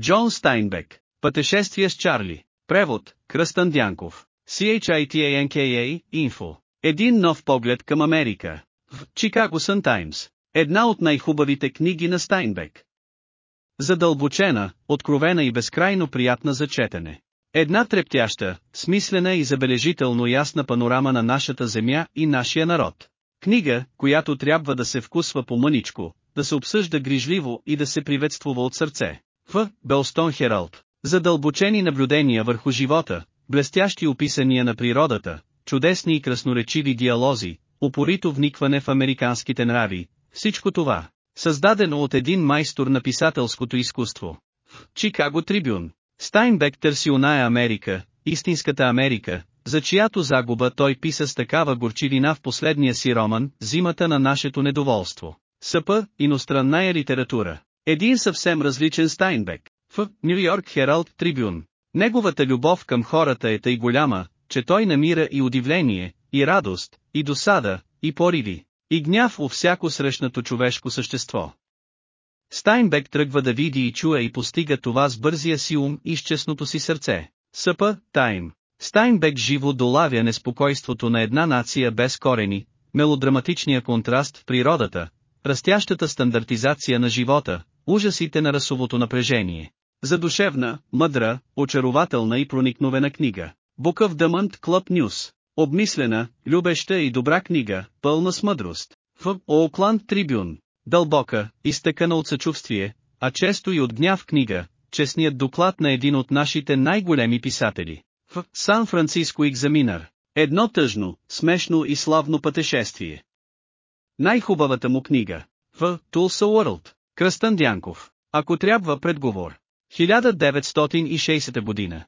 Джон Стайнбек. Пътешествие с Чарли. Превод. Кръстан Дянков. CHITANKA, Info. Един нов поглед към Америка. В Чикаго Сън Таймс. Една от най-хубавите книги на Стайнбек. Задълбочена, откровена и безкрайно приятна за четене. Една трептяща, смислена и забележително ясна панорама на нашата земя и нашия народ. Книга, която трябва да се вкусва по мъничко, да се обсъжда грижливо и да се приветствува от сърце. В. Белстон Хералд. Задълбочени наблюдения върху живота, блестящи описания на природата, чудесни и красноречиви диалози, упорито вникване в американските нрави, всичко това, създадено от един майстор на писателското изкуство. В Чикаго Трибюн. Стайнбек търси оная Америка, истинската Америка, за чиято загуба той писа с такава горчивина в последния си роман, Зимата на нашето недоволство. Съпа, иностранная литература. Един съвсем различен Стайнбек. В Нью Йорк Хералд Трибюн. Неговата любов към хората е тъй голяма, че той намира и удивление, и радост, и досада, и пориви, и гняв у всяко срещнато човешко същество. Стайнбек тръгва да види и чуе и постига това с бързия си ум и с честното си сърце. Съпа, Тайм. Стайнбек живо долавя неспокойството на една нация без корени, мелодраматичния контраст в природата, растящата стандартизация на живота, ужасите на расовото напрежение. Задушевна, мъдра, очарователна и проникновена книга. Букъв Дъмънт Клъб Нюс. Обмислена, любеща и добра книга, пълна с мъдрост. В Оукланд Трибюн. Дълбока, изтъкана от съчувствие, а често и от гняв книга, честният доклад на един от нашите най-големи писатели. В Сан-Франциско Екзаминър. Едно тъжно, смешно и славно пътешествие. Най-хубавата му книга. В Tulsa World. Кръстън Дянков. Ако трябва предговор. 1960 година.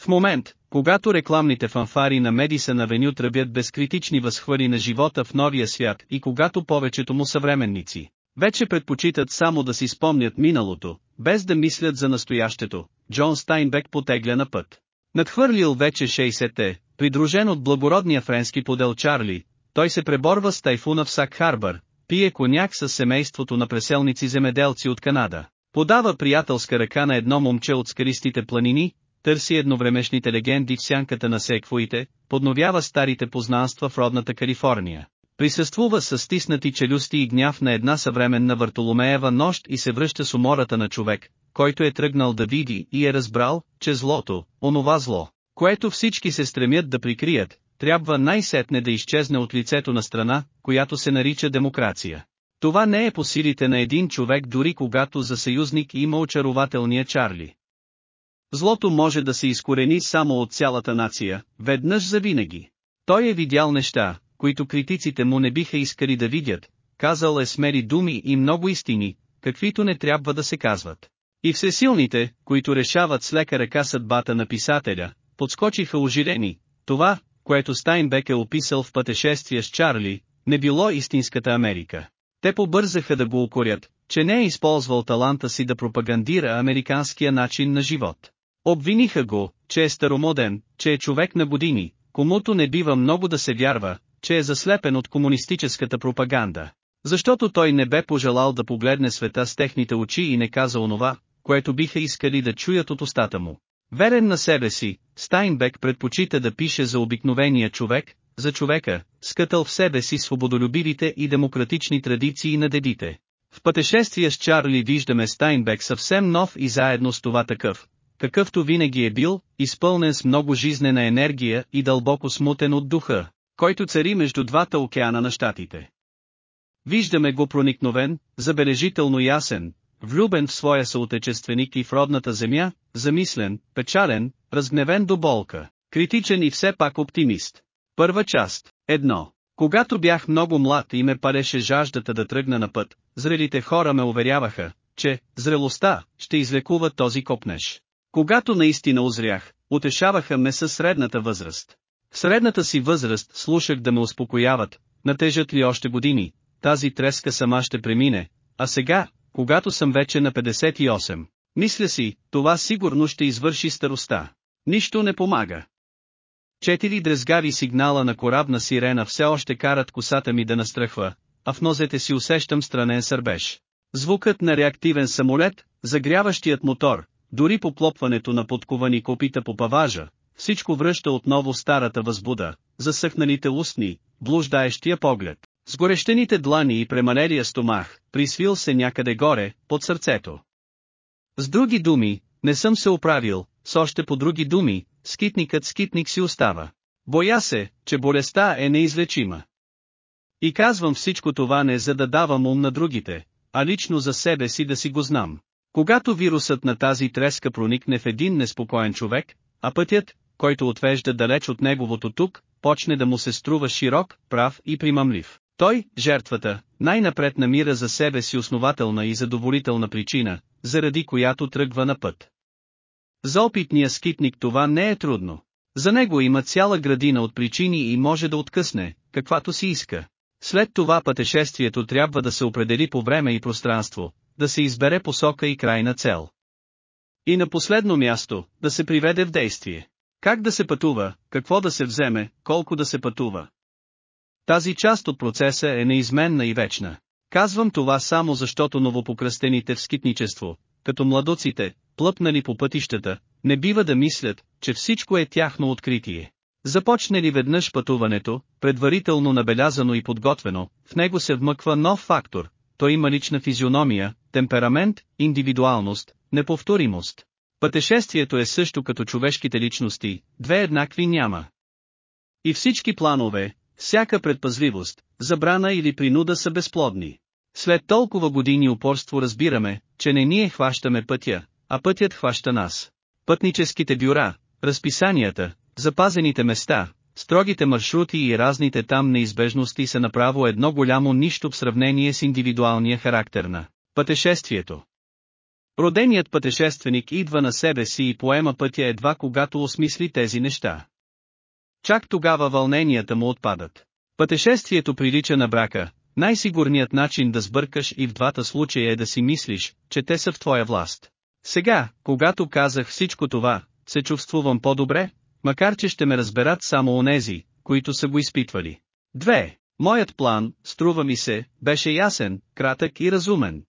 В момент, когато рекламните фанфари на Медисън Авеню тръбят безкритични възхвали на живота в новия свят и когато повечето му съвременници, вече предпочитат само да си спомнят миналото, без да мислят за настоящето, Джон Стайнбек потегля на път. Надхвърлил вече 60-те, придружен от благородния френски подел Чарли, той се преборва с тайфуна в Сак Харбър, пие коняк с семейството на преселници земеделци от Канада, подава приятелска ръка на едно момче от скаристите планини, търси едновремешните легенди в сянката на секвоите, подновява старите познанства в родната Калифорния. Присъствува с стиснати челюсти и гняв на една съвременна Вартоломеева нощ и се връща с умората на човек, който е тръгнал да види и е разбрал, че злото, онова зло, което всички се стремят да прикрият, трябва най-сетне да изчезне от лицето на страна, която се нарича демокрация. Това не е по силите на един човек дори когато за съюзник има очарователния Чарли. Злото може да се изкорени само от цялата нация, веднъж за винаги. Той е видял неща, които критиците му не биха искали да видят, казал е смери думи и много истини, каквито не трябва да се казват. И всесилните, които решават с лека ръка съдбата на писателя, подскочиха ожирени. Това, което Стайнбек е описал в пътешествие с Чарли, не било истинската Америка. Те побързаха да го укорят, че не е използвал таланта си да пропагандира американския начин на живот. Обвиниха го, че е старомоден, че е човек на години, комуто не бива много да се вярва, че е заслепен от комунистическата пропаганда. Защото той не бе пожелал да погледне света с техните очи и не каза онова, което биха искали да чуят от устата му. Верен на себе си, Стайнбек предпочита да пише за обикновения човек, за човека, скътал в себе си свободолюбивите и демократични традиции на дедите. В пътешествие с Чарли виждаме Стайнбек съвсем нов и заедно с това такъв, какъвто винаги е бил, изпълнен с много жизнена енергия и дълбоко смутен от духа, който цари между двата океана на щатите. Виждаме го проникновен, забележително ясен, влюбен в своя съотечественик и в родната земя, замислен, печален, разгневен до болка, критичен и все пак оптимист. Първа част. Едно. Когато бях много млад и ме пареше жаждата да тръгна на път, зрелите хора ме уверяваха, че зрелостта ще излекува този копнеш. Когато наистина озрях, утешаваха ме със средната възраст. В средната си възраст слушах да ме успокояват, натежат ли още години, тази треска сама ще премине, а сега, когато съм вече на 58, мисля си, това сигурно ще извърши староста. Нищо не помага. Четири дрезгави сигнала на корабна сирена все още карат косата ми да настръхва, а в нозете си усещам странен сърбеж. Звукът на реактивен самолет, загряващият мотор, дори поплопването на подковани копита по паважа, всичко връща отново старата възбуда, засъхналите устни, блуждаещия поглед, сгорещените длани и премалелия стомах, присвил се някъде горе, под сърцето. С други думи, не съм се оправил, с още по други думи, скитникът скитник си остава. Боя се, че болестта е неизлечима. И казвам всичко това не за да давам ум на другите, а лично за себе си да си го знам. Когато вирусът на тази треска проникне в един неспокоен човек, а пътят, който отвежда далеч от неговото тук, почне да му се струва широк, прав и примамлив. Той, жертвата, най-напред намира за себе си основателна и задоволителна причина, заради която тръгва на път. За опитния скитник това не е трудно. За него има цяла градина от причини и може да откъсне, каквато си иска. След това пътешествието трябва да се определи по време и пространство, да се избере посока и крайна цел. И на последно място, да се приведе в действие. Как да се пътува, какво да се вземе, колко да се пътува. Тази част от процеса е неизменна и вечна. Казвам това само защото новопокръстените в скитничество, като младоците, плъпнали по пътищата, не бива да мислят, че всичко е тяхно откритие. Започне ли веднъж пътуването, предварително набелязано и подготвено, в него се вмъква нов фактор, той има лична физиономия, темперамент, индивидуалност, неповторимост. Пътешествието е също като човешките личности, две еднакви няма. И всички планове, всяка предпазливост, забрана или принуда са безплодни. След толкова години упорство разбираме, че не ние хващаме пътя, а пътят хваща нас. Пътническите бюра, разписанията, запазените места, строгите маршрути и разните там неизбежности са направо едно голямо нищо в сравнение с индивидуалния характер на пътешествието. Роденият пътешественик идва на себе си и поема пътя едва когато осмисли тези неща. Чак тогава вълненията му отпадат. Пътешествието прилича на брака, най-сигурният начин да сбъркаш и в двата случая е да си мислиш, че те са в твоя власт. Сега, когато казах всичко това, се чувствувам по-добре, макар че ще ме разберат само онези, които са го изпитвали. Две. Моят план, струва ми се, беше ясен, кратък и разумен.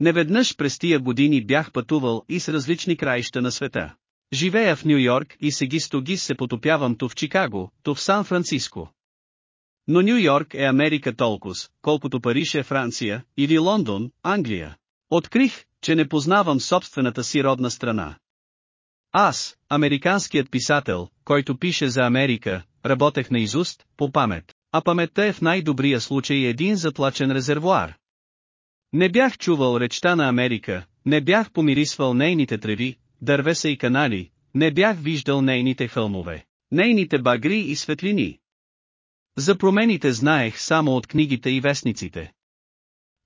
Неведнъж през тия години бях пътувал и с различни краища на света. Живея в Нью Йорк и сегисто ги се потопявам то в Чикаго, то в Сан-Франциско. Но Нью Йорк е Америка толкова, колкото Париж е Франция, или Лондон, Англия. Открих, че не познавам собствената си родна страна. Аз, американският писател, който пише за Америка, работех на изуст, по памет, а паметта е в най-добрия случай един затлачен резервуар. Не бях чувал речта на Америка, не бях помирисвал нейните треви, дървеса и канали, не бях виждал нейните хълмове, нейните багри и светлини. За промените знаех само от книгите и вестниците.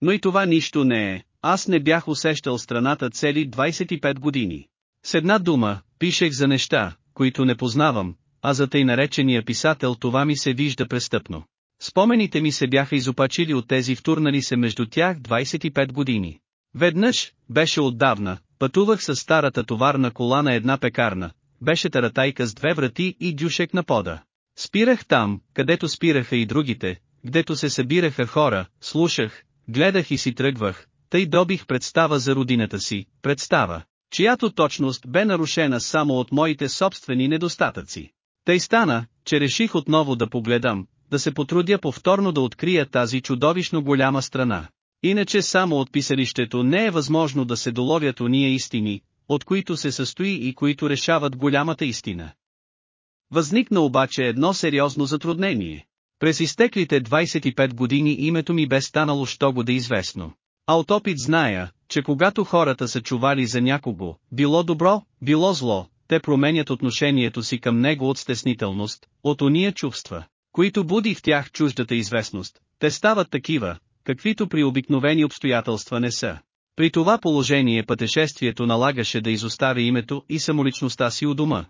Но и това нищо не е, аз не бях усещал страната цели 25 години. С една дума, пишех за неща, които не познавам, а за тъй наречения писател това ми се вижда престъпно. Спомените ми се бяха изопачили от тези втурнали се между тях 25 години. Веднъж, беше отдавна, пътувах с старата товарна кола на една пекарна, беше таратайка с две врати и дюшек на пода. Спирах там, където спираха и другите, гдето се събираха хора, слушах, гледах и си тръгвах, тъй добих представа за родината си, представа, чиято точност бе нарушена само от моите собствени недостатъци. Тъй стана, че реших отново да погледам, да се потрудя повторно да открия тази чудовищно голяма страна. Иначе само от писалището не е възможно да се доловят уния истини, от които се състои и които решават голямата истина. Възникна обаче едно сериозно затруднение. През изтеклите 25 години името ми бе станало що да известно. А от опит зная, че когато хората са чували за някого, било добро, било зло, те променят отношението си към него от стеснителност, от ония чувства, които буди в тях чуждата известност, те стават такива, каквито при обикновени обстоятелства не са. При това положение пътешествието налагаше да изостави името и самоличността си у дома.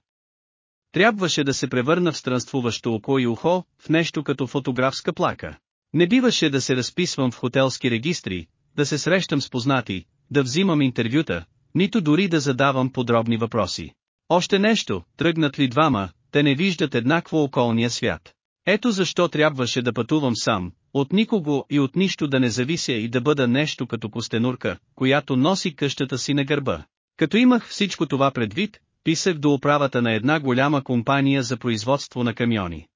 Трябваше да се превърна в странствуващо око и ухо, в нещо като фотографска плака. Не биваше да се разписвам в хотелски регистри, да се срещам с познати, да взимам интервюта, нито дори да задавам подробни въпроси. Още нещо, тръгнат ли двама, те не виждат еднакво околния свят. Ето защо трябваше да пътувам сам, от никого и от нищо да не завися и да бъда нещо като костенурка, която носи къщата си на гърба. Като имах всичко това предвид, писах до управата на една голяма компания за производство на камиони.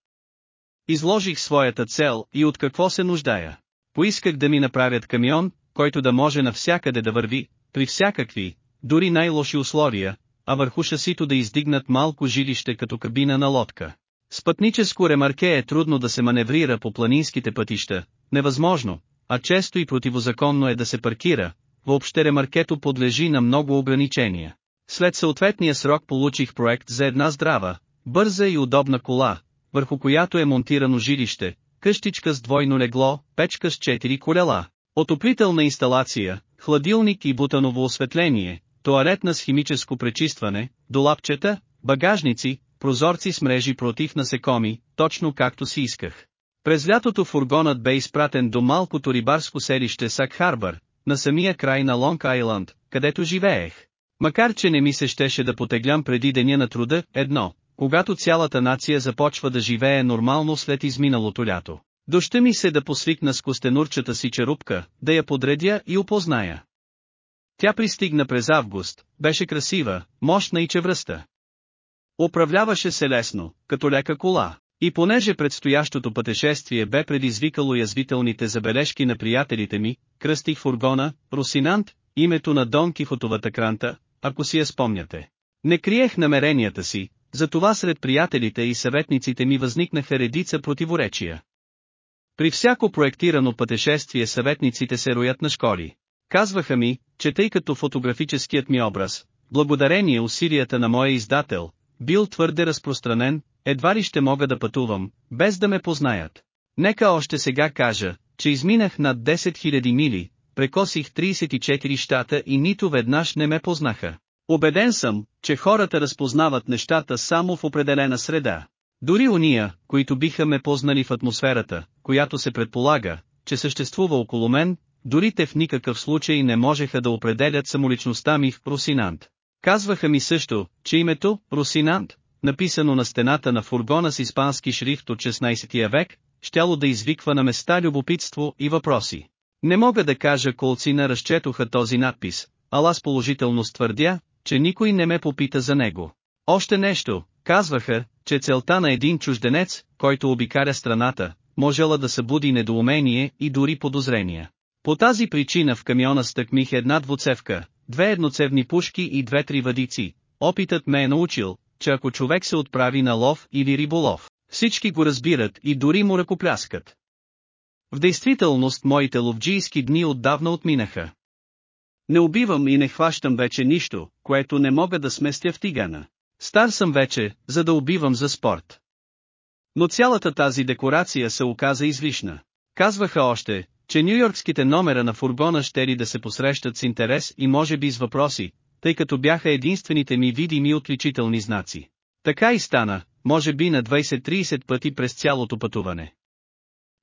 Изложих своята цел и от какво се нуждая. Поисках да ми направят камион, който да може навсякъде да върви, при всякакви, дори най-лоши условия, а върху шасито да издигнат малко жилище като кабина на лодка. С пътническо ремарке е трудно да се маневрира по планинските пътища, невъзможно, а често и противозаконно е да се паркира, въобще ремаркето подлежи на много ограничения. След съответния срок получих проект за една здрава, бърза и удобна кола, върху която е монтирано жилище, къщичка с двойно легло, печка с четири колела, отоплителна инсталация, хладилник и бутаново осветление, туалетна с химическо пречистване, долапчета, багажници, прозорци с мрежи против насекоми, точно както си исках. През лятото фургонът бе изпратен до малкото рибарско селище Сак Харбър, на самия край на Лонг Айланд, където живеех. Макар че не ми се щеше да потеглям преди деня на труда, едно, когато цялата нация започва да живее нормално след изминалото лято. Доща ми се да посвикна с костенурчата си черупка, да я подредя и опозная. Тя пристигна през август, беше красива, мощна и чевръста. Управляваше се лесно, като лека кола. И понеже предстоящото пътешествие бе предизвикало язвителните забележки на приятелите ми, кръстих фургона, Русинант, името на Дон Кихотовата кранта, ако си я спомняте. Не криех намеренията си, затова сред приятелите и съветниците ми възникнаха редица противоречия. При всяко проектирано пътешествие съветниците се роят на школи. Казваха ми, че тъй като фотографическият ми образ, благодарение усилията на моя издател, бил твърде разпространен, едва ли ще мога да пътувам, без да ме познаят. Нека още сега кажа, че изминах над 10 000 мили, прекосих 34 щата и нито веднъж не ме познаха. Обеден съм, че хората разпознават нещата само в определена среда. Дори уния, които биха ме познали в атмосферата, която се предполага, че съществува около мен, дори те в никакъв случай не можеха да определят самоличността ми в Русинант. Казваха ми също, че името, Русинант, написано на стената на фургона с испански шрифт от 16 век, щяло да извиква на места любопитство и въпроси. Не мога да кажа колци на разчетоха този надпис, ала с положителност твърдя, че никой не ме попита за него. Още нещо, казваха, че целта на един чужденец, който обикаря страната, можела да събуди недоумение и дори подозрения. По тази причина в камиона стъкмих една двуцевка, две едноцевни пушки и две-три въдици. Опитът ме е научил, че ако човек се отправи на лов или риболов, всички го разбират и дори му ръкопляскат. В действителност моите ловджийски дни отдавна отминаха. Не убивам и не хващам вече нищо, което не мога да сместя в тигана. Стар съм вече, за да убивам за спорт. Но цялата тази декорация се оказа излишна. Казваха още, че нью-йоркските номера на фургона ще ли да се посрещат с интерес и може би с въпроси, тъй като бяха единствените ми видими отличителни знаци. Така и стана, може би на 20-30 пъти през цялото пътуване.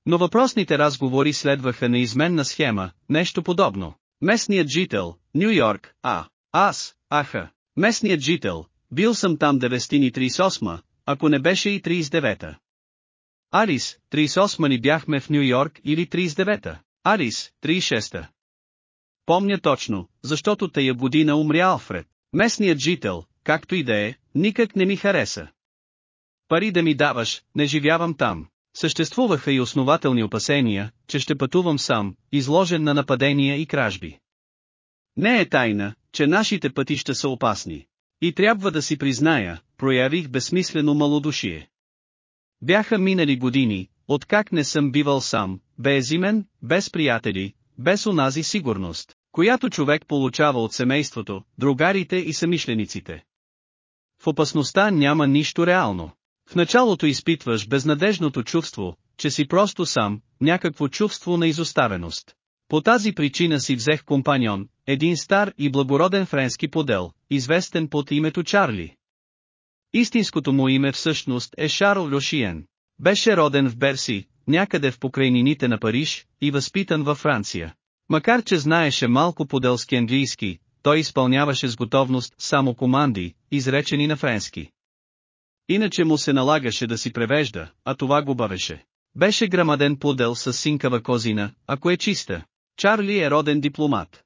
Но въпросните разговори следваха неизменна схема, нещо подобно. Местният жител, Нью Йорк, а, аз, аха, местният жител, бил съм там 938, ако не беше и 39-та. Алис, 38 ни бяхме в Нью Йорк или 39-та. Алис, 36-та. Помня точно, защото тая година умря Алфред. Местният жител, както и да е, никак не ми хареса. Пари да ми даваш, не живявам там. Съществуваха и основателни опасения, че ще пътувам сам, изложен на нападения и кражби. Не е тайна, че нашите пътища са опасни. И трябва да си призная, проявих безсмислено малодушие. Бяха минали години, откак не съм бивал сам, безимен, без приятели, без онази сигурност, която човек получава от семейството, другарите и самишлениците. В опасността няма нищо реално. В началото изпитваш безнадежното чувство, че си просто сам, някакво чувство на изоставеност. По тази причина си взех компаньон, един стар и благороден френски подел, известен под името Чарли. Истинското му име всъщност е Шарл Льошиен. Беше роден в Берси, някъде в покрайнините на Париж, и възпитан във Франция. Макар че знаеше малко поделски английски, той изпълняваше с готовност само команди, изречени на френски. Иначе му се налагаше да си превежда, а това го бавеше. Беше грамаден пудел с синкава козина, ако е чиста. Чарли е роден дипломат.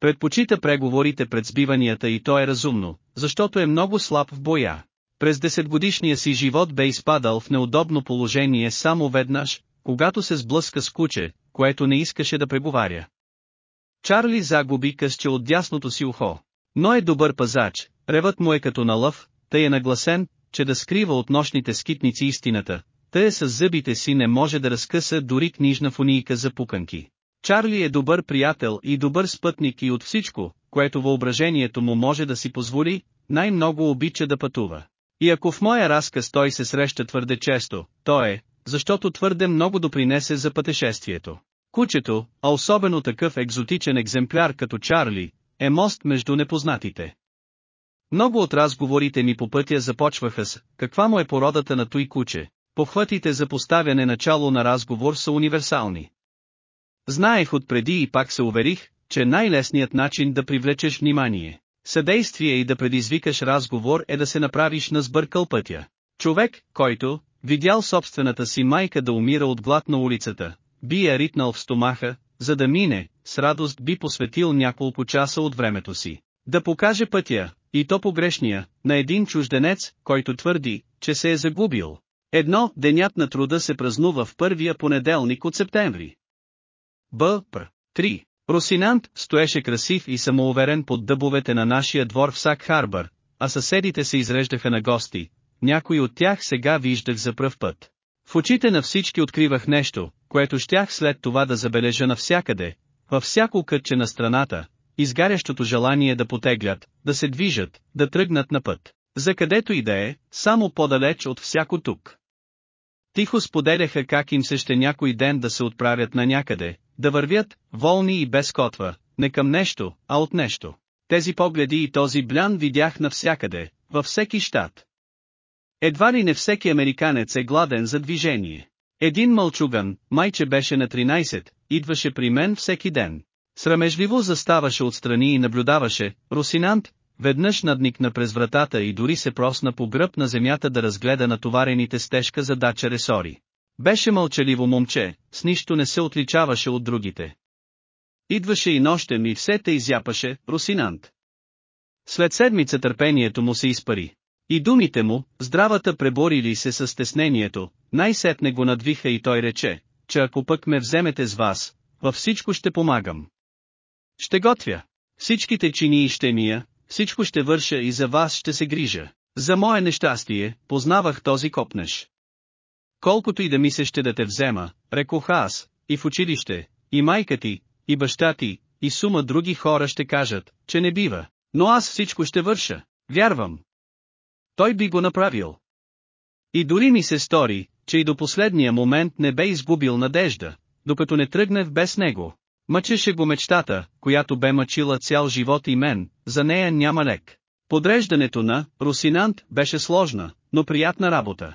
Предпочита преговорите пред сбиванията и то е разумно, защото е много слаб в боя. През десетгодишния си живот бе изпадал в неудобно положение само веднъж, когато се сблъска с куче, което не искаше да преговаря. Чарли загуби късче от дясното си ухо. Но е добър пазач, ревът му е като на лъв, тъй е нагласен, че да скрива от нощните скитници истината, тъй с зъбите си не може да разкъса дори книжна фунийка за пуканки. Чарли е добър приятел и добър спътник и от всичко, което въображението му може да си позволи, най-много обича да пътува. И ако в моя разказ той се среща твърде често, то е, защото твърде много допринесе за пътешествието. Кучето, а особено такъв екзотичен екземпляр като Чарли, е мост между непознатите. Много от разговорите ми по пътя започваха с «Каква му е породата на той куче?» Похватите за поставяне начало на разговор са универсални. Знаех отпреди и пак се уверих, че най-лесният начин да привлечеш внимание, съдействие и да предизвикаш разговор е да се направиш на сбъркал пътя. Човек, който, видял собствената си майка да умира от глад на улицата, би я ритнал в стомаха, за да мине, с радост би посветил няколко часа от времето си. Да покаже пътя, и то погрешния, на един чужденец, който твърди, че се е загубил. Едно, денят на труда се празнува в първия понеделник от септември. Б. П. 3. Росинант стоеше красив и самоуверен под дъбовете на нашия двор в Сак Харбър, а съседите се изреждаха на гости, някой от тях сега виждах за пръв път. В очите на всички откривах нещо, което щях след това да забележа навсякъде, във всяко кътче на страната, изгарящото желание да потеглят, да се движат, да тръгнат на път, за където и да е, само по-далеч от всяко тук. Тихо споделяха как им се ще някой ден да се отправят на някъде, да вървят, волни и без котва, не към нещо, а от нещо. Тези погледи и този блян видях навсякъде, във всеки щат. Едва ли не всеки американец е гладен за движение. Един мълчуган, майче беше на 13, идваше при мен всеки ден. Срамежливо заставаше отстрани и наблюдаваше, Русинант, веднъж надникна през вратата и дори се просна по гръб на земята да разгледа натоварените с тежка задача ресори. Беше мълчаливо момче, с нищо не се отличаваше от другите. Идваше и нощем и все те изяпаше, Русинант. След седмица търпението му се изпари. И думите му, здравата преборили се с стеснението, най-сетне го надвиха и той рече, че ако пък ме вземете с вас, във всичко ще помагам. Ще готвя. Всичките чини и ще мия, всичко ще върша и за вас ще се грижа. За мое нещастие, познавах този копнеш. Колкото и да ми се ще да те взема, рекох аз, и в училище, и майка ти, и баща ти, и сума други хора ще кажат, че не бива, но аз всичко ще върша, вярвам. Той би го направил. И дори ми се стори, че и до последния момент не бе изгубил надежда, докато не тръгне в без него. Мъчеше го мечтата, която бе мъчила цял живот и мен, за нея няма лек. Подреждането на Русинант беше сложна, но приятна работа.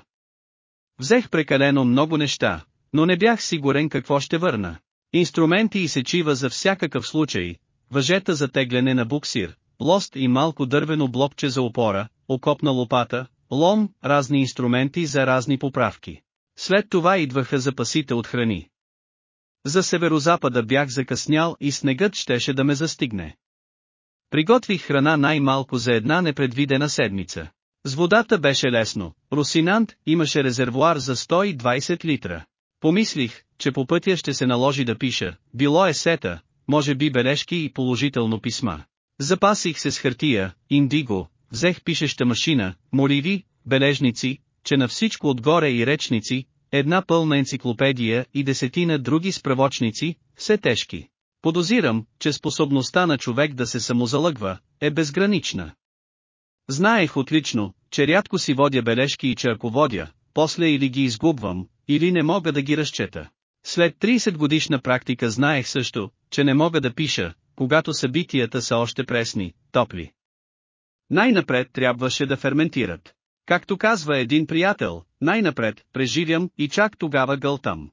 Взех прекалено много неща, но не бях сигурен какво ще върна. Инструменти и сечива за всякакъв случай, въжета за тегляне на буксир, лост и малко дървено блокче за опора, окопна лопата, лом, разни инструменти за разни поправки. След това идваха запасите от храни. За северозапада бях закъснял и снегът щеше да ме застигне. Приготвих храна най-малко за една непредвидена седмица. С водата беше лесно, Русинант имаше резервуар за 120 литра. Помислих, че по пътя ще се наложи да пиша, било е сета, може би бележки и положително писма. Запасих се с хартия, индиго, взех пишеща машина, моливи, бележници, че на всичко отгоре и речници, една пълна енциклопедия и десетина други справочници, все тежки. Подозирам, че способността на човек да се самозалъгва, е безгранична. Знаех отлично, че рядко си водя бележки и че ако водя, после или ги изгубвам, или не мога да ги разчета. След 30 годишна практика знаех също, че не мога да пиша, когато събитията са още пресни, топли. Най-напред трябваше да ферментират. Както казва един приятел, най-напред, преживям и чак тогава гълтам.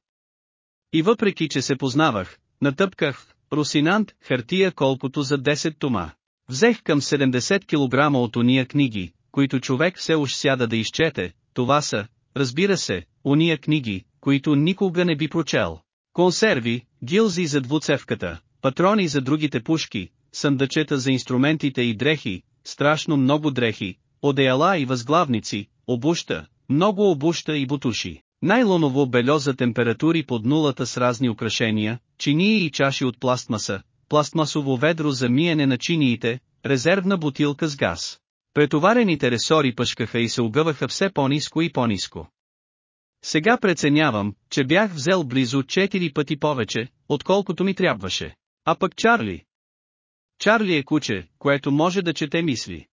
И въпреки че се познавах, натъпках, русинант, хартия колкото за 10 тома. Взех към 70 кг от уния книги, които човек все уж сяда да изчете, това са, разбира се, уния книги, които никога не би прочел. Консерви, гилзи за двуцевката, патрони за другите пушки, съндъчета за инструментите и дрехи, страшно много дрехи, одеяла и възглавници, обуща, много обуща и бутуши. Найлоново бельо за температури под нулата с разни украшения, чинии и чаши от пластмаса, пластмасово ведро за миене на чиниите, резервна бутилка с газ. Претоварените ресори пъшкаха и се огъваха все по-низко и по-низко. Сега преценявам, че бях взел близо 4 пъти повече, отколкото ми трябваше. А пък Чарли. Чарли е куче, което може да чете мисли.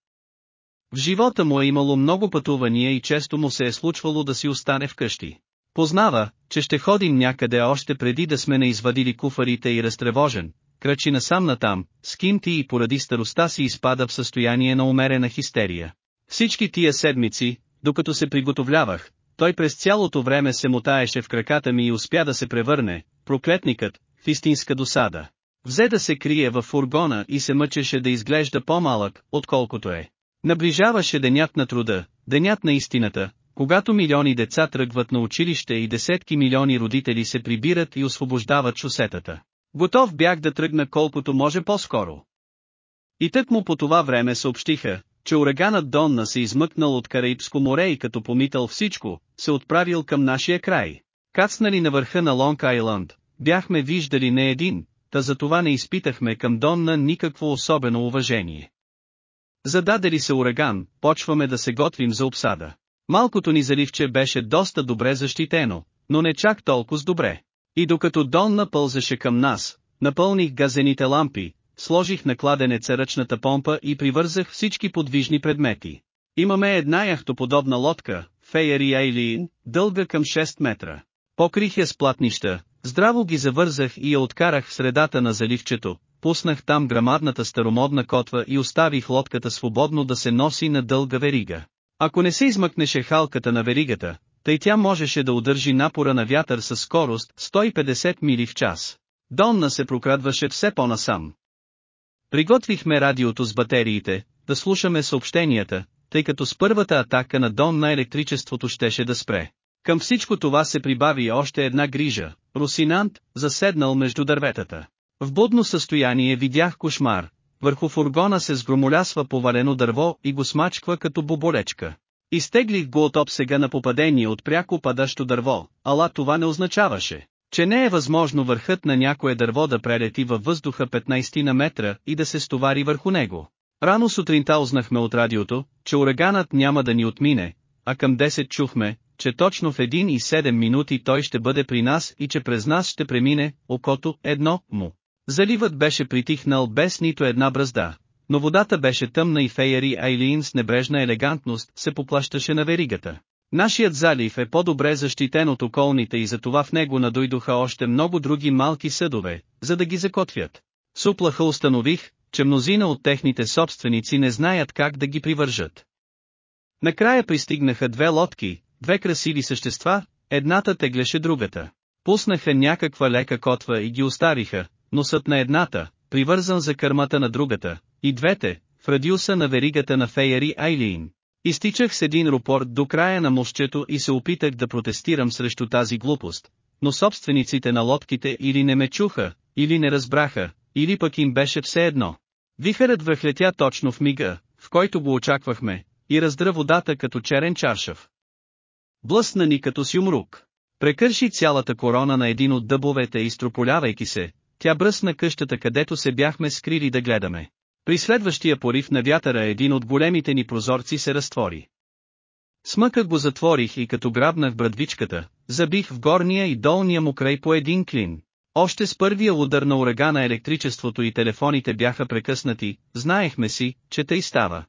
В живота му е имало много пътувания и често му се е случвало да си остане вкъщи. Познава, че ще ходим някъде още преди да сме не извадили куфарите и разтревожен, кръчи насам натам, с кинти и поради староста си изпада в състояние на умерена хистерия. Всички тия седмици, докато се приготовлявах, той през цялото време се мотаеше в краката ми и успя да се превърне, проклетникът, в истинска досада. Взе да се крие във фургона и се мъчеше да изглежда по-малък, отколкото е. Наближаваше денят на труда, денят на истината, когато милиони деца тръгват на училище и десетки милиони родители се прибират и освобождават шосетата. Готов бях да тръгна колкото може по-скоро. И тък му по това време съобщиха, че ураганът Донна се измъкнал от Караибско море и като помитал всичко, се отправил към нашия край. Кацнали на върха на Лонг Айланд, бяхме виждали не един, та за това не изпитахме към Донна никакво особено уважение. Зададе ли се ураган, почваме да се готвим за обсада. Малкото ни заливче беше доста добре защитено, но не чак толкова добре. И докато Дон напълзеше към нас, напълних газените лампи, сложих на кладенеца ръчната помпа и привързах всички подвижни предмети. Имаме една яхтоподобна лодка, Фейери Айлиин, дълга към 6 метра. Покрих я с платнища, здраво ги завързах и я откарах в средата на заливчето, пуснах там грамадната старомодна котва и оставих лодката свободно да се носи на дълга верига. Ако не се измъкнеше халката на веригата, тъй тя можеше да удържи напора на вятър със скорост 150 мили в час. Донна се прокрадваше все по-насам. Приготвихме радиото с батериите, да слушаме съобщенията, тъй като с първата атака на Дон на електричеството щеше да спре. Към всичко това се прибави още една грижа, Русинант, заседнал между дърветата. В будно състояние видях кошмар, върху фургона се сгромолясва повалено дърво и го смачква като боболечка. Изтеглих го от обсега на попадение от пряко падащо дърво, ала това не означаваше, че не е възможно върхът на някое дърво да прелети във въздуха 15 на метра и да се стовари върху него. Рано сутринта узнахме от радиото, че ураганът няма да ни отмине, а към 10 чухме, че точно в 1 и 7 минути той ще бъде при нас и че през нас ще премине, окото, едно, му. Заливът беше притихнал без нито една бразда, но водата беше тъмна и Фейери Айлин с небрежна елегантност се поплащаше на веригата. Нашият залив е по-добре защитен от околните и затова в него надойдоха още много други малки съдове, за да ги закотвят. Суплаха установих, че мнозина от техните собственици не знаят как да ги привържат. Накрая пристигнаха две лодки, две красиви същества, едната теглеше другата. Пуснаха някаква лека котва и ги остариха, носът на едната, привързан за кърмата на другата, и двете, в радиуса на веригата на Фейери Айлин. Изтичах с един рупорт до края на мощчето и се опитах да протестирам срещу тази глупост, но собствениците на лодките или не ме чуха, или не разбраха, или пък им беше все едно. Вихърът връхлетя точно в мига, в който го очаквахме, и раздра водата като черен чаршав. Блъсна ни като с юмрук. Прекърши цялата корона на един от дъбовете и строполявайки се, тя бръсна къщата където се бяхме скрили да гледаме. При следващия порив на вятъра един от големите ни прозорци се разтвори. Смъкът го затворих и като грабнах брадвичката, забих в горния и долния му край по един клин. Още с първия удар на урагана електричеството и телефоните бяха прекъснати, знаехме си, че тъй става.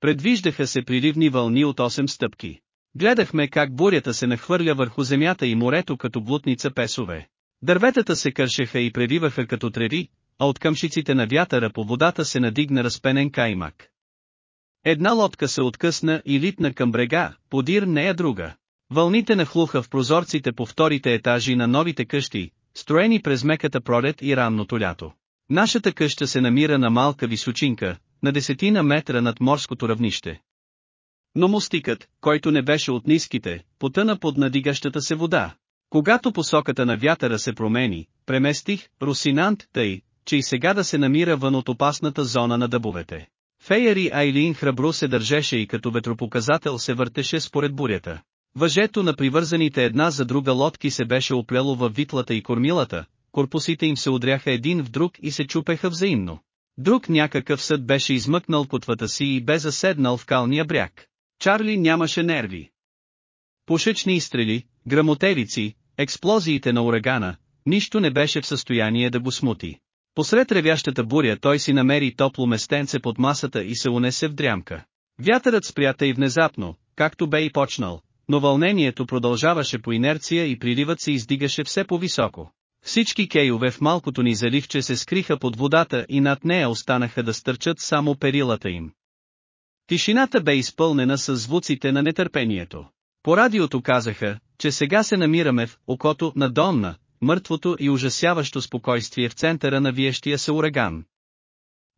Предвиждаха се приливни вълни от 8 стъпки. Гледахме как бурята се нахвърля върху земята и морето като блутница песове. Дърветата се кършеха и превиваха като треви, а от къмшиците на вятъра по водата се надигна разпенен каймак. Една лодка се откъсна и литна към брега, подир нея друга. Вълните нахлуха в прозорците по вторите етажи на новите къщи, строени през меката пролет и ранното лято. Нашата къща се намира на малка височинка, на десетина метра над морското равнище. Но мостикът, който не беше от ниските, потъна под надигащата се вода. Когато посоката на вятъра се промени, преместих Русинант тъй, че и сега да се намира вън от опасната зона на дъбовете. Фейери Айлин храбро се държеше и като ветропоказател се въртеше според бурята. Въжето на привързаните една за друга лодки се беше оплело във витлата и кормилата, корпусите им се удряха един в друг и се чупеха взаимно. Друг някакъв съд беше измъкнал котвата си и бе заседнал в калния бряг. Чарли нямаше нерви. Пушечни изстрели, грамотевици, експлозиите на урагана, нищо не беше в състояние да го смути. Посред ревящата буря той си намери топло местенце под масата и се унесе в дрямка. Вятърът спрята и внезапно, както бе и почнал, но вълнението продължаваше по инерция и приливът се издигаше все по-високо. Всички кейове в малкото ни заливче се скриха под водата и над нея останаха да стърчат само перилата им. Тишината бе изпълнена с звуците на нетърпението. По радиото казаха, че сега се намираме в окото на Донна, мъртвото и ужасяващо спокойствие в центъра на виещия се ураган.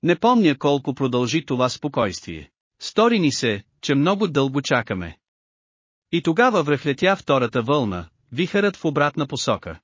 Не помня колко продължи това спокойствие. Стори ни се, че много дълго чакаме. И тогава връхлетя втората вълна, вихърът в обратна посока.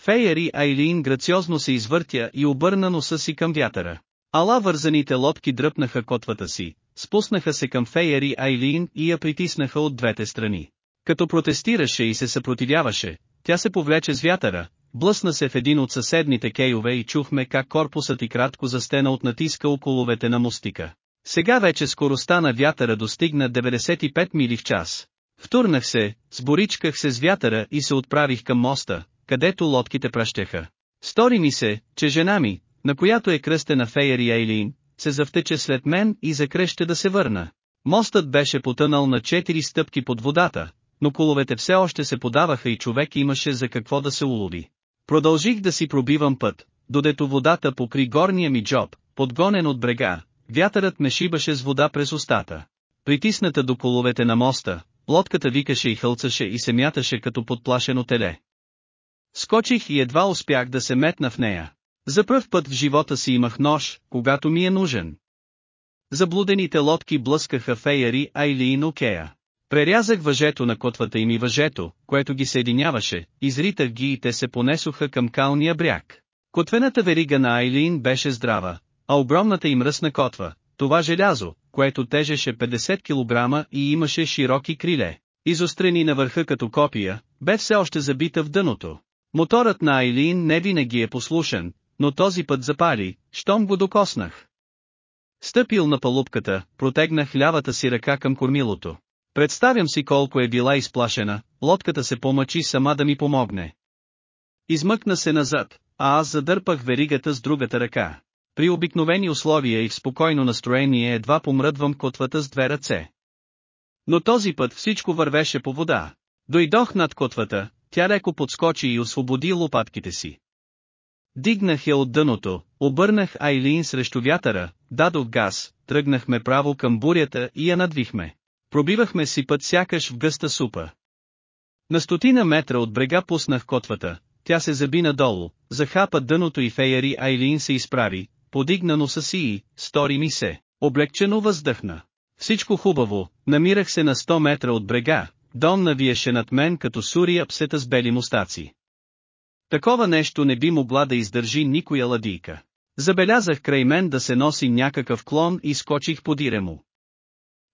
Фейери Айлин грациозно се извъртя и обърна носа си към вятъра. Ала вързаните лодки дръпнаха котвата си, спуснаха се към Фейери Айлин и я притиснаха от двете страни. Като протестираше и се съпротивяваше, тя се повлече с вятъра, блъсна се в един от съседните кейове и чухме как корпусът и кратко застена от натиска околовете на мостика. Сега вече скоростта на вятъра достигна 95 мили в час. Втурнах се, сборичках се с вятъра и се отправих към моста, където лодките пращеха. Стори ми се, че жена ми, на която е кръстена Фейери Ейлин, се завтече след мен и закръще да се върна. Мостът беше потънал на четири стъпки под водата, но коловете все още се подаваха и човек имаше за какво да се улови. Продължих да си пробивам път, додето водата покри горния ми джоб, подгонен от брега, вятърът ме шибаше с вода през устата. Притисната до коловете на моста, лодката викаше и хълцаше и се мяташе като подплашено теле. Скочих и едва успях да се метна в нея. За пръв път в живота си имах нож, когато ми е нужен. Заблудените лодки блъскаха Айли и Нокея. Прерязах въжето на котвата им и въжето, което ги съединяваше, изритах ги и те се понесоха към калния бряг. Котвената верига на Айлин беше здрава, а огромната им ръсна котва, това желязо, което тежеше 50 кг и имаше широки криле, изострени на върха като копия, бе все още забита в дъното. Моторът на Айлин не винаги е послушен, но този път запали, щом го докоснах. Стъпил на палубката, протегнах лявата си ръка към кормилото. Представям си колко е била изплашена, лодката се помъчи сама да ми помогне. Измъкна се назад, а аз задърпах веригата с другата ръка. При обикновени условия и в спокойно настроение едва помръдвам котвата с две ръце. Но този път всичко вървеше по вода. Дойдох над котвата, тя леко подскочи и освободи лопатките си. Дигнах я от дъното, обърнах Айлин срещу вятъра, дадох газ, тръгнахме право към бурята и я надвихме. Пробивахме си път сякаш в гъста супа. На стотина метра от брега пуснах котвата, тя се заби надолу, захапа дъното и феяри Айлин се изправи, подигна носа си и, стори ми се, облегчено въздъхна. Всичко хубаво, намирах се на 100 метра от брега, Дон навиеше над мен като сурия псета с бели мустаци. Такова нещо не би могла да издържи никоя ладийка. Забелязах край мен да се носи някакъв клон и скочих подире му.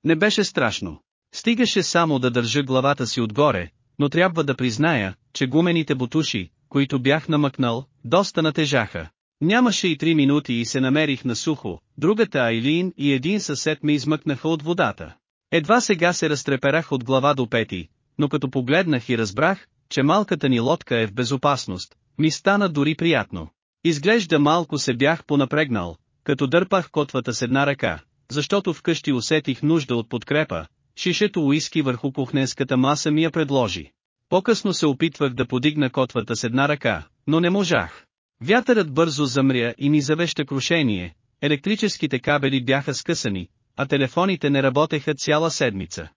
Не беше страшно. Стигаше само да държа главата си отгоре, но трябва да призная, че гумените бутуши, които бях намъкнал, доста натежаха. Нямаше и три минути и се намерих на сухо, другата Айлин и един съсед ме измъкнаха от водата. Едва сега се разтреперах от глава до пети, но като погледнах и разбрах, че малката ни лодка е в безопасност, ми стана дори приятно. Изглежда малко се бях понапрегнал, като дърпах котвата с една ръка, защото вкъщи усетих нужда от подкрепа, шишето уиски върху кухненската маса ми я предложи. По-късно се опитвах да подигна котвата с една ръка, но не можах. Вятърът бързо замря и ми завеща крушение, електрическите кабели бяха скъсани, а телефоните не работеха цяла седмица.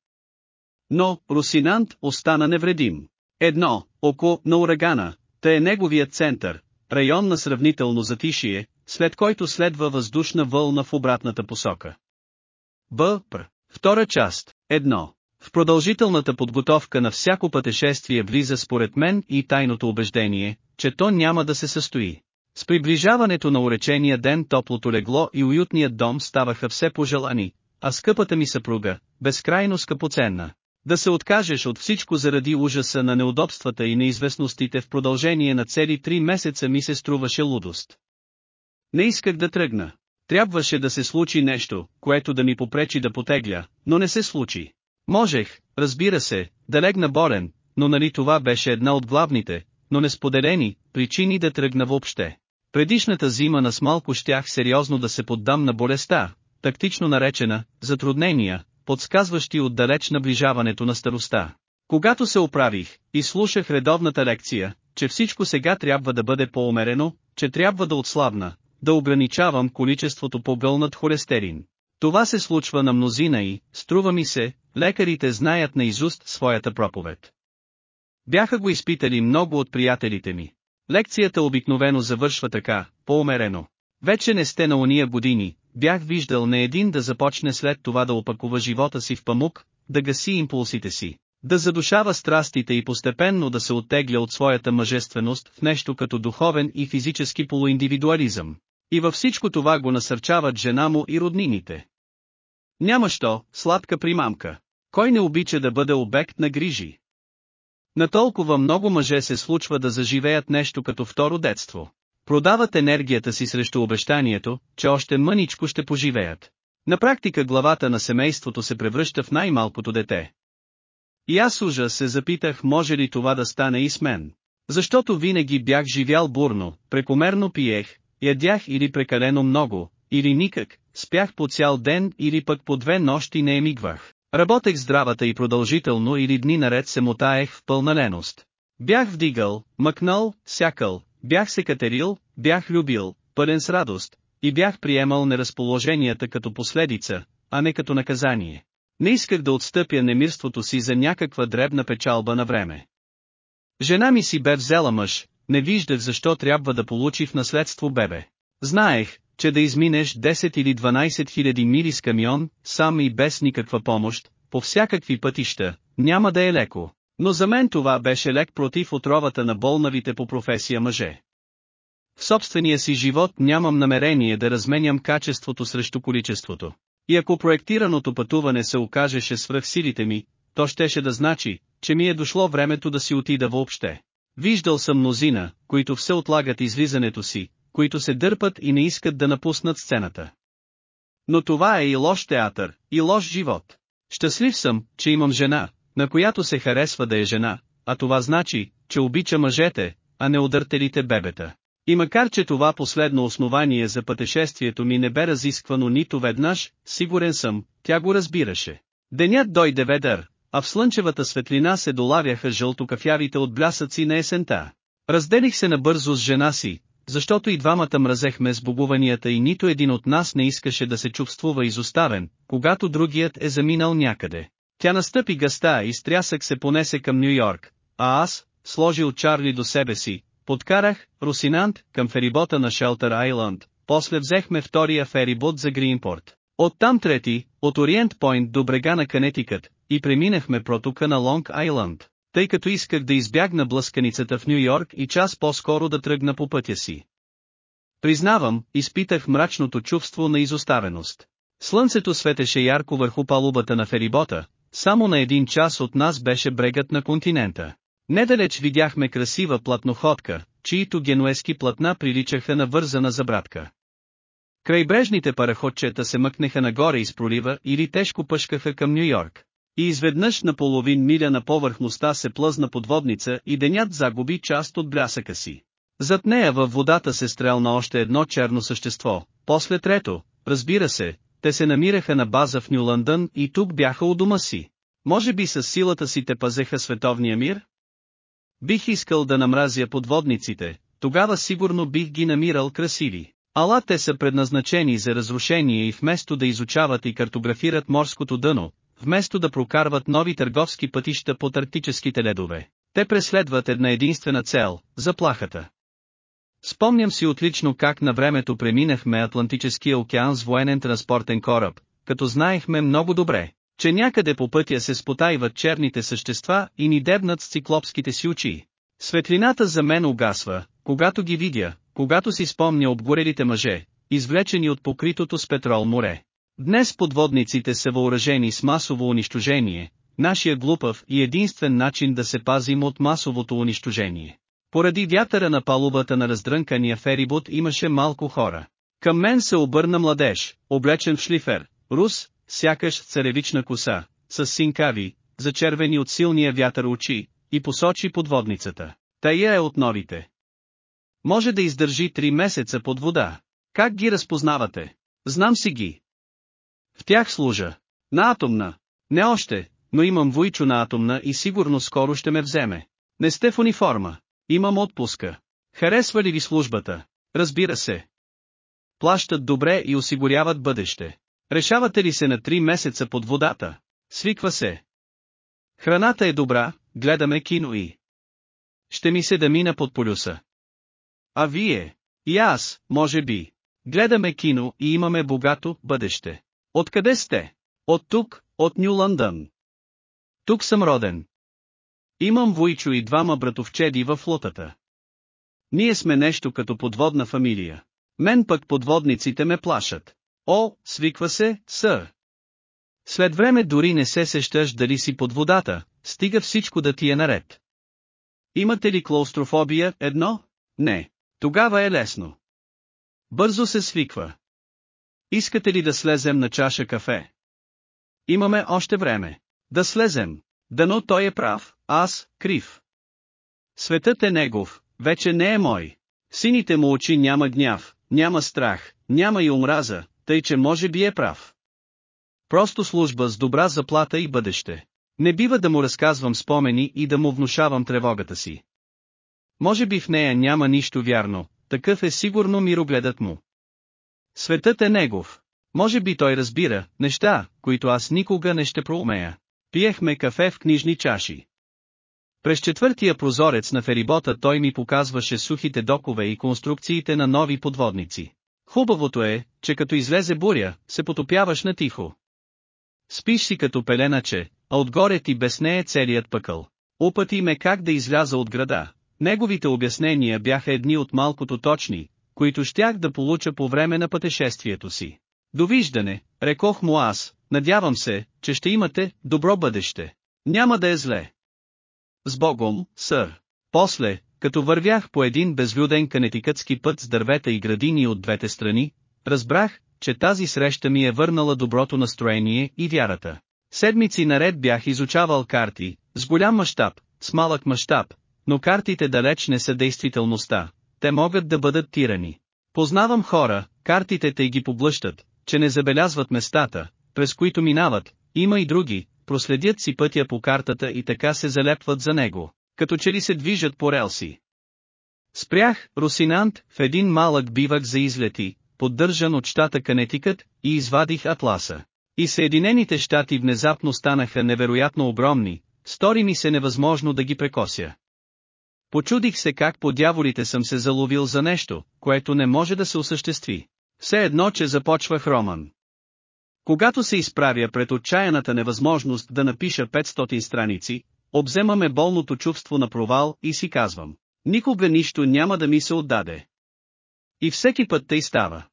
Но, Русинант остана невредим. Едно, око на урагана, та е неговият център, район на сравнително затишие, след който следва въздушна вълна в обратната посока. Б. Пр. Втора част. Едно. В продължителната подготовка на всяко пътешествие влиза според мен и тайното убеждение, че то няма да се състои. С приближаването на уречения ден топлото легло и уютният дом ставаха все пожелани, а скъпата ми съпруга, безкрайно скъпоценна. Да се откажеш от всичко заради ужаса на неудобствата и неизвестностите в продължение на цели три месеца ми се струваше лудост. Не исках да тръгна. Трябваше да се случи нещо, което да ми попречи да потегля, но не се случи. Можех, разбира се, да легна болен, но нали това беше една от главните, но несподелени, причини да тръгна въобще. Предишната зима на смалко щях сериозно да се поддам на болестта, тактично наречена, затруднения, подсказващи отдалеч наближаването на староста. Когато се оправих, и слушах редовната лекция, че всичко сега трябва да бъде по-умерено, че трябва да отслабна, да ограничавам количеството по-гълнат холестерин. Това се случва на мнозина и, струва ми се, лекарите знаят наизуст своята проповед. Бяха го изпитали много от приятелите ми. Лекцията обикновено завършва така, по-умерено. Вече не сте на уния години, бях виждал не един да започне след това да опакува живота си в памук, да гаси импулсите си, да задушава страстите и постепенно да се оттегля от своята мъжественост в нещо като духовен и физически полуиндивидуализъм. И във всичко това го насърчават жена му и роднините. Няма що, сладка примамка. Кой не обича да бъде обект на грижи? На толкова много мъже се случва да заживеят нещо като второ детство. Продават енергията си срещу обещанието, че още мъничко ще поживеят. На практика главата на семейството се превръща в най-малкото дете. И аз ужас се запитах може ли това да стане и с мен. Защото винаги бях живял бурно, прекомерно пиех, ядях или прекалено много, или никак, спях по цял ден или пък по две нощи не емигвах. Работех здравата и продължително или дни наред се мотаех в пълна леност. Бях вдигал, мъкнал, сякал, бях се катерил, бях любил, пълен с радост, и бях приемал неразположенията като последица, а не като наказание. Не исках да отстъпя немирството си за някаква дребна печалба на време. Жена ми си бе взела мъж, не виждах защо трябва да получи в наследство бебе. Знаех, че да изминеш 10 или 12 хиляди мили с камион, сам и без никаква помощ, по всякакви пътища, няма да е леко. Но за мен това беше лек против отровата на болнавите по професия мъже. В собствения си живот нямам намерение да разменям качеството срещу количеството. И ако проектираното пътуване се окажеше свръх силите ми, то щеше да значи, че ми е дошло времето да си отида въобще. Виждал съм мнозина, които все отлагат излизането си, които се дърпат и не искат да напуснат сцената. Но това е и лош театър, и лош живот. Щастлив съм, че имам жена, на която се харесва да е жена, а това значи, че обича мъжете, а не удъртелите бебета. И макар че това последно основание за пътешествието ми не бе разисквано нито веднъж, сигурен съм, тя го разбираше. Денят дойде ведър, а в слънчевата светлина се долавяха жълтокафявите от блясъци на есента. Разделих се набързо с жена си, защото и двамата мразехме сбогуванията и нито един от нас не искаше да се чувствува изоставен, когато другият е заминал някъде. Тя настъпи гъста и стрясък се понесе към Нью Йорк, а аз, сложил Чарли до себе си, подкарах, Русинант, към ферибота на Шелтер Айланд, после взехме втория ферибот за Гринпорт. Оттам трети, от Ориент Пойнт до брега на Канетикът, и преминахме протока на Лонг Айланд, тъй като исках да избягна блъсканицата в Нью Йорк и час по-скоро да тръгна по пътя си. Признавам, изпитах мрачното чувство на изоставеност. Слънцето светеше ярко върху палубата на ферибота, само на един час от нас беше брегът на континента. Недалеч видяхме красива платноходка, чието генуески платна приличаха на вързана забратка. Крайбрежните параходчета се мъкнеха нагоре из пролива или тежко пъшкаха към Нью Йорк. И изведнъж на половин миля на повърхността се плъзна подводница и денят загуби част от блясъка си. Зад нея във водата се стрелна още едно черно същество, после трето, разбира се, те се намираха на база в Нью Лъндън и тук бяха у дома си. Може би с силата си те пазеха световния мир? Бих искал да намразя подводниците, тогава сигурно бих ги намирал красиви. Ала те са предназначени за разрушение и вместо да изучават и картографират морското дъно, вместо да прокарват нови търговски пътища по арктическите ледове, те преследват една единствена цел – заплахата. Спомням си отлично как на времето преминахме Атлантическия океан с военен транспортен кораб, като знаехме много добре, че някъде по пътя се спотайват черните същества и ни дебнат с циклопските си очи. Светлината за мен угасва, когато ги видя, когато си спомня обгорелите мъже, извлечени от покритото с петрол море. Днес подводниците са въоръжени с масово унищожение, нашия глупав и единствен начин да се пазим от масовото унищожение. Поради вятъра на палубата на раздрънкания ферибот имаше малко хора. Към мен се обърна младеж, облечен в шлифер, рус, сякаш царевична коса, с синкави, зачервени от силния вятър очи, и посочи подводницата. Тая е от новите. Може да издържи три месеца под вода. Как ги разпознавате? Знам си ги. В тях служа. На атомна. Не още, но имам войчо на атомна и сигурно скоро ще ме вземе. Не сте в униформа. Имам отпуска. Харесва ли ви службата? Разбира се. Плащат добре и осигуряват бъдеще. Решавате ли се на три месеца под водата? Свиква се. Храната е добра, гледаме кино и... Ще ми се да мина под полюса. А вие? И аз, може би. Гледаме кино и имаме богато бъдеще. Откъде сте? От тук, от Нью Лъндън. Тук съм роден. Имам войчо и двама братовчеди в флотата. Ние сме нещо като подводна фамилия. Мен пък подводниците ме плашат. О, свиква се, сър. След време дори не се сещаш дали си под водата, стига всичко да ти е наред. Имате ли клаустрофобия, едно? Не. Тогава е лесно. Бързо се свиква. Искате ли да слезем на чаша кафе? Имаме още време. Да слезем. Дано той е прав, аз, крив. Светът е негов, вече не е мой. Сините му очи няма гняв, няма страх, няма и омраза, тъй че може би е прав. Просто служба с добра заплата и бъдеще. Не бива да му разказвам спомени и да му внушавам тревогата си. Може би в нея няма нищо вярно, такъв е сигурно мирогледът му. Светът е негов. Може би той разбира неща, които аз никога не ще проумея. Пиехме кафе в книжни чаши. През четвъртия прозорец на ферибота той ми показваше сухите докове и конструкциите на нови подводници. Хубавото е, че като излезе буря, се потопяваш на тихо. Спиш си като пеленаче, а отгоре ти безнее целият пъкъл. Опъти ме как да изляза от града. Неговите обяснения бяха едни от малкото точни, които щях да получа по време на пътешествието си. Довиждане, рекох му аз, надявам се, че ще имате добро бъдеще. Няма да е зле. С Богом, сър. После, като вървях по един безлюден канетикътски път с дървета и градини от двете страни, разбрах, че тази среща ми е върнала доброто настроение и вярата. Седмици наред бях изучавал карти, с голям мащаб, с малък мащаб, но картите далеч не са действителността, те могат да бъдат тирани. Познавам хора, картите те ги поблъщат, че не забелязват местата, през които минават, има и други, проследят си пътя по картата и така се залепват за него, като че ли се движат по релси. Спрях, Русинант, в един малък бивък за излети, поддържан от щата Канетикът, и извадих атласа. И Съединените щати внезапно станаха невероятно огромни, стори ми се невъзможно да ги прекося. Почудих се как по дяволите съм се заловил за нещо, което не може да се осъществи. Все едно, че започвах роман. Когато се изправя пред отчаяната невъзможност да напиша 500 страници, обземаме болното чувство на провал и си казвам, никога нищо няма да ми се отдаде. И всеки път тъй става.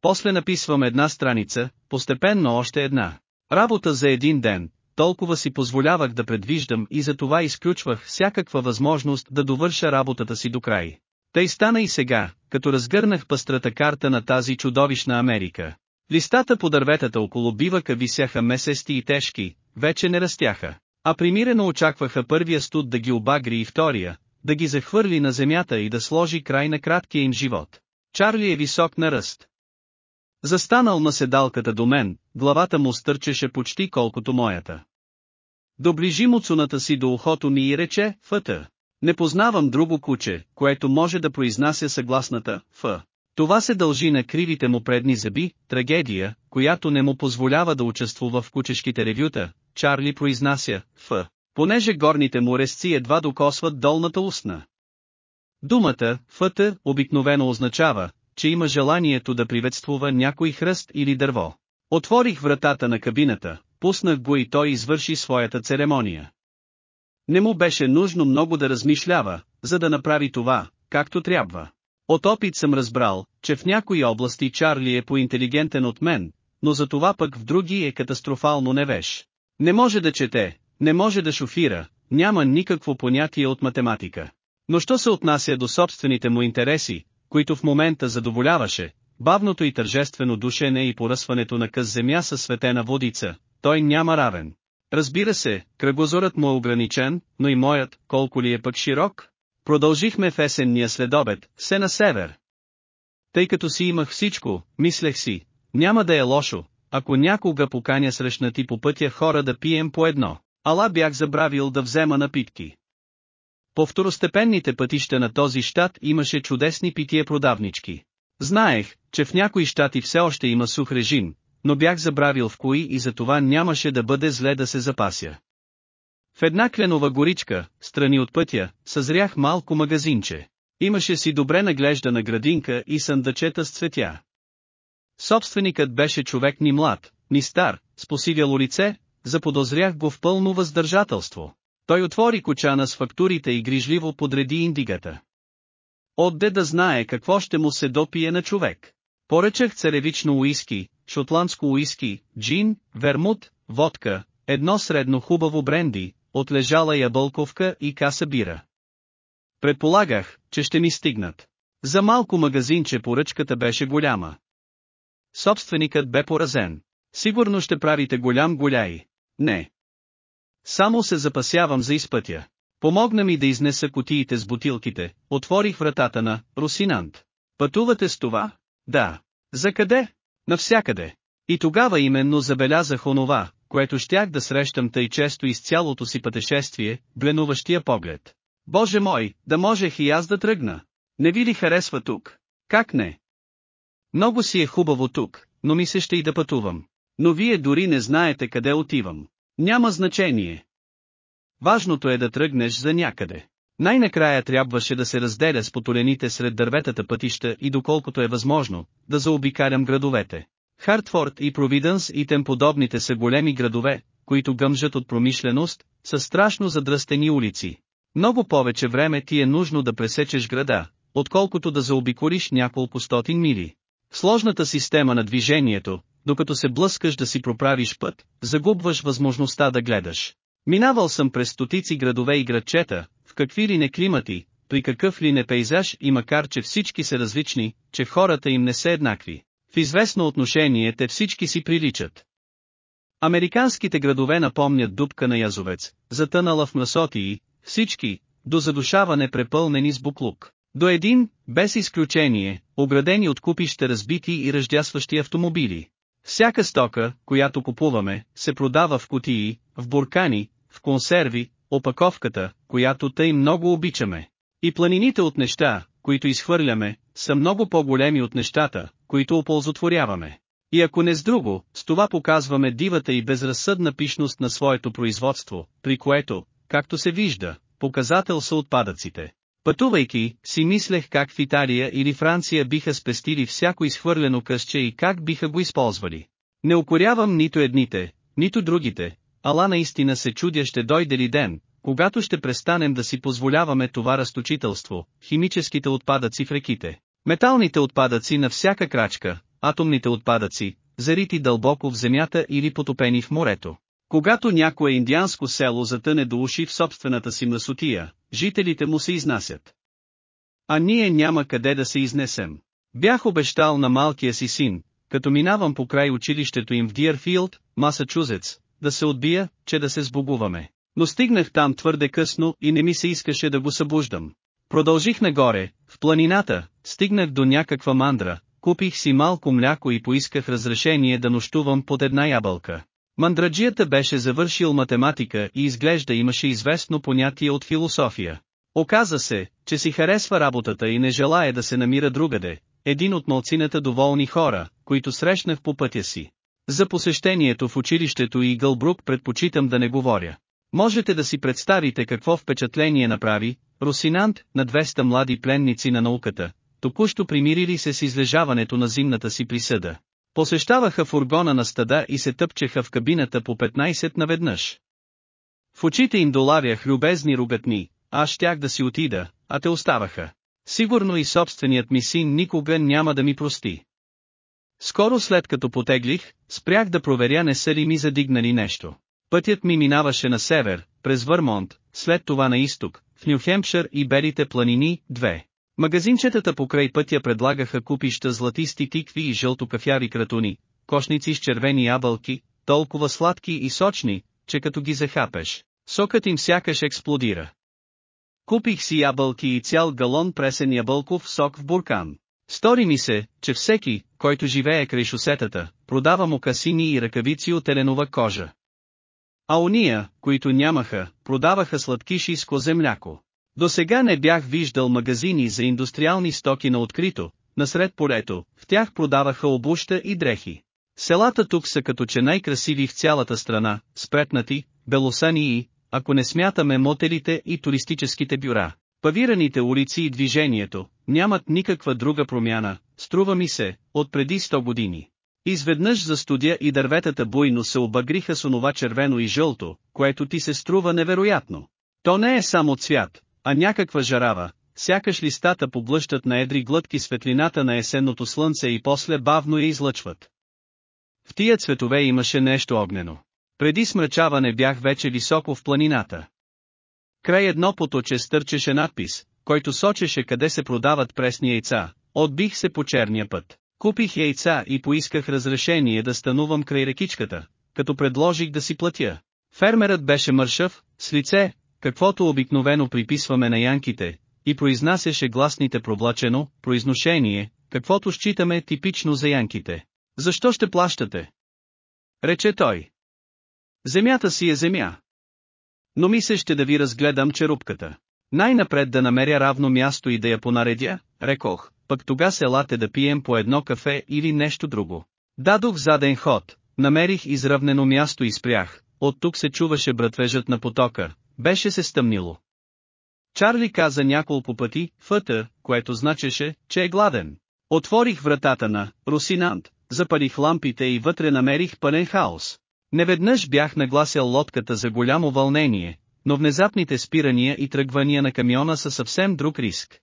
После написвам една страница, постепенно още една. Работа за един ден, толкова си позволявах да предвиждам и за това изключвах всякаква възможност да довърша работата си до край. Тъй стана и сега, като разгърнах пъстрата карта на тази чудовищна Америка. Листата по дърветата около бивака висяха месести и тежки, вече не растяха, а примирено очакваха първия студ да ги обагри и втория, да ги захвърли на земята и да сложи край на краткия им живот. Чарли е висок на ръст. Застанал на седалката до мен, главата му стърчеше почти колкото моята. Доближи муцуната си до ухото ми и рече, фъта. Не познавам друго куче, което може да произнася съгласната «ф». Това се дължи на кривите му предни зъби, трагедия, която не му позволява да участвува в кучешките ревюта, Чарли произнася «ф», понеже горните му резци едва докосват долната устна. Думата «фъта» обикновено означава, че има желанието да приветствува някой хръст или дърво. Отворих вратата на кабината, пуснах го и той извърши своята церемония. Не му беше нужно много да размишлява, за да направи това, както трябва. От опит съм разбрал, че в някои области Чарли е поинтелигентен от мен, но за това пък в други е катастрофално невеж. Не може да чете, не може да шофира, няма никакво понятие от математика. Но що се отнася до собствените му интереси, които в момента задоволяваше, бавното и тържествено душене и поръсването на къс земя със светена водица, той няма равен. Разбира се, кръгозорът му е ограничен, но и моят, колко ли е пък широк? Продължихме в есенния следобед, се на север. Тъй като си имах всичко, мислех си, няма да е лошо, ако някога поканя срещнати по пътя хора да пием по едно, ала бях забравил да взема напитки. По второстепенните пътища на този щат имаше чудесни питие продавнички. Знаех, че в някои щати все още има сух режим, но бях забравил в кои и за това нямаше да бъде зле да се запася. В една кленова горичка, страни от пътя, съзрях малко магазинче. Имаше си добре наглеждана градинка и съндъчета с цветя. Собственикът беше човек ни млад, ни стар, с посиляло лице, заподозрях го в пълно въздържателство. Той отвори кочана с фактурите и грижливо подреди индигата. Отде да знае какво ще му се допие на човек. Поръчах царевично уиски, шотландско уиски, джин, вермут, водка, едно средно хубаво бренди, отлежала ябълковка и каса бира. Предполагах, че ще ми стигнат. За малко магазинче поръчката беше голяма. Собственикът бе поразен. Сигурно ще правите голям голяй. Не. Само се запасявам за изпътя. Помогна ми да изнеса котиите с бутилките, отворих вратата на Русинант. Пътувате с това? Да. За къде? Навсякъде. И тогава именно забелязах онова, което щях да срещам тъй често из цялото си пътешествие, бленуващия поглед. Боже мой, да можех и аз да тръгна. Не ви ли харесва тук? Как не? Много си е хубаво тук, но ми се ще и да пътувам. Но вие дори не знаете къде отивам. Няма значение. Важното е да тръгнеш за някъде. Най-накрая трябваше да се разделя с потолените сред дърветата пътища и доколкото е възможно, да заобикалям градовете. Хартфорд и Провиденс и тем подобните са големи градове, които гъмжат от промишленост, са страшно задръстени улици. Много повече време ти е нужно да пресечеш града, отколкото да заобиколиш няколко стотин мили. Сложната система на движението, докато се блъскаш да си проправиш път, загубваш възможността да гледаш. Минавал съм през стотици градове и градчета, какви ли не климати, при какъв ли не пейзаж и макар че всички са различни, че хората им не са еднакви. В известно отношение те всички си приличат. Американските градове напомнят дупка на язовец, затънала в мръсотии, всички, до задушаване препълнени с буклук. До един, без изключение, оградени от купища разбити и ръждясващи автомобили. Всяка стока, която купуваме, се продава в кутии, в буркани, в консерви, опаковката, която тъй много обичаме. И планините от неща, които изхвърляме, са много по-големи от нещата, които оползотворяваме. И ако не с друго, с това показваме дивата и безразсъдна пишност на своето производство, при което, както се вижда, показател са отпадъците. Пътувайки, си мислех как в Италия или Франция биха спестили всяко изхвърлено късче и как биха го използвали. Не укорявам нито едните, нито другите, ала наистина се чудя ще дойде ли ден, когато ще престанем да си позволяваме това разточителство, химическите отпадъци в реките, металните отпадъци на всяка крачка, атомните отпадъци, зарити дълбоко в земята или потопени в морето. Когато някое индианско село затъне до уши в собствената си мъсотия, жителите му се изнасят. А ние няма къде да се изнесем. Бях обещал на малкия си син, като минавам по край училището им в Диерфилд, Масачузетс, да се отбия, че да се сбогуваме. Но стигнах там твърде късно и не ми се искаше да го събуждам. Продължих нагоре, в планината, стигнах до някаква мандра, купих си малко мляко и поисках разрешение да нощувам под една ябълка. Мандраджията беше завършил математика и изглежда имаше известно понятие от философия. Оказа се, че си харесва работата и не желая да се намира другаде, един от малцината доволни хора, които срещнах по пътя си. За посещението в училището и Гълбрук предпочитам да не говоря. Можете да си представите какво впечатление направи, Русинант, на 200 млади пленници на науката, току-що примирили се с излежаването на зимната си присъда. Посещаваха фургона на стада и се тъпчеха в кабината по 15 наведнъж. В очите им долавях любезни ругатни, аз щях да си отида, а те оставаха. Сигурно и собственият ми син никога няма да ми прости. Скоро след като потеглих, спрях да проверя не са ли ми задигнали нещо. Пътят ми минаваше на север, през Върмонт, след това на изток, в Нюхемпшир и Белите планини, две. Магазинчетата покрай пътя предлагаха купища златисти тикви и жълтокафяви кратуни, кошници с червени ябълки, толкова сладки и сочни, че като ги захапеш, сокът им сякаш експлодира. Купих си ябълки и цял галон пресен ябълков сок в буркан. Стори ми се, че всеки, който живее край шосетата, продава му касини и ръкавици от еленова кожа. А уния, които нямаха, продаваха сладкиши с козе. До сега не бях виждал магазини за индустриални стоки на открито, насред полето, в тях продаваха обуща и дрехи. Селата тук са като че най-красиви в цялата страна, спретнати, белосани и, ако не смятаме мотелите и туристическите бюра. Павираните улици и движението, нямат никаква друга промяна, струва ми се, от преди 100 години. Изведнъж за студия и дърветата буйно се обагриха с онова червено и жълто, което ти се струва невероятно. То не е само цвят, а някаква жарава, сякаш листата поблъщат на едри глътки светлината на есенното слънце и после бавно я излъчват. В тия цветове имаше нещо огнено. Преди смрачаване бях вече високо в планината. Край едно поточе стърчеше надпис, който сочеше къде се продават пресни яйца, отбих се по черния път. Купих яйца и поисках разрешение да станувам край рекичката, като предложих да си платя. Фермерът беше мършъв, с лице, каквото обикновено приписваме на янките, и произнасяше гласните проблачено, произношение, каквото считаме типично за янките. Защо ще плащате? Рече той. Земята си е земя. Но ми ще да ви разгледам черупката. Най-напред да намеря равно място и да я понаредя, рекох, пък тога се лате да пием по едно кафе или нещо друго. Дадох заден ход, намерих изравнено място и спрях, от тук се чуваше братвежът на потока, беше се стъмнило. Чарли каза няколко пъти, фътър, което значеше, че е гладен. Отворих вратата на Русинант, запалих лампите и вътре намерих пълен хаос. Неведнъж бях нагласял лодката за голямо вълнение, но внезапните спирания и тръгвания на камиона са съвсем друг риск.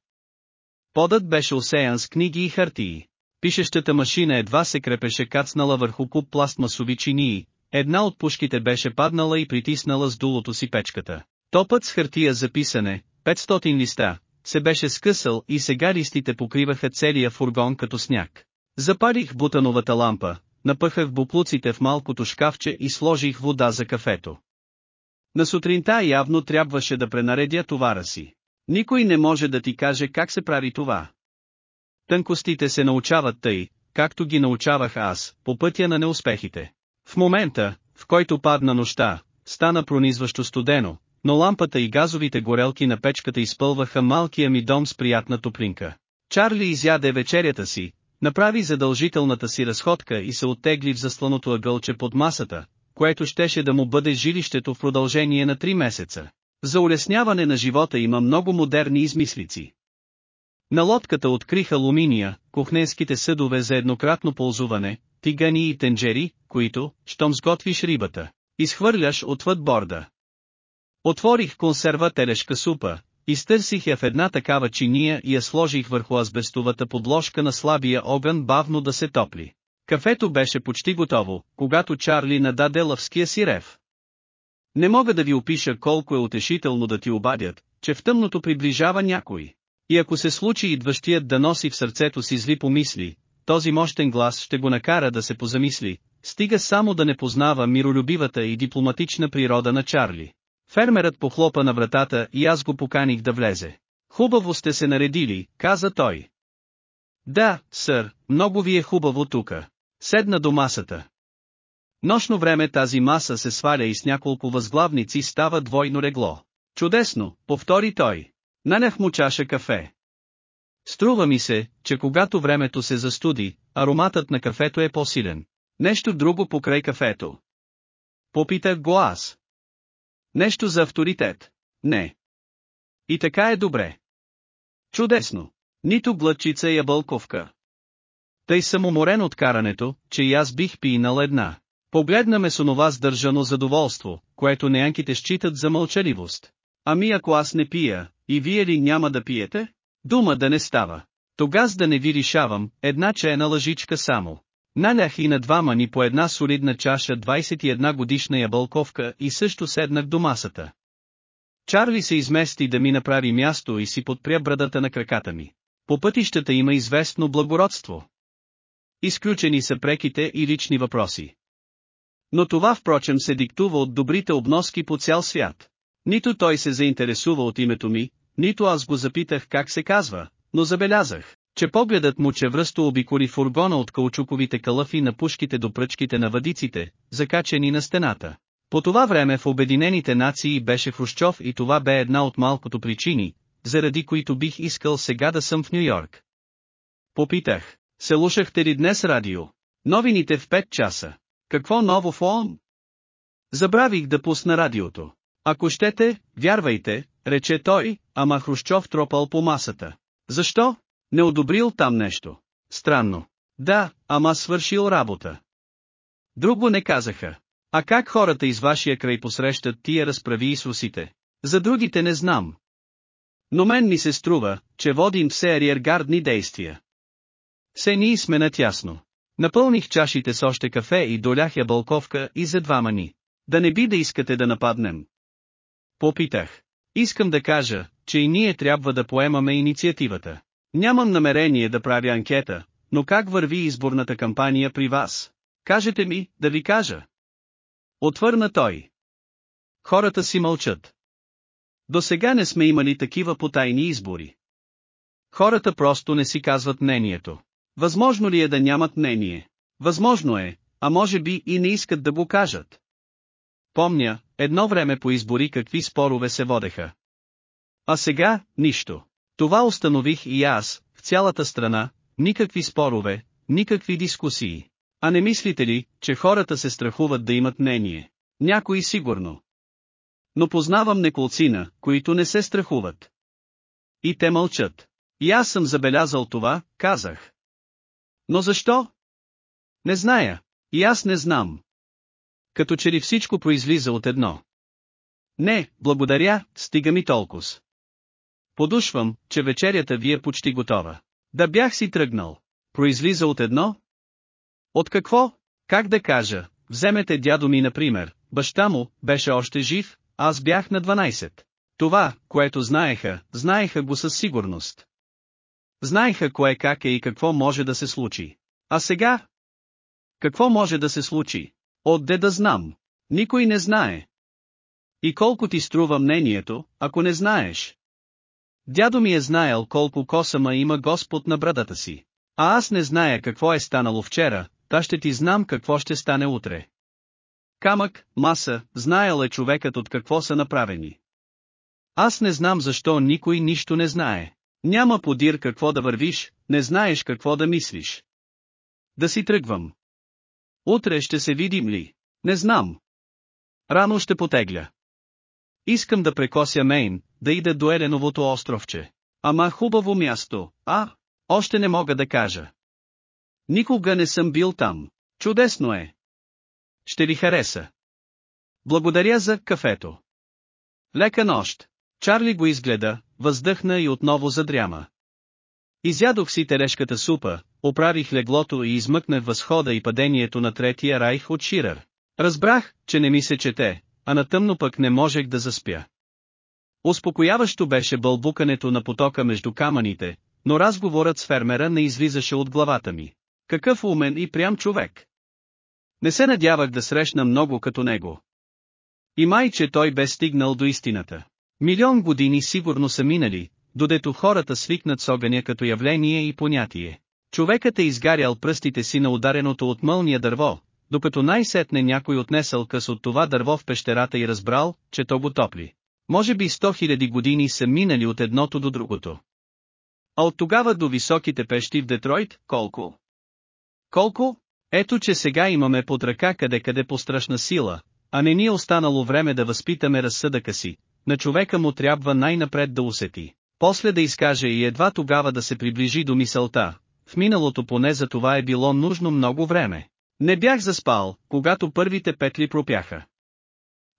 Подът беше осеян с книги и хартии. Пишещата машина едва се крепеше кацнала върху куп пластмасови чинии, една от пушките беше паднала и притиснала с дулото си печката. Топът с хартия за писане, 500 листа, се беше скъсал и сега листите покриваха целия фургон като сняг. Запалих бутановата лампа, напъхах буклуците в малкото шкафче и сложих вода за кафето. На сутринта явно трябваше да пренаредя товара си. Никой не може да ти каже как се прави това. Тънкостите се научават тъй, както ги научавах аз, по пътя на неуспехите. В момента, в който падна нощта, стана пронизващо студено, но лампата и газовите горелки на печката изпълваха малкия ми дом с приятна топлинка. Чарли изяде вечерята си, направи задължителната си разходка и се оттегли в засланото ъгълче под масата, което щеше да му бъде жилището в продължение на три месеца. За улесняване на живота има много модерни измислици. На лодката откриха алуминия, кухненските съдове за еднократно ползуване, тигани и тенджери, които, щом сготвиш рибата, изхвърляш отвъд борда. Отворих консерва телешка супа, изтърсих я в една такава чиния и я сложих върху азбестовата подложка на слабия огън бавно да се топли. Кафето беше почти готово, когато Чарли нададе лъвския си рев. Не мога да ви опиша колко е утешително да ти обадят, че в тъмното приближава някой. И ако се случи идващият да носи в сърцето си зли помисли, този мощен глас ще го накара да се позамисли, стига само да не познава миролюбивата и дипломатична природа на Чарли. Фермерът похлопа на вратата и аз го поканих да влезе. Хубаво сте се наредили, каза той. Да, сър, много ви е хубаво тука. Седна до масата. Нощно време тази маса се сваля и с няколко възглавници става двойно регло. Чудесно, повтори той. Нанях му чаша кафе. Струва ми се, че когато времето се застуди, ароматът на кафето е по-силен. Нещо друго покрай кафето. Попитах го аз. Нещо за авторитет. Не. И така е добре. Чудесно. Нито глъчица ябълковка. Тъй съм уморен от карането, че и аз бих пинал една. Погледна ме с онова сдържано задоволство, което неянките считат за мълчаливост. Ами ако аз не пия, и вие ли няма да пиете? Дума да не става. Тогас да не ви решавам, една чена лъжичка само. Налях и на двама ни по една солидна чаша 21 годишна ябълковка и също седнах до масата. Чарли се измести да ми направи място и си подпря брадата на краката ми. По пътищата има известно благородство. Изключени са преките и лични въпроси. Но това впрочем се диктува от добрите обноски по цял свят. Нито той се заинтересува от името ми, нито аз го запитах как се казва, но забелязах, че погледът му чевръсто обиколи фургона от каучуковите калъфи на пушките до пръчките на въдиците, закачени на стената. По това време в Обединените нации беше Хрущов и това бе една от малкото причини, заради които бих искал сега да съм в Нью-Йорк. Попитах, слушахте ли днес радио? Новините в 5 часа. Какво ново в ООН? Забравих да пусна радиото. Ако щете, вярвайте, рече той, ама Хрущов тропал по масата. Защо? Не одобрил там нещо. Странно. Да, ама свършил работа. Друго не казаха. А как хората из вашия край посрещат тия разправи и сусите? За другите не знам. Но мен ми се струва, че водим все ариергардни действия. Все ние сме натясно. Напълних чашите с още кафе и долях ябълковка и за двама ни. Да не би да искате да нападнем. Попитах. Искам да кажа, че и ние трябва да поемаме инициативата. Нямам намерение да правя анкета, но как върви изборната кампания при вас? Кажете ми, да ви кажа. Отвърна той. Хората си мълчат. До сега не сме имали такива потайни избори. Хората просто не си казват мнението. Възможно ли е да нямат мнение? Възможно е, а може би и не искат да го кажат. Помня, едно време по избори какви спорове се водеха. А сега, нищо. Това установих и аз, в цялата страна, никакви спорове, никакви дискусии. А не мислите ли, че хората се страхуват да имат мнение? Някои сигурно. Но познавам неколцина, които не се страхуват. И те мълчат. И аз съм забелязал това, казах. Но защо? Не зная. И аз не знам. Като че ли всичко произлиза от едно. Не, благодаря, стига ми толкова. Подушвам, че вечерята ви е почти готова. Да бях си тръгнал. Произлиза от едно? От какво? Как да кажа, вземете дядо ми например, баща му, беше още жив, аз бях на 12. Това, което знаеха, знаеха го със сигурност. Знаеха кое как е и какво може да се случи. А сега? Какво може да се случи? Отде да знам? Никой не знае. И колко ти струва мнението, ако не знаеш? Дядо ми е знаел колко косама има Господ на брадата си. А аз не зная какво е станало вчера, та ще ти знам какво ще стане утре. Камък, маса, знаел е човекът от какво са направени. Аз не знам защо никой нищо не знае. Няма подир какво да вървиш, не знаеш какво да мислиш. Да си тръгвам. Утре ще се видим ли? Не знам. Рано ще потегля. Искам да прекося Мейн, да ида до Еленовото островче. Ама хубаво място, а? Още не мога да кажа. Никога не съм бил там. Чудесно е. Ще ви хареса. Благодаря за кафето. Лека нощ. Чарли го изгледа, въздъхна и отново задряма. Изядох си терешката супа, оправих леглото и измъкнах възхода и падението на третия райх от Ширър. Разбрах, че не ми се чете, а на тъмно пък не можех да заспя. Успокояващо беше бълбукането на потока между камъните, но разговорът с фермера не излизаше от главата ми. Какъв умен и прям човек. Не се надявах да срещна много като него. И май, че той бе стигнал до истината. Милион години сигурно са минали, додето хората свикнат с огъня като явление и понятие. Човекът е изгарял пръстите си на удареното от мълния дърво, докато най-сетне някой отнесъл къс от това дърво в пещерата и разбрал, че то го топли. Може би сто хиляди години са минали от едното до другото. А от тогава до високите пещи в Детройт, колко? Колко? Ето че сега имаме под ръка къде-къде по страшна сила, а не ни е останало време да възпитаме разсъдъка си, на човека му трябва най-напред да усети, после да изкаже и едва тогава да се приближи до мисълта. в миналото поне за това е било нужно много време. Не бях заспал, когато първите петли пропяха.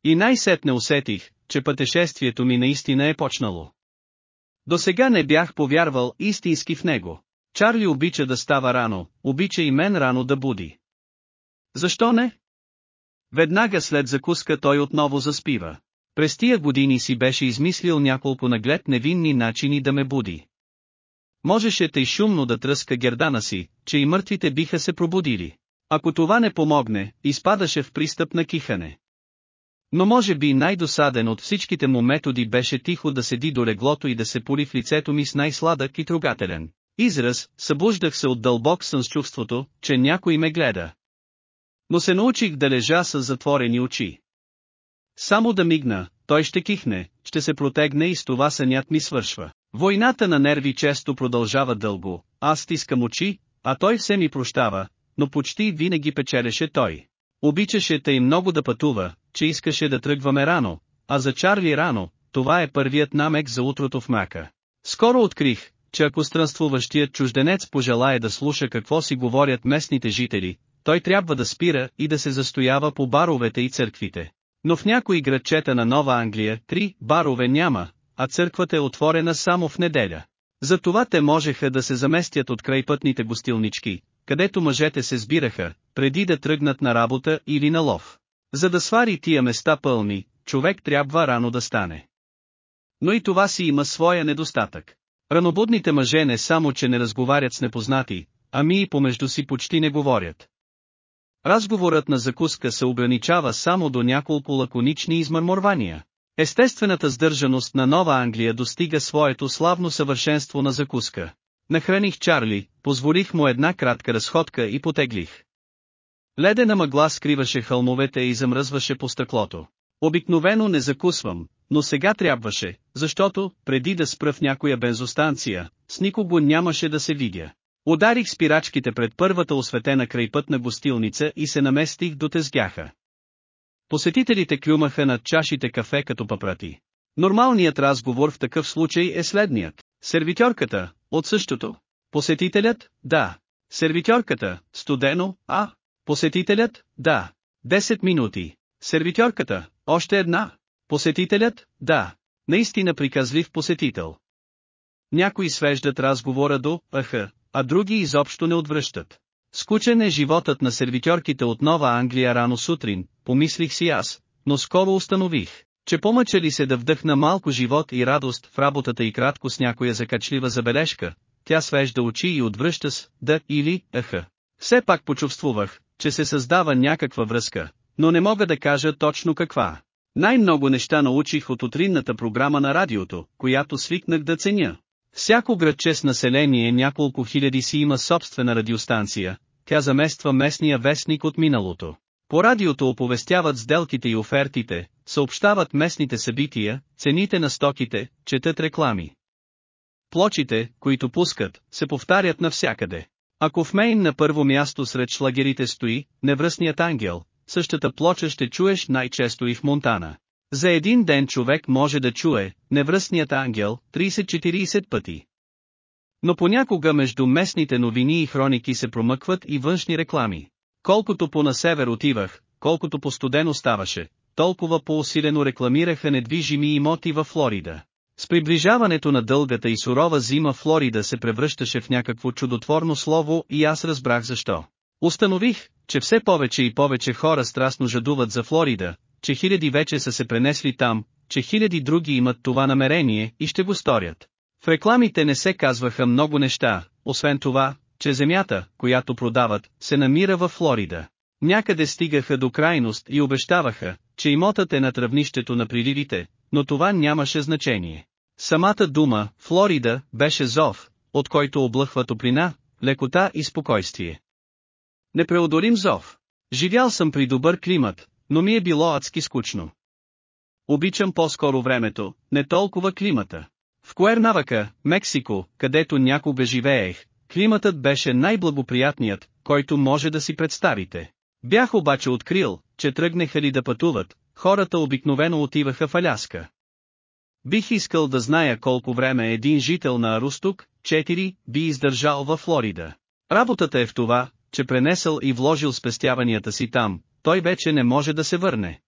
И най-сетне усетих, че пътешествието ми наистина е почнало. До сега не бях повярвал истински в него. Чарли обича да става рано, обича и мен рано да буди. Защо не? Веднага след закуска той отново заспива. През тия години си беше измислил няколко наглед невинни начини да ме буди. Можеше тъй шумно да тръска гердана си, че и мъртвите биха се пробудили. Ако това не помогне, изпадаше в пристъп на кихане. Но може би най-досаден от всичките му методи беше тихо да седи до леглото и да се поли в лицето ми с най-сладък и трогателен. Израз, събуждах се от дълбок сън с чувството, че някой ме гледа. Но се научих да лежа с затворени очи. Само да мигна, той ще кихне, ще се протегне и с това сънят ми свършва. Войната на нерви често продължава дълго, аз стискам очи, а той все ми прощава, но почти винаги печелеше той. Обичаше тъй много да пътува, че искаше да тръгваме рано, а за Чарли рано, това е първият намек за утрото в мака. Скоро открих, че ако странствуващият чужденец пожелае да слуша какво си говорят местните жители, той трябва да спира и да се застоява по баровете и църквите. Но в някои градчета на Нова Англия три барове няма, а църквата е отворена само в неделя. Затова те можеха да се заместят от край пътните гостилнички, където мъжете се сбираха, преди да тръгнат на работа или на лов. За да свари тия места пълни, човек трябва рано да стане. Но и това си има своя недостатък. Ранобудните мъже не само че не разговарят с непознати, ами и помежду си почти не говорят. Разговорът на закуска се ограничава само до няколко лаконични измърморвания. Естествената сдържаност на Нова Англия достига своето славно съвършенство на закуска. Нахраних Чарли, позволих му една кратка разходка и потеглих. Ледена мъгла скриваше хълмовете и замръзваше по стъклото. Обикновено не закусвам, но сега трябваше, защото, преди да спра някоя бензостанция, с никого нямаше да се видя. Ударих спирачките пред първата осветена крайпътна гостилница и се наместих до тезгяха. Посетителите клюмаха над чашите кафе като папрати. Нормалният разговор в такъв случай е следният. Сервитьорката, от същото. Посетителят, да. Сервитьорката, студено, а. Посетителят, да. 10 минути. Сервитьорката, още една. Посетителят, да. Наистина приказлив посетител. Някои свеждат разговора до «аха», а други изобщо не отвръщат. Скучен е животът на сервитьорките от Нова Англия рано сутрин, помислих си аз, но скоро установих, че помъча ли се да вдъхна малко живот и радост в работата и кратко с някоя закачлива забележка, тя свежда очи и отвръща с «да» или «аха». Все пак почувствувах, че се създава някаква връзка, но не мога да кажа точно каква. Най-много неща научих от утринната програма на радиото, която свикнах да ценя. Всяко градче с население няколко хиляди си има собствена радиостанция, тя замества местния вестник от миналото. По радиото оповестяват сделките и офертите, съобщават местните събития, цените на стоките, четат реклами. Плочите, които пускат, се повтарят навсякъде. Ако в Мейн на първо място сред шлагерите стои Невръстният ангел, същата плоча ще чуеш най-често и в Монтана. За един ден човек може да чуе Невръстният ангел 30-40 пъти. Но понякога между местните новини и хроники се промъкват и външни реклами. Колкото по на север отивах, колкото по студено ставаше, толкова по-усилено рекламираха недвижими имоти във Флорида. С приближаването на дългата и сурова зима Флорида се превръщаше в някакво чудотворно слово и аз разбрах защо. Установих, че все повече и повече хора страстно жадуват за Флорида, че хиляди вече са се пренесли там, че хиляди други имат това намерение и ще го сторят. В рекламите не се казваха много неща, освен това, че земята, която продават, се намира във Флорида. Някъде стигаха до крайност и обещаваха, че имотът е над равнището на приливите, но това нямаше значение. Самата дума, Флорида, беше зов, от който облъхва топлина, лекота и спокойствие. Непреодолим зов. Живял съм при добър климат, но ми е било адски скучно. Обичам по-скоро времето, не толкова климата. В Куернавака, Мексико, където някога живеех, климатът беше най-благоприятният, който може да си представите. Бях обаче открил, че тръгнеха ли да пътуват, хората обикновено отиваха в Аляска. Бих искал да зная колко време един жител на Арустук, 4, би издържал във Флорида. Работата е в това, че пренесъл и вложил спестяванията си там, той вече не може да се върне.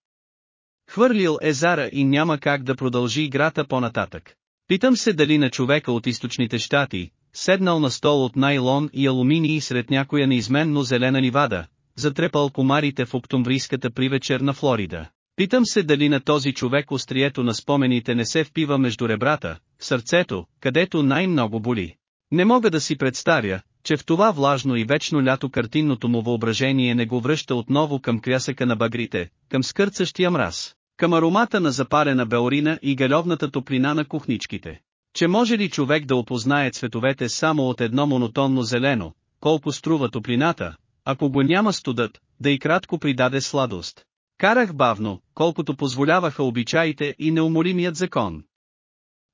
Хвърлил е зара и няма как да продължи играта по-нататък. Питам се дали на човека от източните щати, седнал на стол от найлон и алуминий сред някоя неизменно зелена ливада, затрепал комарите в октомврийската привечер на Флорида. Питам се дали на този човек острието на спомените не се впива между ребрата, сърцето, където най-много боли. Не мога да си представя, че в това влажно и вечно лято картинното му въображение не го връща отново към крясъка на багрите, към скърцащия мраз, към аромата на запарена беорина и галевната топлина на кухничките. Че може ли човек да опознае цветовете само от едно монотонно зелено, колко струва топлината, ако го няма студът, да и кратко придаде сладост. Карах бавно, колкото позволяваха обичаите и неумолимият закон.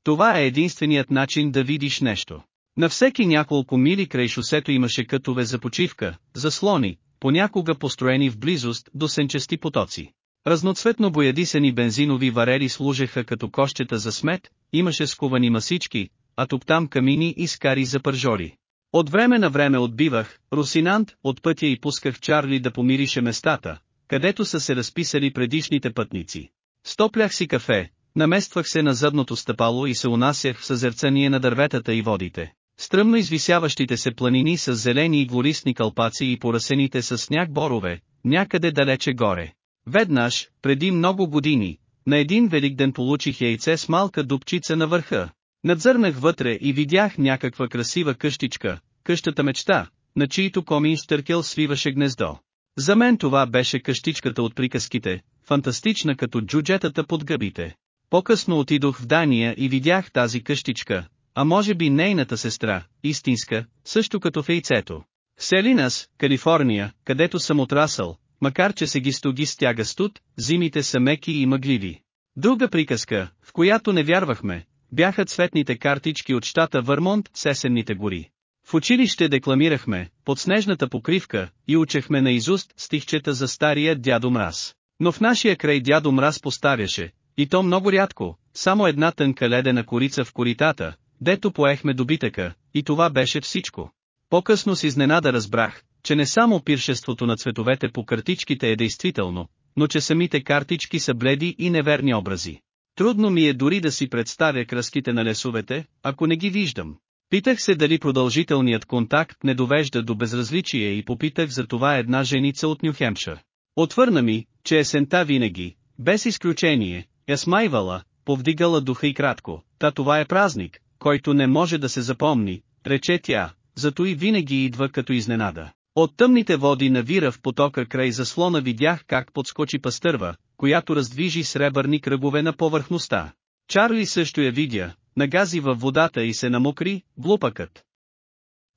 Това е единственият начин да видиш нещо. На всеки няколко мили край шосето имаше кътове за почивка, заслони, понякога построени в близост до сенчести потоци. Разноцветно боядисани бензинови варели служеха като кощета за смет, имаше скувани масички, а тук-там камини и скари за пържори. От време на време отбивах, Русинант, от пътя и пусках Чарли да помирише местата, където са се разписали предишните пътници. Стоплях си кафе, намествах се на задното стъпало и се унасях в съзерцание на дърветата и водите. Стръмно извисяващите се планини с зелени и глористни кълпаци и поръсените с сняг борове, някъде далече горе. Веднъж, преди много години, на един велик ден получих яйце с малка дупчица на върха. Надзърнах вътре и видях някаква красива къщичка, къщата мечта, на чието комин стъркел свиваше гнездо. За мен това беше къщичката от приказките, фантастична като джуджетата под гъбите. По-късно отидох в Дания и видях тази къщичка, а може би нейната сестра, истинска, също като в яйцето. Селинас, Калифорния, където съм отрасъл, макар че се ги стоги стяга студ, зимите са меки и мъгливи. Друга приказка, в която не вярвахме, бяха цветните картички от щата Върмонт с есенните гори. В училище декламирахме, под снежната покривка, и учехме на изуст стихчета за стария дядо Мраз. Но в нашия край дядо Мраз поставяше, и то много рядко, само една тънка ледена корица в коритата, дето поехме добитъка, и това беше всичко. По-късно с изненада разбрах, че не само пиршеството на цветовете по картичките е действително, но че самите картички са бледи и неверни образи. Трудно ми е дори да си представя кръските на лесовете, ако не ги виждам. Питах се дали продължителният контакт не довежда до безразличие и попитах за това една женица от Нюхемшър. Отвърна ми, че есента винаги, без изключение, я смайвала, повдигала духа и кратко, та това е празник, който не може да се запомни, рече тя, зато и винаги идва като изненада. От тъмните води на вира в потока край заслона видях как подскочи пастърва, която раздвижи сребърни кръгове на повърхността. Чарли също я видя, нагази във водата и се намокри, глупакът.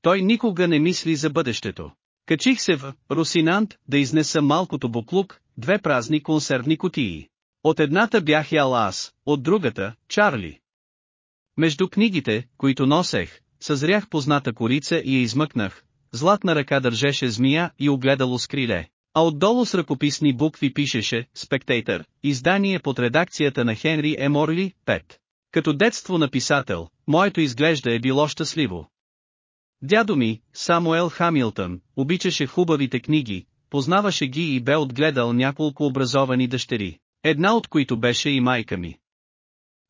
Той никога не мисли за бъдещето. Качих се в Русинант да изнеса малкото буклук, две празни консервни кутии. От едната бях ял аз, от другата – Чарли. Между книгите, които носех, съзрях позната корица и я измъкнах, златна ръка държеше змия и огледало с криле, а отдолу с ръкописни букви пишеше «Спектейтър», издание под редакцията на Хенри Е. Морли, 5. Като детство на писател, моето изглежда е било щастливо. Дядо ми, Самуел Хамилтън, обичаше хубавите книги, познаваше ги и бе отгледал няколко образовани дъщери, една от които беше и майка ми.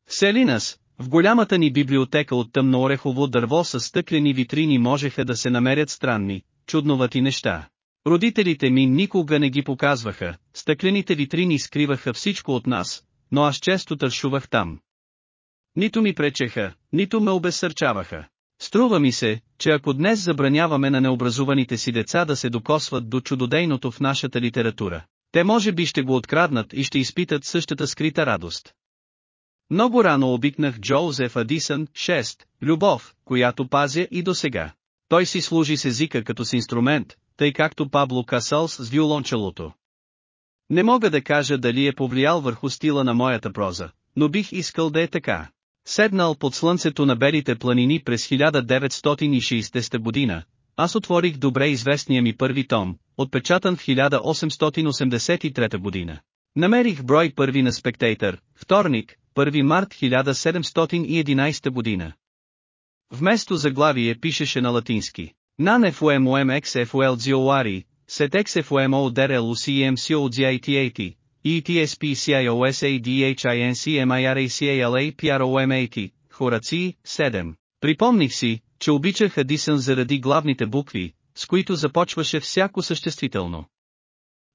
Селинас, в голямата ни библиотека от тъмноорехово дърво с стъклени витрини можеха да се намерят странни, чудновати неща. Родителите ми никога не ги показваха, стъклените витрини скриваха всичко от нас, но аз често тършувах там. Нито ми пречеха, нито ме обесърчаваха. Струва ми се, че ако днес забраняваме на необразуваните си деца да се докосват до чудодейното в нашата литература, те може би ще го откраднат и ще изпитат същата скрита радост. Много рано обикнах Джоузеф Адисън, 6, любов, която пазя и до сега. Той си служи с езика като с инструмент, тъй както Пабло Касалс с виолончелото. Не мога да кажа дали е повлиял върху стила на моята проза, но бих искал да е така. Седнал под слънцето на белите планини през 1960 година, аз отворих добре известния ми първи том, отпечатан в 1883 година. Намерих брой първи на Спектейтър, вторник, 1 март 1711 година. Вместо заглавие пишеше на латински. Нан FUMOM XFUL GORI, SET XFUMO DERL UCMCO GIT80, ETSP CIOS ADHINCMIRACALA PROM80, Хораци, 7. Припомних си, че обичах Адисън заради главните букви, с които започваше всяко съществително.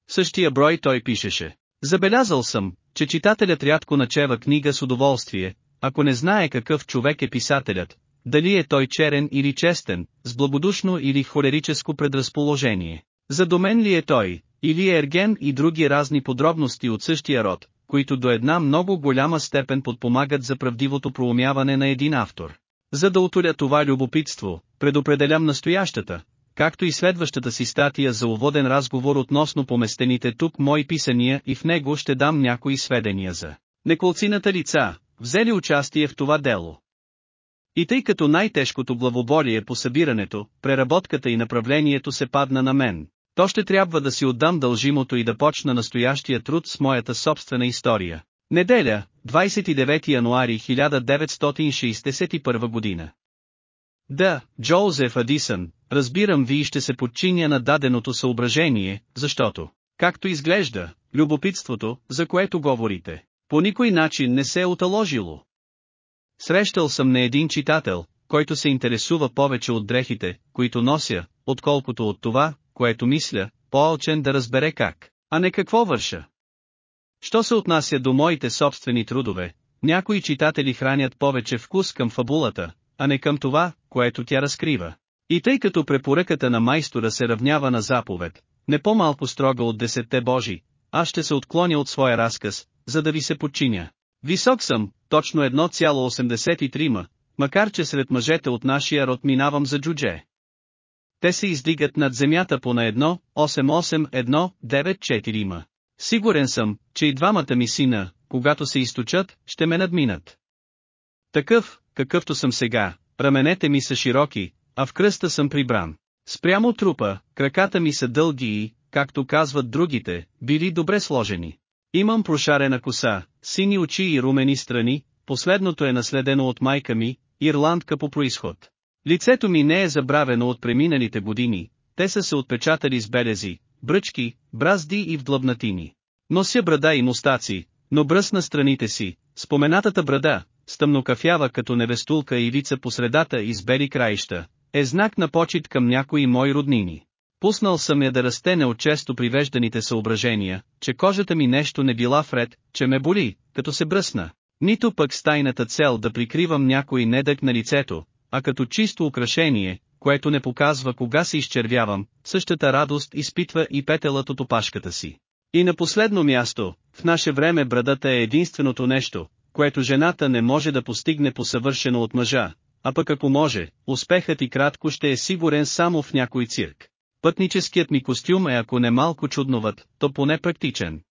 Същия брой той пишеше. Забелязал съм, че читателят рядко начева книга с удоволствие, ако не знае какъв човек е писателят, дали е той черен или честен, с благодушно или холерическо предразположение. Задомен ли е той, или е ерген и други разни подробности от същия род, които до една много голяма степен подпомагат за правдивото проумяване на един автор. За да отоля това любопитство, предопределям настоящата, както и следващата си статия за уводен разговор относно поместените тук мои писания и в него ще дам някои сведения за неколцината лица, взели участие в това дело. И тъй като най-тежкото главоболие по събирането, преработката и направлението се падна на мен, то ще трябва да си отдам дължимото и да почна настоящия труд с моята собствена история. Неделя, 29 януари 1961 година. Да, Джозеф Адисън, разбирам ви ще се подчиня на даденото съображение, защото, както изглежда, любопитството, за което говорите, по никой начин не се е оталожило. Срещал съм не един читател, който се интересува повече от дрехите, които нося, отколкото от това, което мисля, по-алчен да разбере как, а не какво върша. Що се отнася до моите собствени трудове, някои читатели хранят повече вкус към фабулата, а не към това, което тя разкрива. И тъй като препоръката на майстора се равнява на заповед, не по-малко строга от десетте Божи, аз ще се отклоня от своя разказ, за да ви се подчиня. Висок съм, точно 1,83 макар че сред мъжете от нашия род минавам за джудже. Те се издигат над земята по на 1,88-1,94 ма. Сигурен съм, че и двамата ми сина, когато се източат, ще ме надминат. Такъв, какъвто съм сега, раменете ми са широки, а в кръста съм прибран. Спрямо трупа, краката ми са дълги и, както казват другите, били добре сложени. Имам прошарена коса, сини очи и румени страни, последното е наследено от майка ми, ирландка по происход. Лицето ми не е забравено от преминалите години, те са се отпечатали с белези, бръчки, бразди и вдлъбнатини. Нося брада и мустаци, но бръс на страните си, споменатата брада, стъмнокафява като невестулка и лица по средата и с краища, е знак на почет към някои мои роднини. Пуснал съм я да расте от често привежданите съображения, че кожата ми нещо не била вред, че ме боли, като се бръсна. Нито пък с тайната цел да прикривам някой недък на лицето, а като чисто украшение, което не показва кога се изчервявам, същата радост изпитва и петелът от опашката си. И на последно място, в наше време брадата е единственото нещо, което жената не може да постигне посъвършено от мъжа, а пък ако може, успехът и кратко ще е сигурен само в някой цирк. Пътническият ми костюм е ако не малко чудноват, то поне практичен.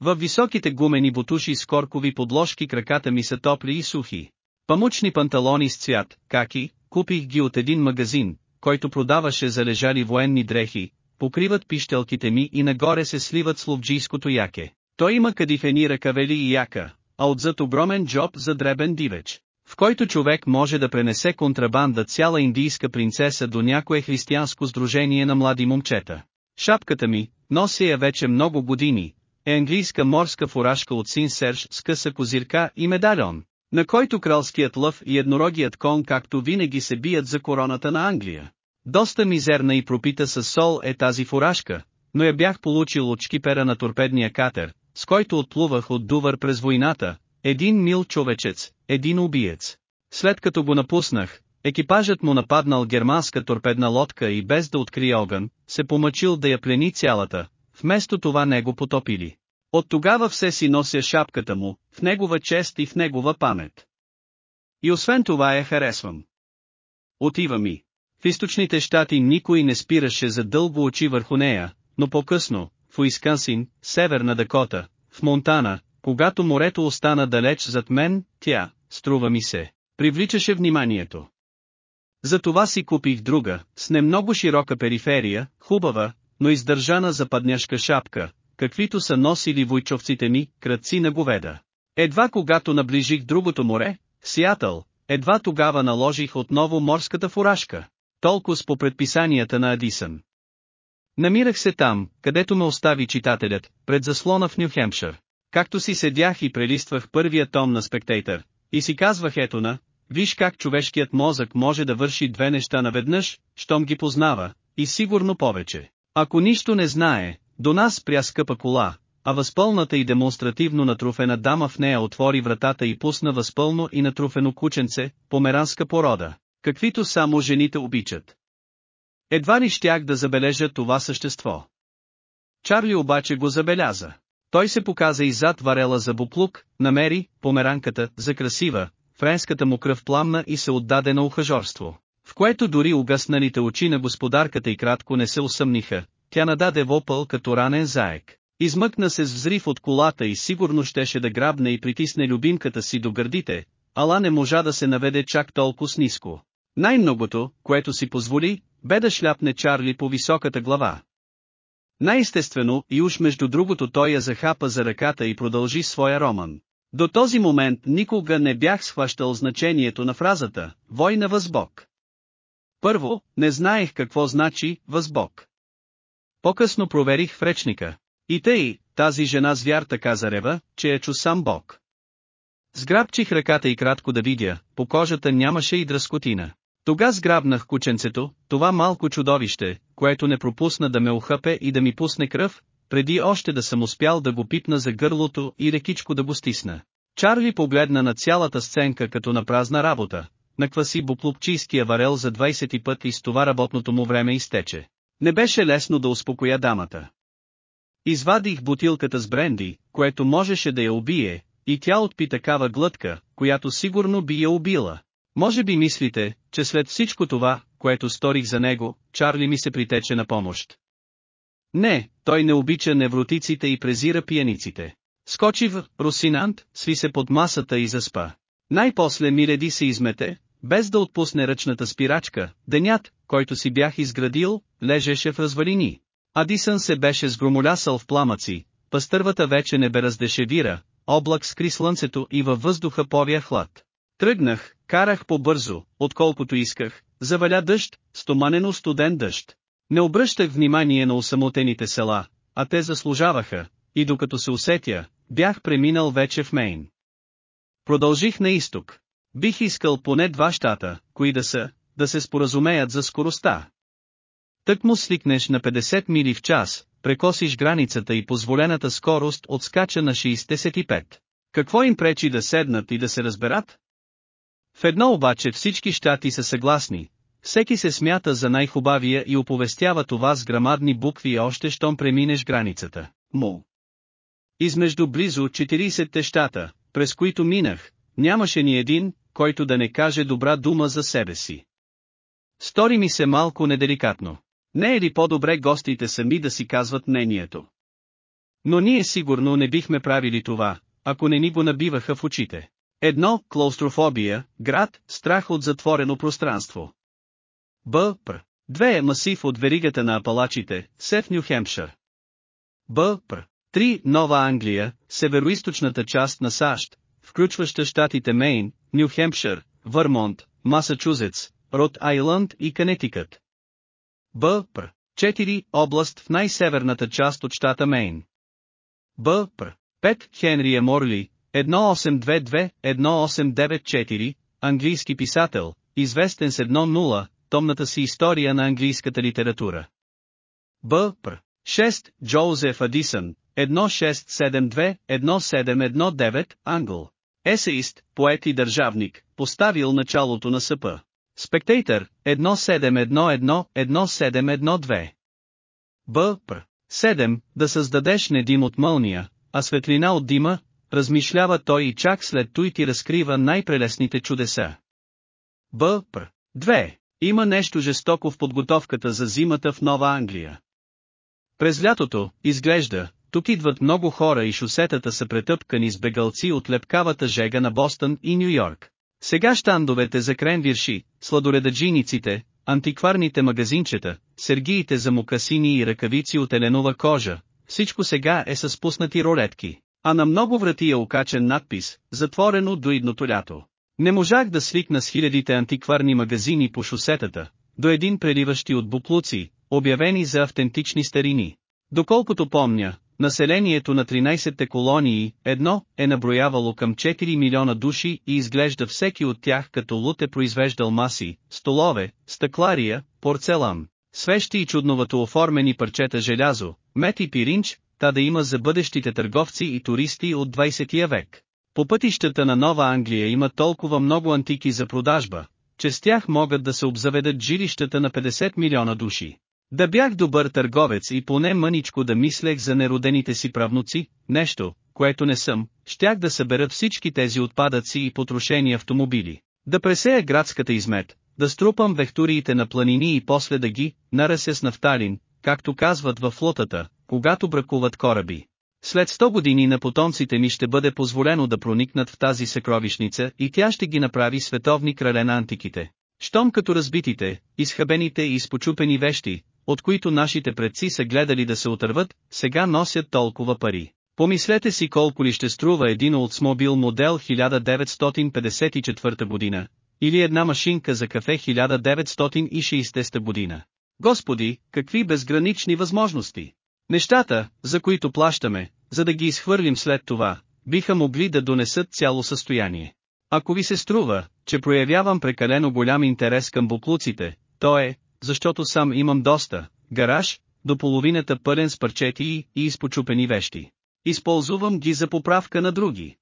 Във високите гумени бутуши с коркови подложки краката ми са топли и сухи. Памучни панталони с цвят, каки, купих ги от един магазин, който продаваше залежали военни дрехи, покриват пищелките ми и нагоре се сливат с ловджийското яке. Той има кадифени ръкавели и яка, а отзад огромен джоб за дребен дивеч, в който човек може да пренесе контрабанда цяла индийска принцеса до някое християнско сдружение на млади момчета. Шапката ми, нося я вече много години, е английска морска фуражка от син Серж с къса козирка и медальон, на който кралският лъв и еднорогият кон както винаги се бият за короната на Англия. Доста мизерна и пропита с сол е тази фуражка, но я бях получил от шкипера на торпедния катер, с който отплувах от Дувър през войната, един мил човечец, един убиец. След като го напуснах, екипажът му нападнал германска торпедна лодка и без да открие огън, се помъчил да я плени цялата, вместо това не го потопили. От тогава все си нося шапката му, в негова чест и в негова памет. И освен това я харесвам. Отива ми. В източните щати никой не спираше за дълго очи върху нея, но по-късно, в Уискансин, Северна Дакота, в Монтана, когато морето остана далеч зад мен, тя, струва ми се, привличаше вниманието. Затова си купих друга, с не много широка периферия, хубава, но издържана западняшка шапка, каквито са носили войчовците ми, кръци на говеда. Едва когато наближих другото море, Сиатъл, едва тогава наложих отново морската фуражка. толкова по предписанията на Адисън. Намирах се там, където ме остави читателят, пред заслона в Нью-Хемпшир. Както си седях и прелиствах първия том на Спектейтър, и си казвах ето на, виж как човешкият мозък може да върши две неща наведнъж, щом ги познава, и сигурно повече. Ако нищо не знае, до нас пря скъпа кола, а възпълната и демонстративно натруфена дама в нея отвори вратата и пусна възпълно и натруфено кученце, померанска порода, каквито само жените обичат. Едва ли щях да забележа това същество. Чарли обаче го забеляза. Той се показа и зад варела за буплук, намери, померанката, за красива, френската му кръв пламна и се отдаде на ухажорство, в което дори угасналите очи на господарката и кратко не се усъмниха, тя нададе вопъл като ранен заек. Измъкна се с взрив от колата и сигурно щеше да грабне и притисне любимката си до гърдите, ала не можа да се наведе чак толкова ниско. Най-многото, което си позволи, бе да шляпне Чарли по високата глава. Най-естествено, и уж между другото той я захапа за ръката и продължи своя роман. До този момент никога не бях схващал значението на фразата «Война възбок». Първо, не знаех какво значи «възбок». По-късно проверих в речника. И тъй, тази жена звяр така зарева, че е чу сам Бог. Сграбчих ръката и кратко да видя, по кожата нямаше и дръскотина. Тога сграбнах кученцето, това малко чудовище, което не пропусна да ме ухъпе и да ми пусне кръв, преди още да съм успял да го пипна за гърлото и рекичко да го стисна. Чарли погледна на цялата сценка като на празна работа, накваси буплупчийския варел за 20 път и с това работното му време изтече. Не беше лесно да успокоя дамата. Извадих бутилката с бренди, което можеше да я убие, и тя отпи такава глътка, която сигурно би я убила. Може би мислите, че след всичко това, което сторих за него, Чарли ми се притече на помощ. Не, той не обича невротиците и презира пияниците. Скочи в Русинант, сви се под масата и заспа. Най-после Миледи се измете, без да отпусне ръчната спирачка, денят, който си бях изградил, лежеше в развалини. Адисън се беше сгромолясал в пламъци, пастървата вече не бе раздешевира, облак скри слънцето и във въздуха повя хлад. Тръгнах, карах по-бързо, отколкото исках, заваля дъжд, стоманено студен дъжд. Не обръщах внимание на усамотените села, а те заслужаваха, и докато се усетя, бях преминал вече в Мейн. Продължих на изток. Бих искал поне два щата, кои да са, да се споразумеят за скоростта. Тък му свикнеш на 50 мили в час, прекосиш границата и позволената скорост отскача на 65. Какво им пречи да седнат и да се разберат? В едно обаче всички щати са съгласни, всеки се смята за най-хубавия и оповестява това с грамадни букви още щом преминеш границата, му. Измежду близо 40-те щата, през които минах, нямаше ни един, който да не каже добра дума за себе си. Стори ми се малко неделикатно. Не е ли по-добре гостите сами да си казват мнението? Но ние сигурно не бихме правили това, ако не ни го набиваха в очите. Едно, клаустрофобия, град, страх от затворено пространство. Б. Пр. Две е масив от веригата на апалачите, Сев Нью Хемпшир. Б. Пр. Три, Нова Англия, североизточната част на САЩ, включваща щатите Мейн, Нью Хемпшир, Върмонт, Масачузетс, Род Айланд и Канетикът. Б. Пр. 4. Област в най-северната част от щата Мейн. Б. Пр. 5. Хенрия Морли, 1822-1894, английски писател, известен с 1.0, томната си история на английската литература. Б. Пр. 6. Джоузеф Адисън, 1672-1719, англ. Есеист, поет и държавник, поставил началото на съпа. Спектейтър, 1711-1712. Б. Пр. 7. Да създадеш не дим от мълния, а светлина от дима, размишлява той и чак след той ти разкрива най-прелесните чудеса. Б. Пр. 2. Има нещо жестоко в подготовката за зимата в Нова Англия. През лятото, изглежда, тук идват много хора и шосетата са претъпкани с бегалци от лепкавата жега на Бостън и Нью Йорк. Сега щандовете за кренвирши, сладоредаджиниците, антикварните магазинчета, сергиите за мукасини и ръкавици от еленова кожа, всичко сега е с пуснати ролетки, а на много врати е окачен надпис, затворено до идното лято. Не можах да свикна с хилядите антикварни магазини по шосетата, до един преливащи от буклуци, обявени за автентични старини. Доколкото помня, населението на 13-те колонии, едно, е наброявало към 4 милиона души и изглежда всеки от тях като лут е произвеждал маси, столове, стъклария, порцелан, свещи и чудновато оформени парчета желязо, мет и пиринч, та да има за бъдещите търговци и туристи от 20 век. По пътищата на Нова Англия има толкова много антики за продажба, че с тях могат да се обзаведат жилищата на 50 милиона души. Да бях добър търговец и поне мъничко да мислех за неродените си правнуци, нещо, което не съм, щях да събера всички тези отпадъци и потрошени автомобили, да пресея градската измет, да струпам вехтуриите на планини и после да ги, нарася с нафталин, както казват във флотата, когато бракуват кораби. След 100 години на потомците ми ще бъде позволено да проникнат в тази съкровищница и тя ще ги направи световни крале на антиките. Щом като разбитите, изхабените и изпочупени вещи, от които нашите предци са гледали да се отърват, сега носят толкова пари. Помислете си колко ли ще струва един Oldsmobile модел 1954 година, или една машинка за кафе 1960 година. Господи, какви безгранични възможности! Нещата, за които плащаме, за да ги изхвърлим след това, биха могли да донесат цяло състояние. Ако ви се струва, че проявявам прекалено голям интерес към буклуците, то е, защото сам имам доста, гараж, до половината пълен с парчети и изпочупени вещи. Използвам ги за поправка на други.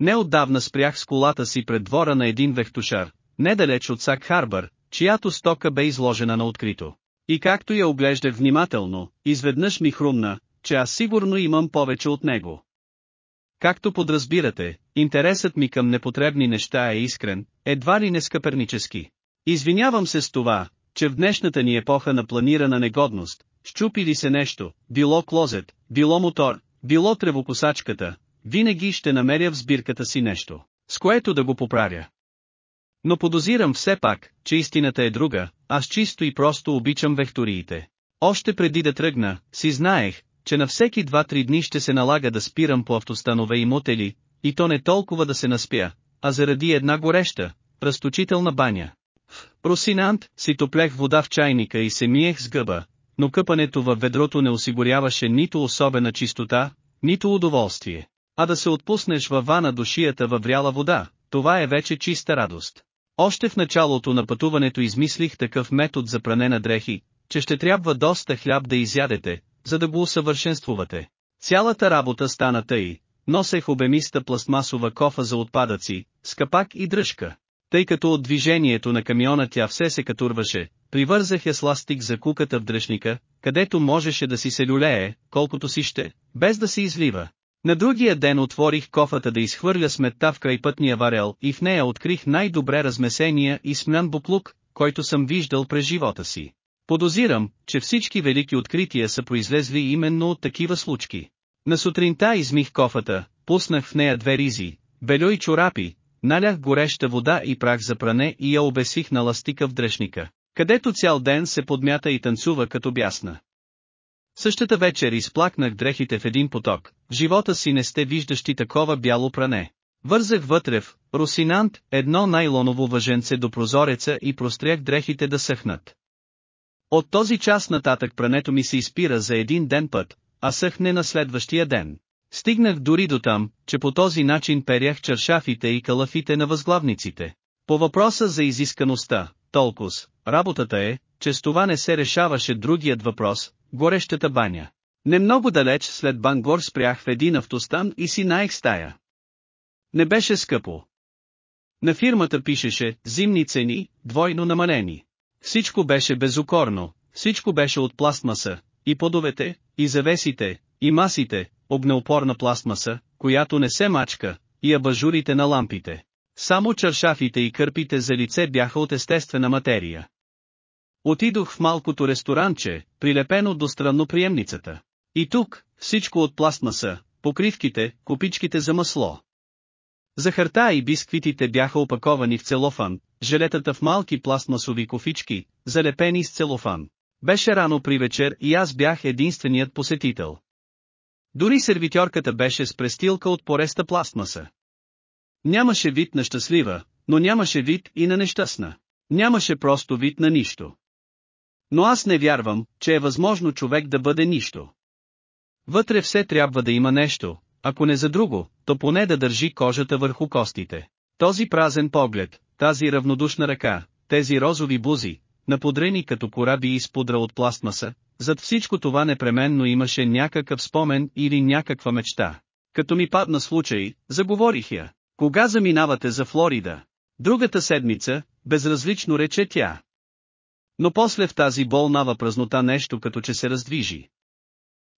Неотдавна спрях с колата си пред двора на един вехтушар, недалеч от Сак Харбър, чиято стока бе изложена на открито. И както я оглеждах внимателно, изведнъж ми хрумна, че аз сигурно имам повече от него. Както подразбирате, интересът ми към непотребни неща е искрен, едва ли не скъпернически. Извинявам се с това, че в днешната ни епоха на планирана негодност, щупи ли се нещо, било клозет, било мотор, било тревокосачката, винаги ще намеря в сбирката си нещо, с което да го поправя. Но подозирам все пак, че истината е друга, аз чисто и просто обичам векториите. Още преди да тръгна, си знаех, че на всеки 2-3 дни ще се налага да спирам по автостанове и мотели, и то не толкова да се наспя, а заради една гореща, разточителна баня. В Просинант си топлех вода в чайника и се миех с гъба, но къпането във ведрото не осигуряваше нито особена чистота, нито удоволствие. А да се отпуснеш във вана до шията във вряла вода, това е вече чиста радост. Още в началото на пътуването измислих такъв метод за пране на дрехи, че ще трябва доста хляб да изядете, за да го усъвършенствувате. Цялата работа стана тъй, носех обемиста пластмасова кофа за отпадъци, с капак и дръжка. Тъй като от движението на камиона тя все се катурваше, привързах я с ластик за куката в дръжника, където можеше да си се люлее, колкото си ще, без да се излива. На другия ден отворих кофата да изхвърля сметта в край пътния варел и в нея открих най-добре размесения и смлян буклук, който съм виждал през живота си. Подозирам, че всички велики открития са произлезли именно от такива случки. На сутринта измих кофата, пуснах в нея две ризи, бельо и чорапи, налях гореща вода и прах за пране и я обесих на ластика в дръжника, където цял ден се подмята и танцува като бясна. Същата вечер изплакнах дрехите в един поток, в живота си не сте виждащи такова бяло пране. Вързах вътре в Русинант едно найлоново въженце до прозореца и прострях дрехите да съхнат. От този час нататък прането ми се изпира за един ден път, а съхне на следващия ден. Стигнах дори до там, че по този начин перях чершафите и калафите на възглавниците. По въпроса за изискаността, толкова, работата е, че с това не се решаваше другият въпрос, горещата баня. Не много далеч след Бангор спрях в един автостан и си наех стая. Не беше скъпо. На фирмата пишеше «Зимни цени, двойно намалени». Всичко беше безукорно, всичко беше от пластмаса, и подовете, и завесите, и масите, огнеопорна пластмаса, която не се мачка, и абажурите на лампите. Само чаршафите и кърпите за лице бяха от естествена материя. Отидох в малкото ресторанче, прилепено до странноприемницата. И тук, всичко от пластмаса, покривките, копичките за масло. Захарта и бисквитите бяха опаковани в целофан, желетата в малки пластмасови кофички, залепени с целофан. Беше рано при вечер и аз бях единственият посетител. Дори сервитьорката беше с престилка от пореста пластмаса. Нямаше вид на щастлива, но нямаше вид и на нещастна. Нямаше просто вид на нищо. Но аз не вярвам, че е възможно човек да бъде нищо. Вътре все трябва да има нещо, ако не за друго, то поне да държи кожата върху костите. Този празен поглед, тази равнодушна ръка, тези розови бузи, наподрени като кораби из пудра от пластмаса, зад всичко това непременно имаше някакъв спомен или някаква мечта. Като ми падна случай, заговорих я. Кога заминавате за Флорида? Другата седмица, безразлично рече тя. Но после в тази болнава празнота нещо като че се раздвижи.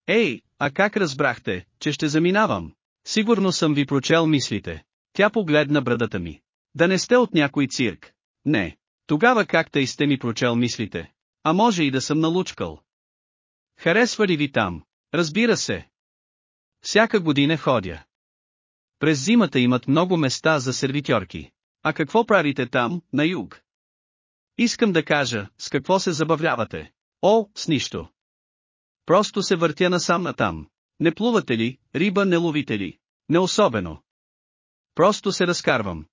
Ей, а как разбрахте, че ще заминавам? Сигурно съм ви прочел мислите. Тя погледна брадата ми. Да не сте от някой цирк. Не. Тогава как тъй сте ми прочел мислите? А може и да съм налучкал. Харесва ли ви там? Разбира се. Всяка година ходя. През зимата имат много места за сервитьорки. А какво правите там, на юг? Искам да кажа, с какво се забавлявате? О, с нищо. Просто се въртя насам натам. Не плувате ли, риба не ловите ли? Не особено. Просто се разкарвам.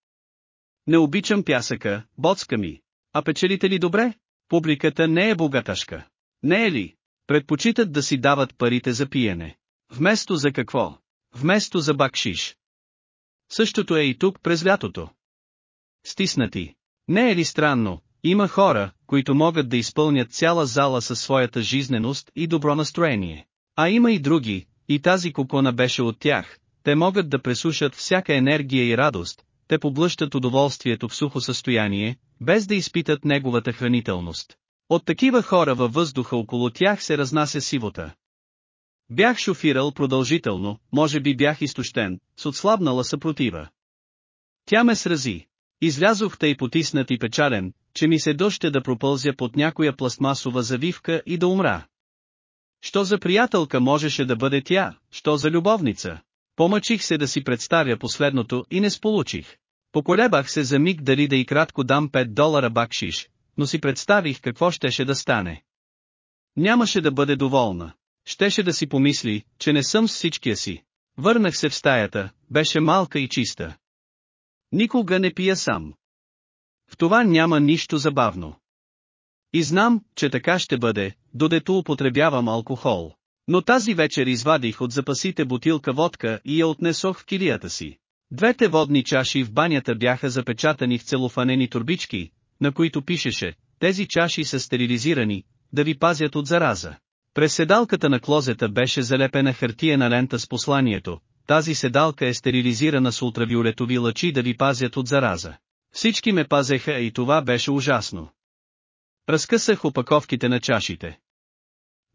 Не обичам пясъка, боцка ми. А печелите ли добре? Публиката не е богаташка. Не е ли? Предпочитат да си дават парите за пиене. Вместо за какво? Вместо за бакшиш. Същото е и тук през лятото. Стиснати. Не е ли странно, има хора, които могат да изпълнят цяла зала със своята жизненост и добро настроение. А има и други, и тази кокона беше от тях, те могат да пресушат всяка енергия и радост, те поблъщат удоволствието в сухо състояние, без да изпитат неговата хранителност. От такива хора във въздуха около тях се разнася сивота. Бях шофирал продължително, може би бях изтощен, с отслабнала съпротива. Тя ме срази. Излязох тъй потиснат и печален, че ми се дъще да пропълзя под някоя пластмасова завивка и да умра. Що за приятелка можеше да бъде тя, що за любовница? Помъчих се да си представя последното и не сполучих. Поколебах се за миг дали да и кратко дам 5 долара бакшиш, но си представих какво щеше да стане. Нямаше да бъде доволна. Щеше да си помисли, че не съм с всичкия си. Върнах се в стаята, беше малка и чиста. Никога не пия сам. В това няма нищо забавно. И знам, че така ще бъде, додето употребявам алкохол. Но тази вечер извадих от запасите бутилка водка и я отнесох в килията си. Двете водни чаши в банята бяха запечатани в целофанени турбички, на които пишеше, тези чаши са стерилизирани, да ви пазят от зараза. През седалката на клозета беше залепена хартиена лента с посланието, тази седалка е стерилизирана с ултравиолетови лъчи да ви пазят от зараза. Всички ме пазеха и това беше ужасно. Разкъсах опаковките на чашите.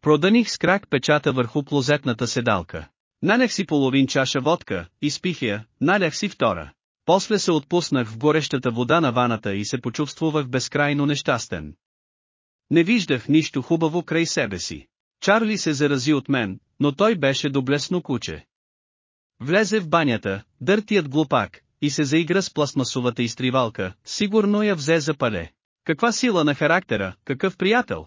Проданих с крак печата върху клозетната седалка. Налях си половин чаша водка, изпих я, налях си втора. После се отпуснах в горещата вода на ваната и се почувствувах безкрайно нещастен. Не виждах нищо хубаво край себе си. Чарли се зарази от мен, но той беше доблесно куче. Влезе в банята, дъртият глупак, и се заигра с пластмасовата изтривалка, сигурно я взе за пале. Каква сила на характера, какъв приятел!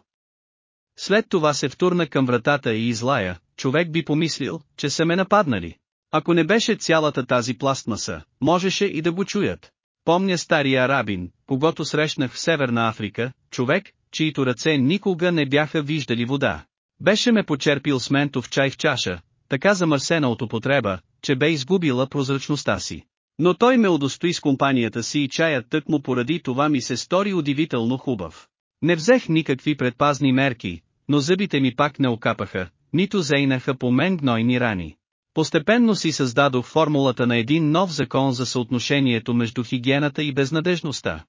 След това се втурна към вратата и излая, човек би помислил, че са ме нападнали. Ако не беше цялата тази пластмаса, можеше и да го чуят. Помня стария арабин, когато срещнах в Северна Африка, човек, чието ръце никога не бяха виждали вода. Беше ме почерпил с ментов чай в чаша, така замърсена от употреба, че бе изгубила прозрачността си. Но той ме удостои с компанията си и чаят тък му поради това ми се стори удивително хубав. Не взех никакви предпазни мерки, но зъбите ми пак не окапаха, нито зейнаха по мен гнойни рани. Постепенно си създадох формулата на един нов закон за съотношението между хигиената и безнадежността.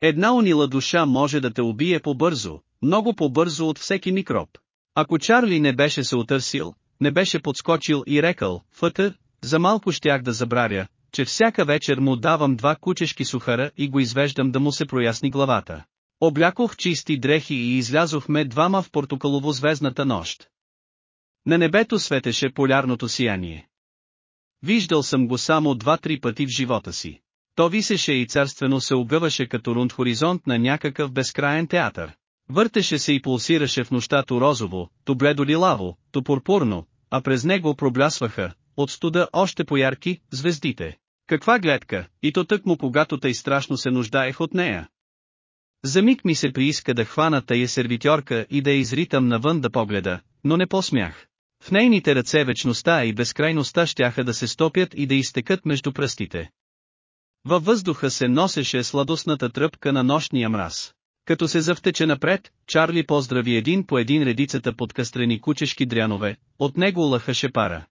Една унила душа може да те убие по-бързо, много по-бързо от всеки микроб. Ако Чарли не беше се отърсил, не беше подскочил и рекал, фътър, за малко щях да забравя, че всяка вечер му давам два кучешки сухара и го извеждам да му се проясни главата. Облякох чисти дрехи и излязохме двама в портокалово-звездната нощ. На небето светеше полярното сияние. Виждал съм го само два-три пъти в живота си. То висеше и царствено се огъваше като рунд хоризонт на някакъв безкраен театър. Въртеше се и пулсираше в нощта то розово, то бледо лилаво, то пурпурно, а през него проблясваха, от студа още поярки, звездите. Каква гледка, и то тък му когато тъй страшно се нуждаех от нея. За миг ми се прииска да хвана тая сервитьорка и да я изритам навън да погледа, но не посмях. В нейните ръце вечността и безкрайността щяха да се стопят и да изтекат между пръстите. Във въздуха се носеше сладостната тръпка на нощния мраз. Като се завтече напред, Чарли поздрави един по един редицата под кастрени кучешки дрянове, от него лъхаше пара.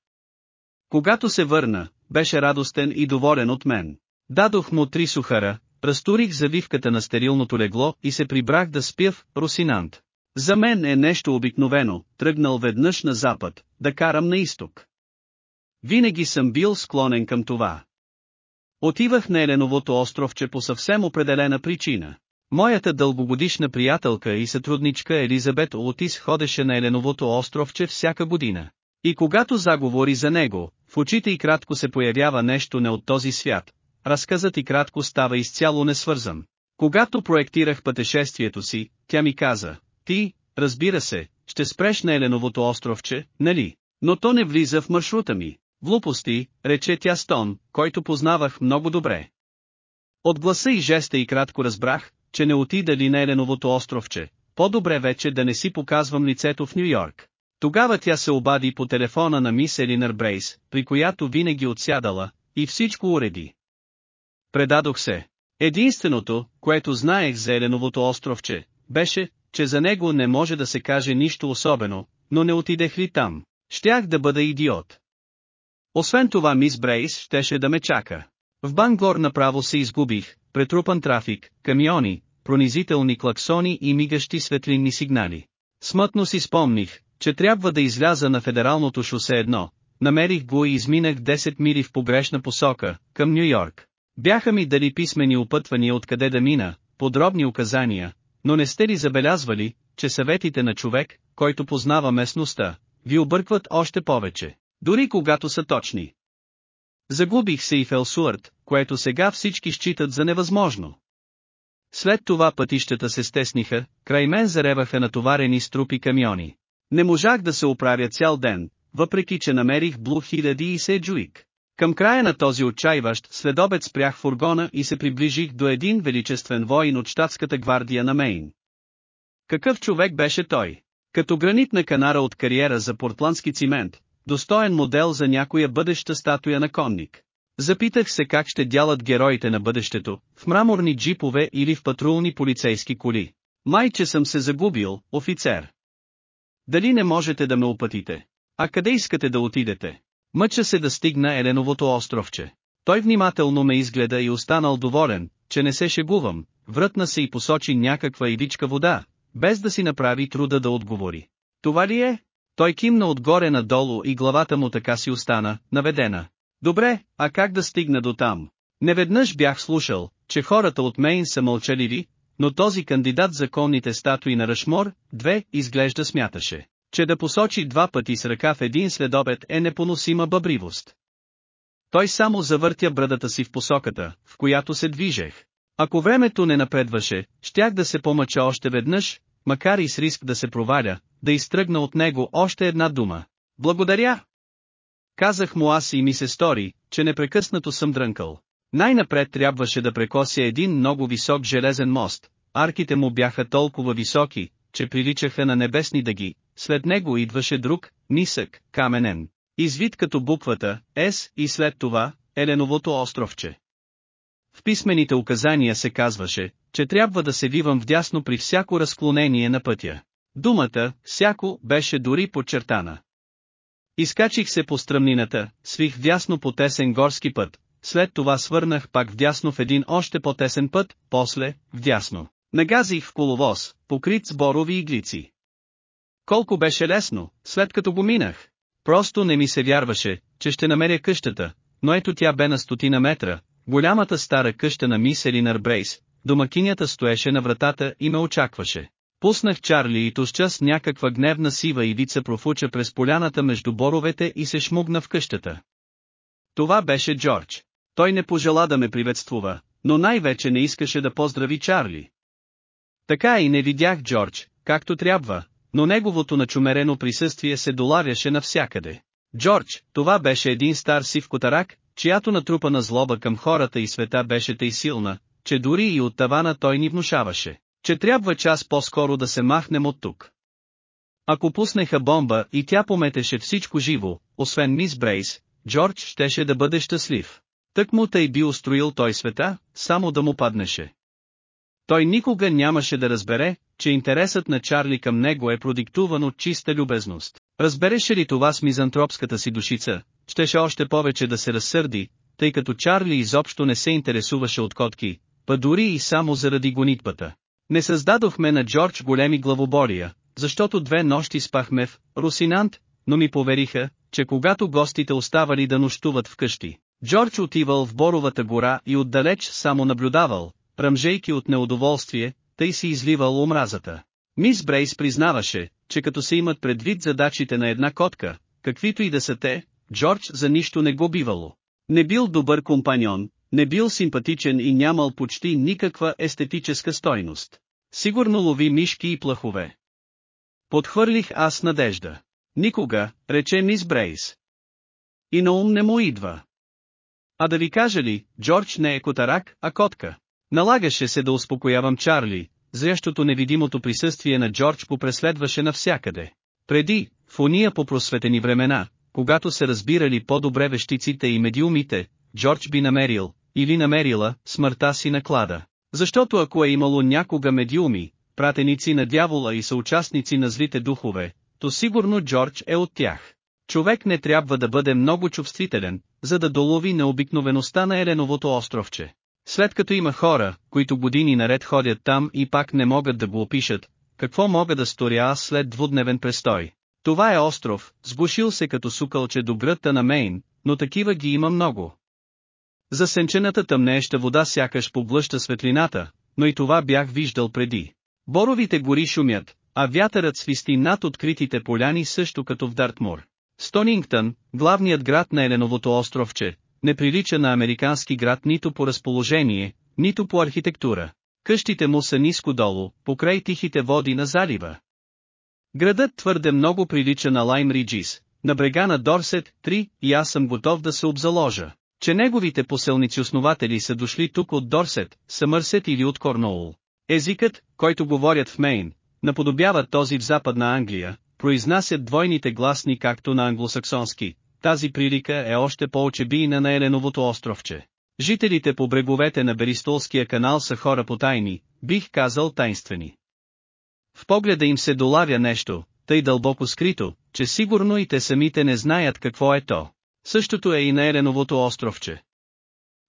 Когато се върна, беше радостен и доволен от мен. Дадох му три сухара, разтурих завивката на стерилното легло и се прибрах да спя в Росинант. За мен е нещо обикновено, тръгнал веднъж на запад, да карам на изток. Винаги съм бил склонен към това. Отивах на Еленовото островче по съвсем определена причина. Моята дългогодишна приятелка и сътрудничка Елизабет Олотис ходеше на Еленовото островче всяка година. И когато заговори за него, в очите и кратко се появява нещо не от този свят, разказът и кратко става изцяло несвързан. Когато проектирах пътешествието си, тя ми каза, ти, разбира се, ще спреш на Еленовото островче, нали? Но то не влиза в маршрута ми. Глупости, рече тя с тон, който познавах много добре. От гласа и жеста и кратко разбрах, че не отида ли на Еленовото островче, по-добре вече да не си показвам лицето в Нью-Йорк. Тогава тя се обади по телефона на мис Елинър Брейс, при която винаги отсядала, и всичко уреди. Предадох се. Единственото, което знаех за Еленовото островче, беше, че за него не може да се каже нищо особено, но не отидех ли там, щях да бъда идиот. Освен това мис Брейс щеше да ме чака. В Бангор направо се изгубих, претрупан трафик, камиони, пронизителни клаксони и мигащи светлинни сигнали. Смътно си спомних, че трябва да изляза на федералното шосе едно, намерих го и изминах 10 мили в погрешна посока, към Нью Йорк. Бяха ми дали писмени опътвания откъде да мина, подробни указания, но не сте ли забелязвали, че съветите на човек, който познава местността, ви объркват още повече, дори когато са точни. Загубих се и в Елсуърт, което сега всички считат за невъзможно. След това пътищата се стесниха, край мен зареваха натоварени с трупи камиони. Не можах да се оправя цял ден, въпреки че намерих Блу хиляди и Седжуик. Към края на този отчаиващ следобед спрях фургона и се приближих до един величествен воин от щатската гвардия на Мейн. Какъв човек беше той? Като гранитна канара от кариера за портландски цимент, достоен модел за някоя бъдеща статуя на конник. Запитах се как ще дялат героите на бъдещето, в мраморни джипове или в патрулни полицейски коли. Майче съм се загубил, офицер. Дали не можете да ме опътите? А къде искате да отидете? Мъча се да стигна Еленовото островче. Той внимателно ме изгледа и останал доволен, че не се шегувам, врътна се и посочи някаква идичка вода, без да си направи труда да отговори. Това ли е? Той кимна отгоре надолу и главата му така си остана, наведена. Добре, а как да стигна до там? Неведнъж бях слушал, че хората от Мейн са мълчаливи, но този кандидат за конните статуи на Рашмор, две, изглежда смяташе, че да посочи два пъти с ръка в един следобед е непоносима бъбривост. Той само завъртя брадата си в посоката, в която се движех. Ако времето не напредваше, щях да се помъча още веднъж, макар и с риск да се проваля, да изтръгна от него още една дума. Благодаря! Казах му аз и ми се стори, че непрекъснато съм дрънкал. Най-напред трябваше да прекося един много висок железен мост, арките му бяха толкова високи, че приличаха на небесни дъги, след него идваше друг, нисък, каменен, извит като буквата С и след това, Еленовото островче. В писмените указания се казваше, че трябва да се вивам вдясно при всяко разклонение на пътя. Думата, всяко, беше дори подчертана. Изкачих се по стръмнината, свих вдясно по тесен горски път, след това свърнах пак вдясно в един още по-тесен път, после, вдясно. Нагазих в коловоз, покрит с борови иглици. Колко беше лесно, след като го минах. Просто не ми се вярваше, че ще намеря къщата, но ето тя бе на стотина метра, голямата стара къща на мис Елинар Брейс, домакинята стоеше на вратата и ме очакваше. Пуснах Чарли и тоща с някаква гневна сива ивица профуча през поляната между боровете и се шмугна в къщата. Това беше Джордж. Той не пожела да ме приветствува, но най-вече не искаше да поздрави Чарли. Така и не видях Джордж, както трябва, но неговото начумерено присъствие се доларяше навсякъде. Джордж, това беше един стар сив котарак, чиято натрупана злоба към хората и света беше тъй силна, че дори и от тавана той ни внушаваше. че трябва час по-скоро да се махнем от тук. Ако пуснеха бомба и тя пометеше всичко живо, освен мис Брейс, Джордж щеше да бъде щастлив. Тък му тъй би устроил той света, само да му паднеше. Той никога нямаше да разбере, че интересът на Чарли към него е продиктуван от чиста любезност. Разбереше ли това с мизантропската си душица, щеше още повече да се разсърди, тъй като Чарли изобщо не се интересуваше от котки, па дори и само заради гонитбата. Не създадохме на Джордж големи главобория, защото две нощи спахме в Русинант, но ми повериха, че когато гостите оставали да нощуват вкъщи, Джордж отивал в Боровата гора и отдалеч само наблюдавал, ръмжейки от неудоволствие, тъй си изливал омразата. Мис Брейс признаваше, че като се имат предвид задачите на една котка, каквито и да са те, Джордж за нищо не го бивало. Не бил добър компаньон, не бил симпатичен и нямал почти никаква естетическа стойност. Сигурно лови мишки и плахове. Подхвърлих аз надежда. Никога, рече мис Брейс. И на ум не му идва. А да ви кажа ли, Джордж не е котарак, а котка. Налагаше се да успокоявам Чарли, зрящото невидимото присъствие на Джордж го преследваше навсякъде. Преди, в уния по просветени времена, когато се разбирали по-добре вещиците и медиумите, Джордж би намерил, или намерила, смъртта си на клада. Защото ако е имало някога медиуми, пратеници на дявола и съучастници на злите духове, то сигурно Джордж е от тях. Човек не трябва да бъде много чувствителен, за да долови необикновеността на Еленовото островче. След като има хора, които години наред ходят там и пак не могат да го опишат, какво мога да сторя аз след двудневен престой? Това е остров, сгушил се като сукълче до гръдта на Мейн, но такива ги има много. Засенчената тъмнееща вода сякаш поблъща светлината, но и това бях виждал преди. Боровите гори шумят, а вятърът свисти над откритите поляни също като в Дартмур. Стонингтън, главният град на Еленовото островче, не прилича на американски град нито по разположение, нито по архитектура. Къщите му са ниско долу, покрай тихите води на залива. Градът твърде много прилича на Лайм Риджис, на брега на Дорсет, 3, и аз съм готов да се обзаложа, че неговите поселници-основатели са дошли тук от Дорсет, Съмърсет или от Корноул. Езикът, който говорят в Мейн, наподобява този в Западна Англия, произнасят двойните гласни както на англосаксонски, тази прилика е още по-очебийна на Еленовото островче. Жителите по бреговете на Беристолския канал са хора потайни, бих казал тайнствени. В погледа им се долавя нещо, тъй дълбоко скрито, че сигурно и те самите не знаят какво е то. Същото е и на Еленовото островче.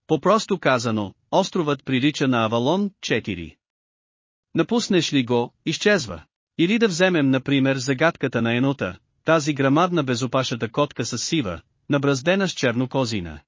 Попросто казано, островът прилича на Авалон 4. Напуснеш ли го, изчезва. Или да вземем например загадката на енота, тази грамадна безопашата котка с сива, набраздена с черно козина.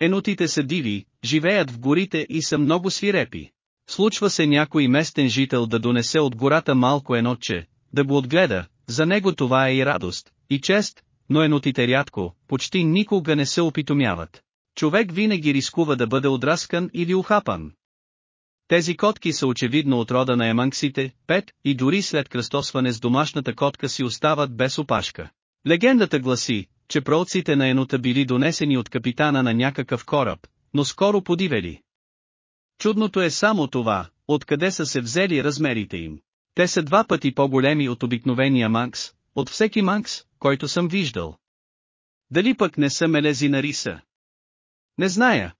Енотите са диви, живеят в горите и са много свирепи. Случва се някой местен жител да донесе от гората малко енотче, да го отгледа, за него това е и радост, и чест, но енотите рядко, почти никога не се опитомяват. Човек винаги рискува да бъде отраскан или ухапан. Тези котки са очевидно от рода на еманксите, пет, и дори след кръстосване с домашната котка си остават без опашка. Легендата гласи, че пролците на енота били донесени от капитана на някакъв кораб, но скоро подивели. Чудното е само това, откъде са се взели размерите им. Те са два пъти по-големи от обикновения манкс, от всеки манкс, който съм виждал. Дали пък не са мелези на риса? Не зная.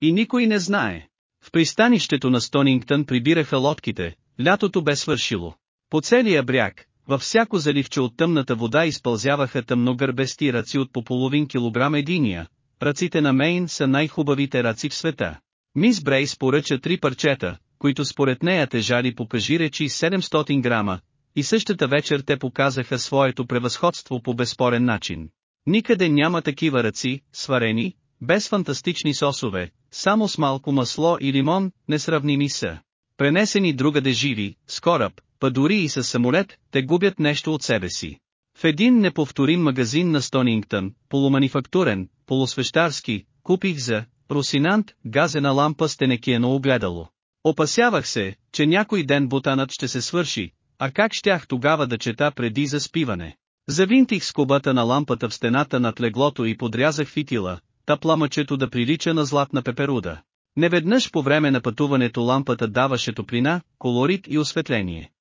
И никой не знае. В пристанището на Стонингтън прибираха лодките, лятото бе свършило. По целия бряг, във всяко заливче от тъмната вода изпълзяваха тъмногърбести раци от по половин килограм единия. Раците на Мейн са най-хубавите раци в света. Мис Брейс поръча три парчета, които според нея тежали по кажиречи 700 грама, и същата вечер те показаха своето превъзходство по безспорен начин. Никъде няма такива ръци, сварени, без фантастични сосове, само с малко масло и лимон, несравними са. Пренесени другаде живи, с кораб, па дори и с самолет, те губят нещо от себе си. В един неповторим магазин на Стонингтън, полуманифактурен, полусвещарски, купих за Русинант, газена лампа с тенекиено огледало. Опасявах се, че някой ден бутанът ще се свърши, а как щях тогава да чета преди заспиване? Завинтих скобата на лампата в стената над леглото и подрязах фитила, та пламъчето да прилича на златна пеперуда. Неведнъж по време на пътуването лампата даваше топлина, колорит и осветление.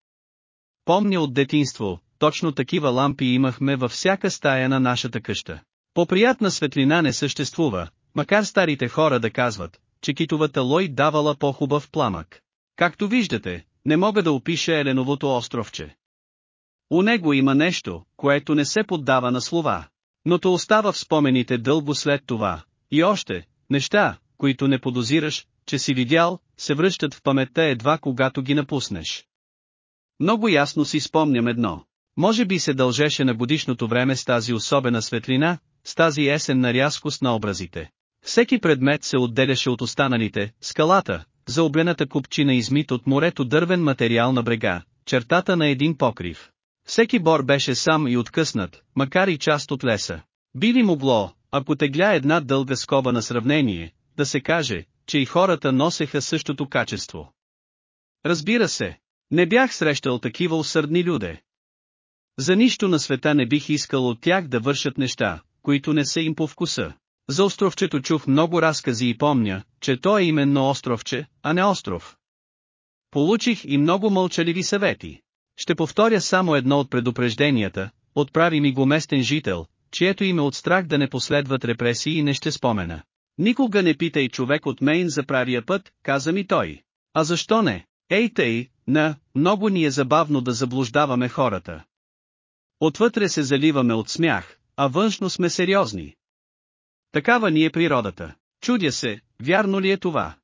Помня от детинство, точно такива лампи имахме във всяка стая на нашата къща. По-приятна светлина не съществува, макар старите хора да казват, че китовата лой давала по-хубав пламък. Както виждате, не мога да опиша Еленовото островче. У него има нещо, което не се поддава на слова. Но то остава в спомените дълго след това. И още, неща, които не подозираш, че си видял, се връщат в паметта едва когато ги напуснеш. Много ясно си спомням едно. Може би се дължеше на годишното време с тази особена светлина, с тази есенна рязкост на образите. Всеки предмет се отделяше от останалите, скалата, заоблената купчина измит от морето дървен материал на брега, чертата на един покрив. Всеки бор беше сам и откъснат, макар и част от леса. Би ли могло, ако тегля една дълга скоба на сравнение, да се каже, че и хората носеха същото качество. Разбира се, не бях срещал такива усърдни люде. За нищо на света не бих искал от тях да вършат неща, които не са им по вкуса. За островчето чух много разкази и помня, че то е именно островче, а не остров. Получих и много мълчаливи съвети. Ще повторя само едно от предупрежденията, отправи ми го местен жител, чието име от страх да не последват репресии и не ще спомена. Никога не питай човек от Мейн за правия път, каза ми той. А защо не? Ей тъй, на, много ни е забавно да заблуждаваме хората. Отвътре се заливаме от смях, а външно сме сериозни. Такава ни е природата. Чудя се, вярно ли е това?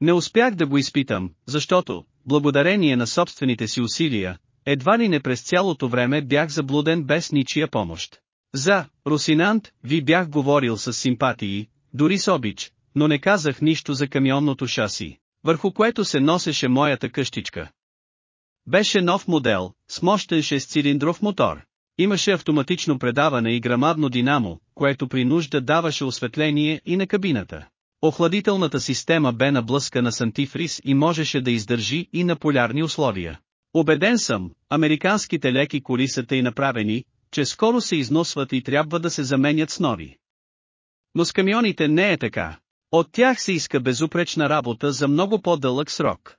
Не успях да го изпитам, защото, благодарение на собствените си усилия, едва ли не през цялото време бях заблуден без ничия помощ. За Русинант ви бях говорил с симпатии, дори с обич, но не казах нищо за камионното шаси, върху което се носеше моята къщичка. Беше нов модел, с мощен 6-цилиндров мотор. Имаше автоматично предаване и грамадно динамо, което при нужда даваше осветление и на кабината. Охладителната система бе наблъскана с антифриз и можеше да издържи и на полярни условия. Обеден съм, американските леки коли са тъй направени, че скоро се износват и трябва да се заменят с нови. Но с камионите не е така. От тях се иска безупречна работа за много по-дълъг срок.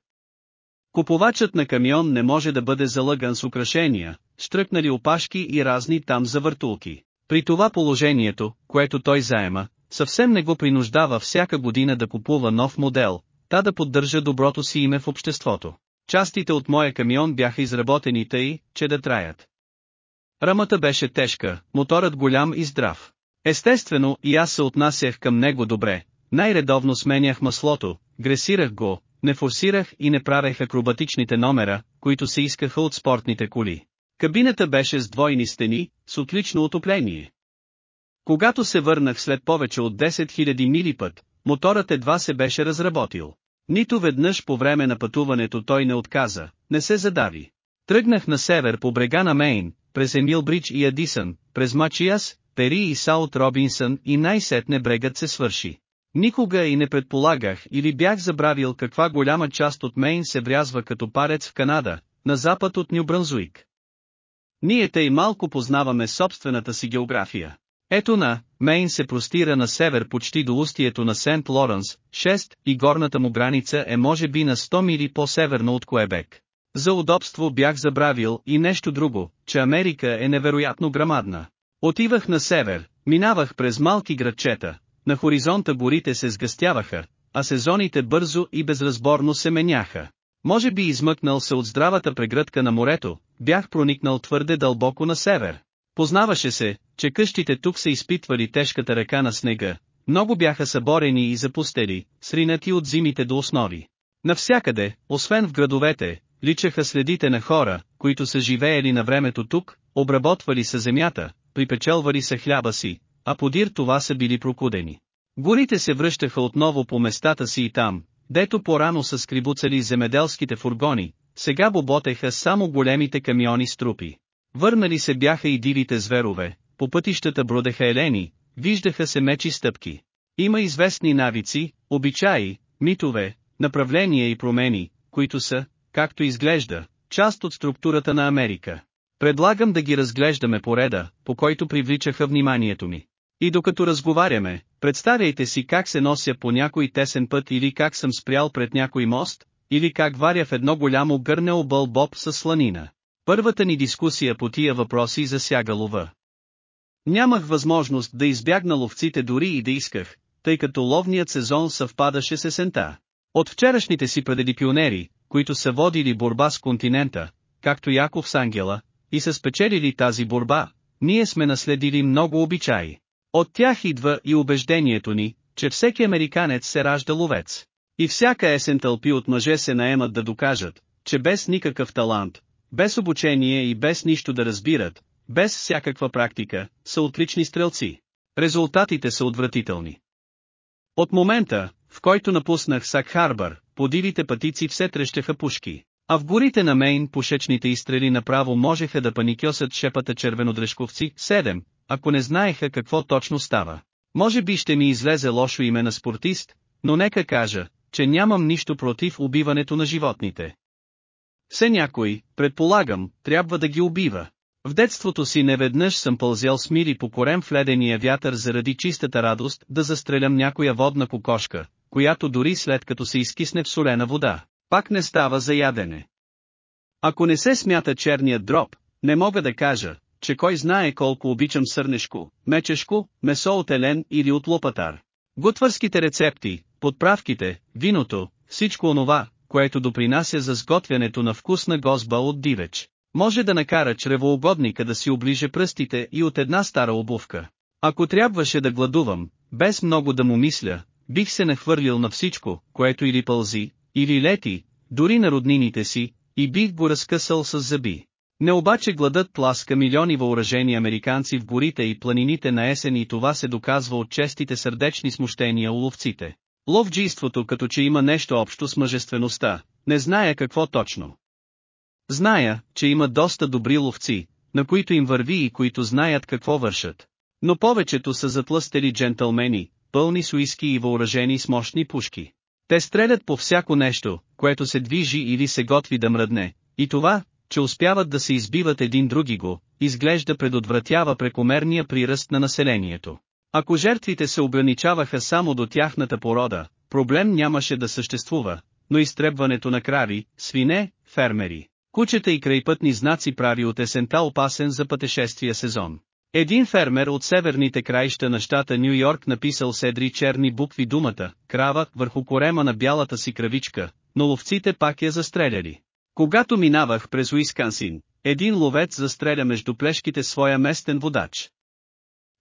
Купувачът на камион не може да бъде залъган с украшения, штръкнали опашки и разни там завъртулки. При това положението, което той заема, съвсем не го принуждава всяка година да купува нов модел, та да поддържа доброто си име в обществото. Частите от моя камион бяха изработени тъй, че да траят. Рамата беше тежка, моторът голям и здрав. Естествено и аз се отнасях към него добре, най-редовно сменях маслото, гресирах го, не форсирах и не правех акробатичните номера, които се искаха от спортните коли. Кабината беше с двойни стени, с отлично отопление. Когато се върнах след повече от 10 000 мили път, моторът едва се беше разработил. Нито веднъж по време на пътуването той не отказа, не се задави. Тръгнах на север по брега на Мейн, през Емил Бридж и Адисън, през Мачиас, Пери и Саут Робинсън и най-сетне брегът се свърши. Никога и не предполагах или бях забравил каква голяма част от Мейн се врязва като парец в Канада, на запад от Нью Брансуик. Ние тъй малко познаваме собствената си география. Ето на, Мейн се простира на север почти до устието на Сент Лоренс, 6, и горната му граница е може би на 100 мили по-северно от Куебек. За удобство бях забравил и нещо друго, че Америка е невероятно грамадна. Отивах на север, минавах през малки градчета, на хоризонта горите се сгъстяваха, а сезоните бързо и безразборно се меняха. Може би измъкнал се от здравата прегръдка на морето, бях проникнал твърде дълбоко на север. Познаваше се, че къщите тук са изпитвали тежката ръка на снега, много бяха съборени и запустели, сринати от зимите до основи. Навсякъде, освен в градовете, личаха следите на хора, които са живеели на времето тук, обработвали са земята, припечелвали са хляба си, а подир това са били прокудени. Горите се връщаха отново по местата си и там, дето по-рано са скрибуцали земеделските фургони, сега боботеха само големите камиони с трупи. Върнали се бяха и дивите зверове, по пътищата бродеха елени, виждаха се мечи стъпки. Има известни навици, обичаи, митове, направления и промени, които са, както изглежда, част от структурата на Америка. Предлагам да ги разглеждаме по реда, по който привличаха вниманието ми. И докато разговаряме, представяйте си как се нося по някой тесен път или как съм спрял пред някой мост, или как варя в едно голямо гърне объл боб с сланина. Първата ни дискусия по тия въпроси засяга лова. Нямах възможност да избягна ловците дори и да исках, тъй като ловният сезон съвпадаше с есента. От вчерашните си преди пионери, които са водили борба с континента, както Яков с Ангела, и са спечелили тази борба, ние сме наследили много обичаи. От тях идва и убеждението ни, че всеки американец се ражда ловец. И всяка есен тълпи от мъже се наемат да докажат, че без никакъв талант, без обучение и без нищо да разбират, без всякаква практика, са отлични стрелци. Резултатите са отвратителни. От момента, в който напуснах Сак Харбър, подивите пътици все трещеха пушки, а в горите на Мейн пушечните изстрели направо можеха да паникьосат шепата червенодрешковци, 7, ако не знаеха какво точно става. Може би ще ми излезе лошо име на спортист, но нека кажа, че нямам нищо против убиването на животните. Все някой, предполагам, трябва да ги убива. В детството си неведнъж съм пълзял с мири по корем в ледения вятър заради чистата радост да застрелям някоя водна кокошка, която дори след като се изкисне в солена вода, пак не става за ядене. Ако не се смята черният дроб, не мога да кажа, че кой знае колко обичам сърнешко, мечешко, месо от елен или от лопатар. Готвърските рецепти, подправките, виното, всичко онова, което допринася за сготвянето на вкусна гозба от дивеч, може да накара чревоугодника да си оближе пръстите и от една стара обувка. Ако трябваше да гладувам, без много да му мисля, бих се нахвърлил на всичко, което или пълзи, или лети, дори на роднините си, и бих го разкъсал с зъби. Не обаче гладът тласка милиони въоръжени американци в горите и планините на есен и това се доказва от честите сърдечни смущения у ловците. Ловджийството като че има нещо общо с мъжествеността, не зная какво точно. Зная, че има доста добри ловци, на които им върви и които знаят какво вършат. Но повечето са затлъстели джентълмени, пълни с уиски и въоръжени с мощни пушки. Те стрелят по всяко нещо, което се движи или се готви да мръдне, и това, че успяват да се избиват един други го, изглежда предотвратява прекомерния приръст на населението. Ако жертвите се ограничаваха само до тяхната порода, проблем нямаше да съществува, но изтребването на крави, свине, фермери, кучета и крайпътни знаци прави от есента опасен за пътешествия сезон. Един фермер от северните краища на щата Нью Йорк написал седри черни букви думата «крава» върху корема на бялата си кравичка, но ловците пак я застреляли. Когато минавах през Уискансин, един ловец застреля между плешките своя местен водач.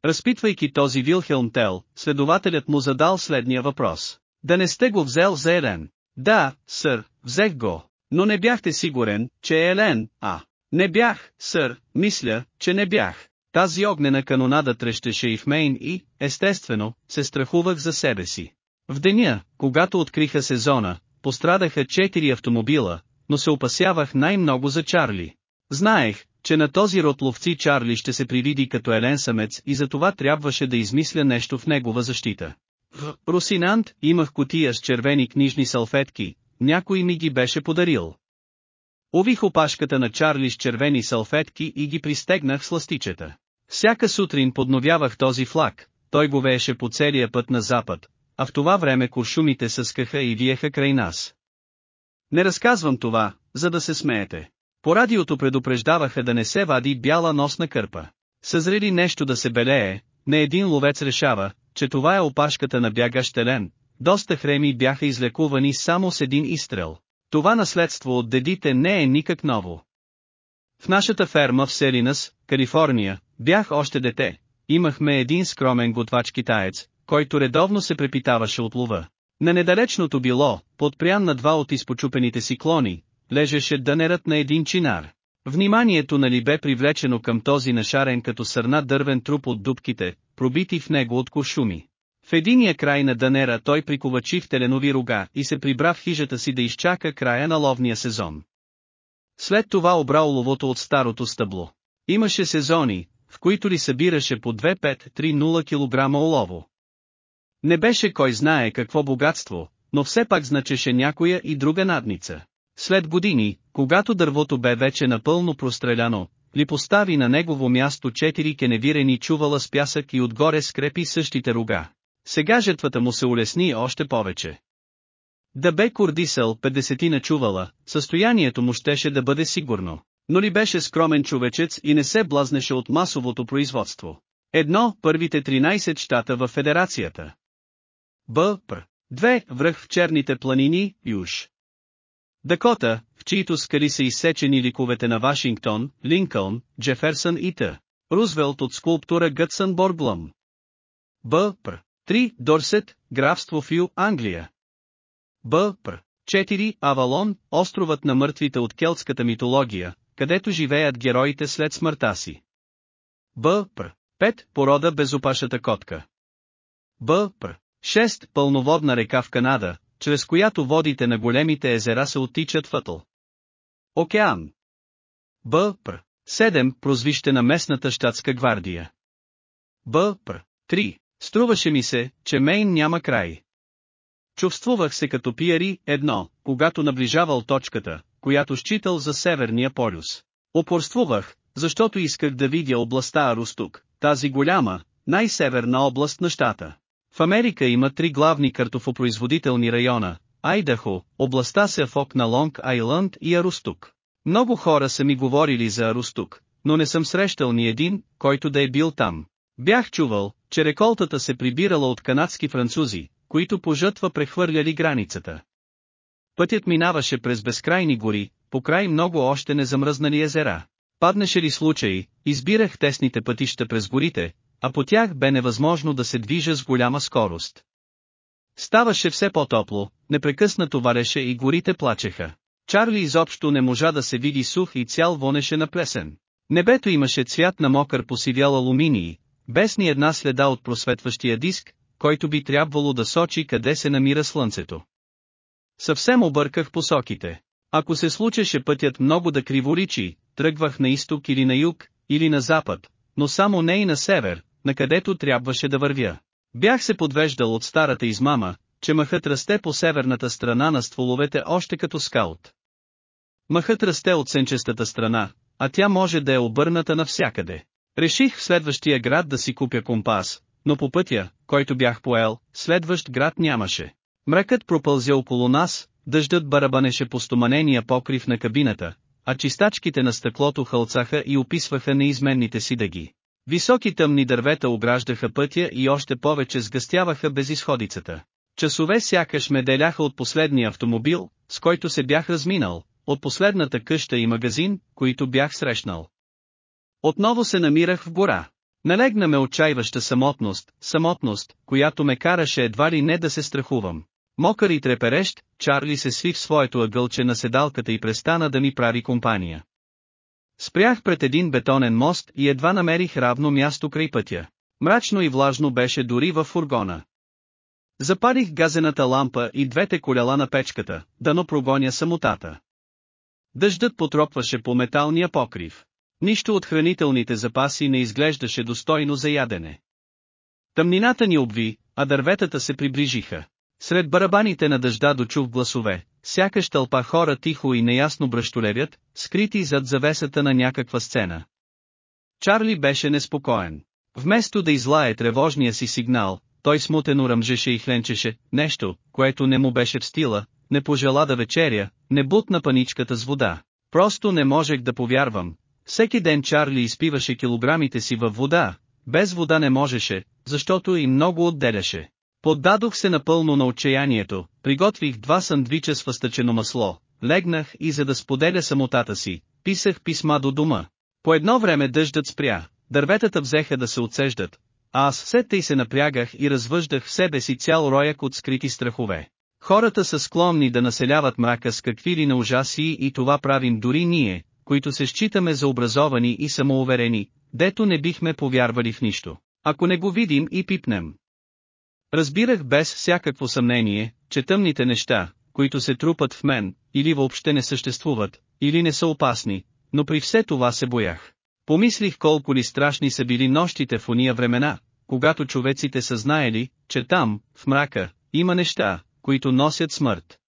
Разпитвайки този Вилхелм Тел, следователят му задал следния въпрос. Да не сте го взел за Елен? Да, сър, взех го, но не бяхте сигурен, че е Елен, а. Не бях, сър, мисля, че не бях. Тази огнена канонада трещеше и в Мейн и, естествено, се страхувах за себе си. В деня, когато откриха сезона, пострадаха четири автомобила, но се опасявах най-много за Чарли. Знаех, че на този род ловци Чарли ще се привиди като елен самец и затова трябваше да измисля нещо в негова защита. В Русинант имах котия с червени книжни салфетки, някой ми ги беше подарил. Увих опашката на Чарли с червени салфетки и ги пристегнах с ластичета. Всяка сутрин подновявах този флаг, той го вееше по целия път на запад, а в това време куршумите съскаха и виеха край нас. Не разказвам това, за да се смеете. По радиото предупреждаваха да не се вади бяла носна кърпа. Съзрели нещо да се белее, не един ловец решава, че това е опашката на бягащ телен. Доста хреми бяха излекувани само с един изстрел. Това наследство от дедите не е никак ново. В нашата ферма в Селинас, Калифорния, бях още дете. Имахме един скромен готвач китаец, който редовно се препитаваше от лова. На недалечното било, подпрян на два от изпочупените си клони, лежеше дънерът на един чинар. Вниманието нали бе привлечено към този нашарен като сърна дървен труп от дубките, пробити в него от кошуми. В единия край на дънера той приковачи в теленови рога и се прибра в хижата си да изчака края на ловния сезон. След това обрал ловото от старото стъбло. Имаше сезони, в които ли събираше по 2-5-3-0 кг олово. Не беше кой знае какво богатство, но все пак значеше някоя и друга надница. След години, когато дървото бе вече напълно простреляно, ли постави на негово място четири кеневирени чувала с пясък и отгоре скрепи същите рога. Сега жертвата му се улесни още повече. Да бе курдисал 50 на чувала, състоянието му щеше да бъде сигурно. Но ли беше скромен човечец и не се блазнеше от масовото производство. Едно, първите 13 щата в федерацията. Б. П. Две, връх в черните планини, Юж. Дакота, в чието скали са изсечени ликовете на Вашингтон, Линкълн, Джеферсън и Т. Рузвелт от скулптура Гътсън Борглъм. Б. Пр. 3. Дорсет, графство Фю, Англия. Б. Пр. 4. Авалон, островът на мъртвите от келтската митология, където живеят героите след смъртта си. Б. Пр. 5. Порода безопашата котка. Б. Пр. 6. Пълноводна река в Канада, чрез която водите на големите езера се оттичат в Атъл. Океан. Б. Пр. 7. Прозвище на местната щатска гвардия. Б. Пр. 3. Струваше ми се, че Мейн няма край. Чувствувах се като пиери, едно, когато наближавал точката, която считал за Северния полюс. Опорствувах, защото исках да видя областта Арустук, тази голяма, най-северна област на щата. В Америка има три главни картофопроизводителни района – Айдахо, областта Сефок на Лонг Айланд и Арустук. Много хора са ми говорили за Арустук, но не съм срещал ни един, който да е бил там. Бях чувал, че реколтата се прибирала от канадски французи, които по жътва прехвърляли границата. Пътят минаваше през безкрайни гори, по край много още не замръзнали езера. Паднеше ли случай, избирах тесните пътища през горите, а по тях бе невъзможно да се движа с голяма скорост. Ставаше все по-топло, непрекъснато вареше и горите плачеха. Чарли изобщо не можа да се види сух и цял вонеше на плесен. Небето имаше цвят на мокър посивял алуминий, без ни една следа от просветващия диск, който би трябвало да сочи къде се намира слънцето. Съвсем обърках посоките. Ако се случеше пътят много да криворичи, тръгвах на изток или на юг, или на запад, но само не и на север, на където трябваше да вървя. Бях се подвеждал от старата измама, че мъхът расте по северната страна на стволовете още като скаут. Мъхът расте от сенчестата страна, а тя може да е обърната навсякъде. Реших в следващия град да си купя компас, но по пътя, който бях поел, следващ град нямаше. Мракът пропълзя около нас, дъждът барабанеше по стоманения покрив на кабината, а чистачките на стъклото хълцаха и описваха неизменните си дъги. Високи тъмни дървета ограждаха пътя и още повече сгъстяваха безисходицата. Часове сякаш ме деляха от последния автомобил, с който се бях разминал, от последната къща и магазин, които бях срещнал. Отново се намирах в гора. Налегна ме отчаиваща самотност, самотност, която ме караше едва ли не да се страхувам. Мокър и треперещ, Чарли се сви в своето ъгълче на седалката и престана да ми прави компания. Спрях пред един бетонен мост и едва намерих равно място край пътя. Мрачно и влажно беше дори във фургона. Запарих газената лампа и двете коляла на печката, дано прогоня самотата. Дъждът потропваше по металния покрив. Нищо от хранителните запаси не изглеждаше достойно за ядене. Тъмнината ни обви, а дърветата се приближиха. Сред барабаните на дъжда дочув гласове, сякаш тълпа хора тихо и неясно бръщолевят, скрити зад завесата на някаква сцена. Чарли беше неспокоен. Вместо да излае тревожния си сигнал, той смутено ръмжеше и хленчеше, нещо, което не му беше в стила, не пожела да вечеря, не бутна паничката с вода. Просто не можех да повярвам. Всеки ден Чарли изпиваше килограмите си във вода, без вода не можеше, защото и много отделяше. Поддадох се напълно на отчаянието, приготвих два сандвича с въстъчено масло, легнах и за да споделя самотата си, писах писма до дома. По едно време дъждът спря, дърветата взеха да се отсеждат, а аз все тъй се напрягах и развъждах в себе си цял рояк от скрити страхове. Хората са склонни да населяват мрака с какви ли на ужаси и това правим дори ние, които се считаме за образовани и самоуверени, дето не бихме повярвали в нищо, ако не го видим и пипнем. Разбирах без всякакво съмнение, че тъмните неща, които се трупат в мен, или въобще не съществуват, или не са опасни, но при все това се боях. Помислих колко ли страшни са били нощите в уния времена, когато човеците са знаели, че там, в мрака, има неща, които носят смърт.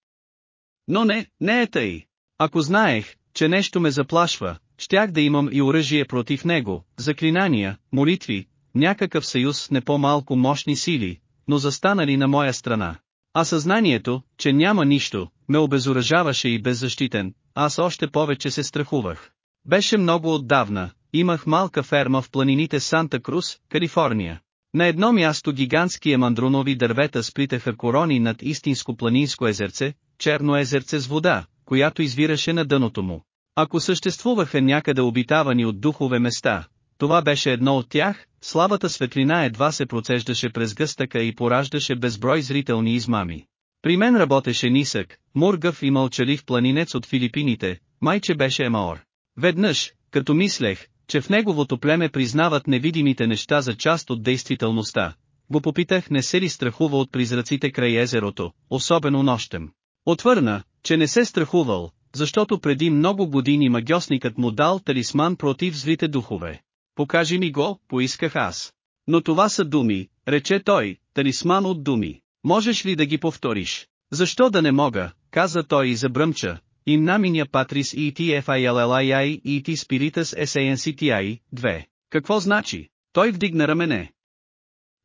Но не, не е тъй. Ако знаех, че нещо ме заплашва, щях да имам и оръжие против него, заклинания, молитви, някакъв съюз с не по-малко мощни сили, но застанали на моя страна. А съзнанието, че няма нищо, ме обезоръжаваше и беззащитен, аз още повече се страхувах. Беше много отдавна, имах малка ферма в планините Санта Крус, Калифорния. На едно място гигантски емандронови дървета сплитаха корони над истинско планинско езерце, черно езерце с вода, която извираше на дъното му. Ако съществуваха някъде обитавани от духове места, това беше едно от тях, слабата светлина едва се процеждаше през гъстъка и пораждаше безброй зрителни измами. При мен работеше нисък, мургав и мълчалив планинец от Филипините, майче беше Емаор. Веднъж, като мислех, че в неговото племе признават невидимите неща за част от действителността, го попитах не се ли страхува от призраците край езерото, особено нощем. Отвърна, че не се страхувал, защото преди много години магиосникът му дал талисман против злите духове. Покажи ми го, поисках аз. Но това са думи, рече той, талисман от думи. Можеш ли да ги повториш? Защо да не мога, каза той и забръмча, им наминя Патрис ETFILLII ET Spiritus SANCTI, 2. Какво значи? Той вдигна рамене.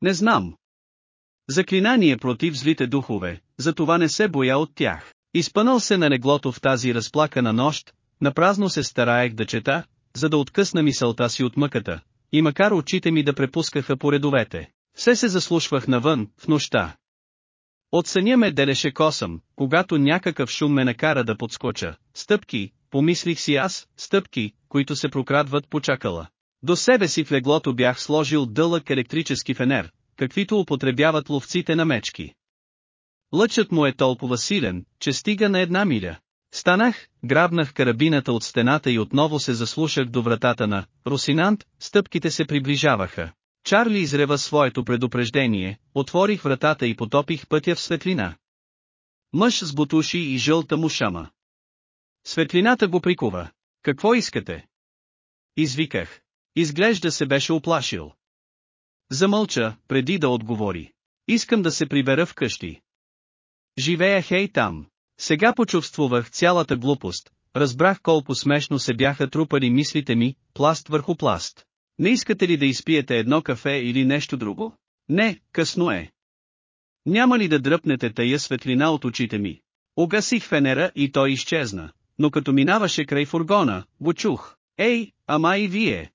Не знам. Заклинание против злите духове, затова не се боя от тях. Изпънал се на неглото в тази разплакана нощ, напразно се стараех да чета, за да откъсна мисълта си от мъката, и макар очите ми да препускаха по редовете, все се заслушвах навън, в нощта. От съня ме делеше косъм, когато някакъв шум ме накара да подскоча. Стъпки, помислих си аз, стъпки, които се прокрадват по чакала. До себе си в леглото бях сложил дълъг електрически фенер, каквито употребяват ловците на мечки. Лъчът му е толкова силен, че стига на една миля. Станах, грабнах карабината от стената и отново се заслушах до вратата на Росинант, стъпките се приближаваха. Чарли изрева своето предупреждение, отворих вратата и потопих пътя в светлина. Мъж с бутуши и жълта мушама. Светлината го прикува. Какво искате? Извиках. Изглежда се беше оплашил. Замълча, преди да отговори. Искам да се прибера вкъщи. Живея хей там. Сега почувствувах цялата глупост, разбрах колко смешно се бяха трупали мислите ми, пласт върху пласт. Не искате ли да изпиете едно кафе или нещо друго? Не, късно е. Няма ли да дръпнете тая светлина от очите ми? Огасих фенера и той изчезна, но като минаваше край фургона, го чух. Ей, ама и вие!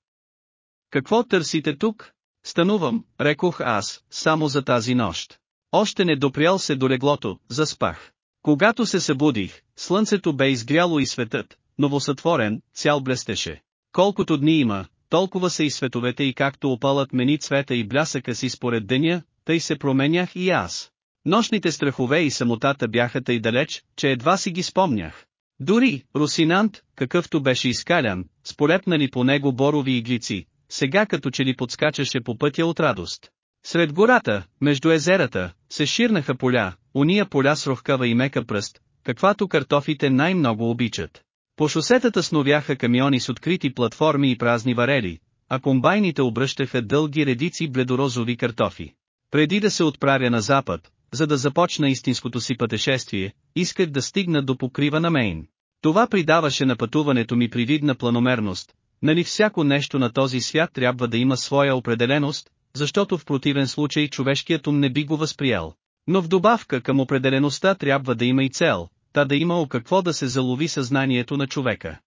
Какво търсите тук? Станувам, рекох аз, само за тази нощ. Още не допрял се до леглото, заспах. Когато се събудих, слънцето бе изгряло и светът, новосътворен, цял блестеше. Колкото дни има, толкова са и световете и както опалът мени цвета и блясъка си според деня, тъй се променях и аз. Нощните страхове и самотата бяха тъй далеч, че едва си ги спомнях. Дори, Русинант, какъвто беше изкалян, сполепнали по него борови иглици, сега като че ли подскачаше по пътя от радост. Сред гората, между езерата, се ширнаха поля, уния поля с рохкава и мека пръст, каквато картофите най-много обичат. По шосетата сновяха камиони с открити платформи и празни варели, а комбайните обръщаха дълги редици бледорозови картофи. Преди да се отправя на запад, за да започна истинското си пътешествие, исках да стигна до покрива на Мейн. Това придаваше на пътуването ми привидна планомерност, нали всяко нещо на този свят трябва да има своя определеност, защото в противен случай човешкият ум не би го възприел. Но в добавка към определеността трябва да има и цел, та да има о какво да се залови съзнанието на човека.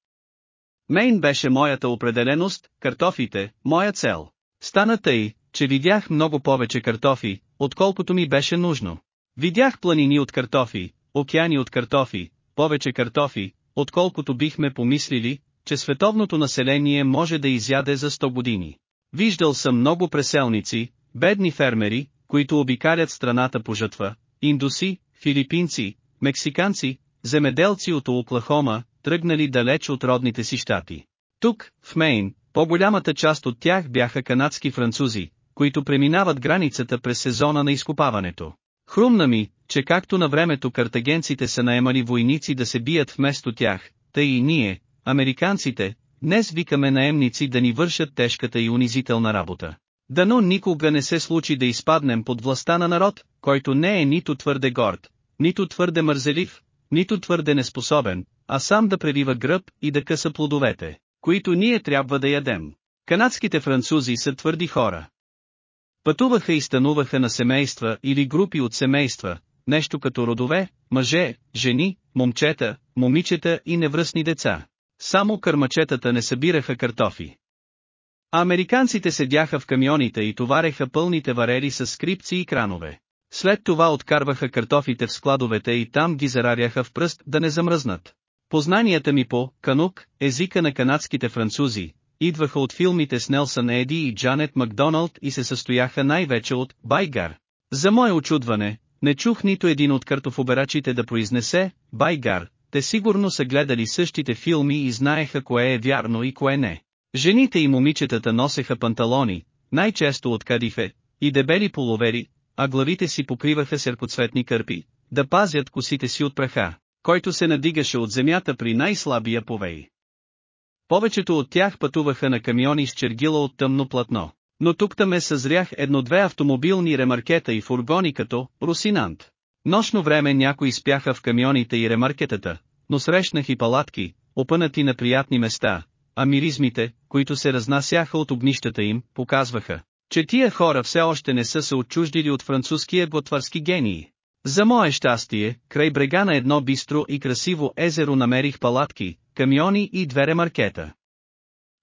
Мейн беше моята определеност, картофите, моя цел. Стана тъй, че видях много повече картофи, отколкото ми беше нужно. Видях планини от картофи, океани от картофи, повече картофи, отколкото бихме помислили, че световното население може да изяде за 100 години. Виждал съм много преселници, бедни фермери, които обикалят страната по жатва, индуси, филипинци, мексиканци, земеделци от Оклахома, тръгнали далеч от родните си щати. Тук, в Мейн, по-голямата част от тях бяха канадски французи, които преминават границата през сезона на изкопаването. Хрумна ми, че както на времето картагенците са наемали войници да се бият вместо тях, тъй и ние, американците, днес викаме наемници да ни вършат тежката и унизителна работа. Дано никога не се случи да изпаднем под властта на народ, който не е нито твърде горд, нито твърде мързелив, нито твърде неспособен, а сам да превива гръб и да къса плодовете, които ние трябва да ядем. Канадските французи са твърди хора. Пътуваха и стануваха на семейства или групи от семейства, нещо като родове, мъже, жени, момчета, момичета и невръстни деца. Само кърмачетата не събираха картофи. Американците седяха в камионите и товареха пълните варели с скрипци и кранове. След това откарваха картофите в складовете и там ги зараряха в пръст да не замръзнат. Познанията ми по «Канук», езика на канадските французи, идваха от филмите с Нелсън Еди и Джанет Макдоналд и се състояха най-вече от «Байгар». За мое очудване, не чух нито един от картофоберачите да произнесе «Байгар», те сигурно са гледали същите филми и знаеха кое е вярно и кое не. Жените и момичетата носеха панталони, най-често от кадифе, и дебели половери, а главите си покриваха серпоцветни кърпи, да пазят косите си от праха, който се надигаше от земята при най-слабия повей. Повечето от тях пътуваха на камиони с чергила от тъмно платно, но тук ме съзрях едно-две автомобилни ремаркета и фургони като «Русинант». Нощно време някои спяха в камионите и ремаркетата, но срещнах и палатки, опънати на приятни места, а миризмите, които се разнасяха от огнищата им, показваха, че тия хора все още не са се отчуждили от французския готварски гении. За мое щастие, край брега на едно бистро и красиво езеро намерих палатки, камиони и две ремаркета.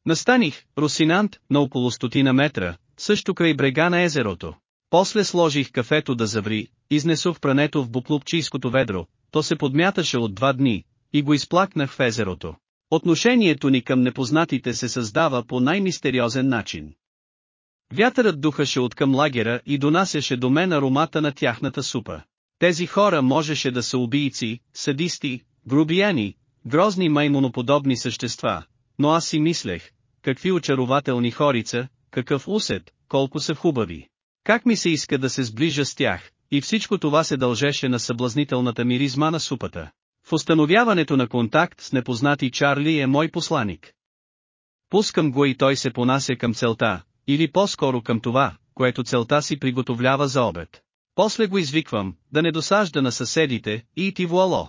Настаних, Русинант, на около стотина метра, също край брега на езерото. После сложих кафето да заври, изнесох прането в буклупчийското ведро, то се подмяташе от два дни, и го изплакнах в езерото. Отношението ни към непознатите се създава по най-мистериозен начин. Вятърът духаше от към лагера и донасяше до мен аромата на тяхната супа. Тези хора можеше да са убийци, садисти, грубияни, грозни маймоноподобни същества, но аз си мислех, какви очарователни хорица, какъв усет, колко са хубави. Как ми се иска да се сближа с тях, и всичко това се дължеше на съблазнителната миризма на супата. В установяването на контакт с непознати Чарли е мой посланик. Пускам го и той се понася към целта, или по-скоро към това, което целта си приготовлява за обед. После го извиквам, да не досажда на съседите, и ти вуало.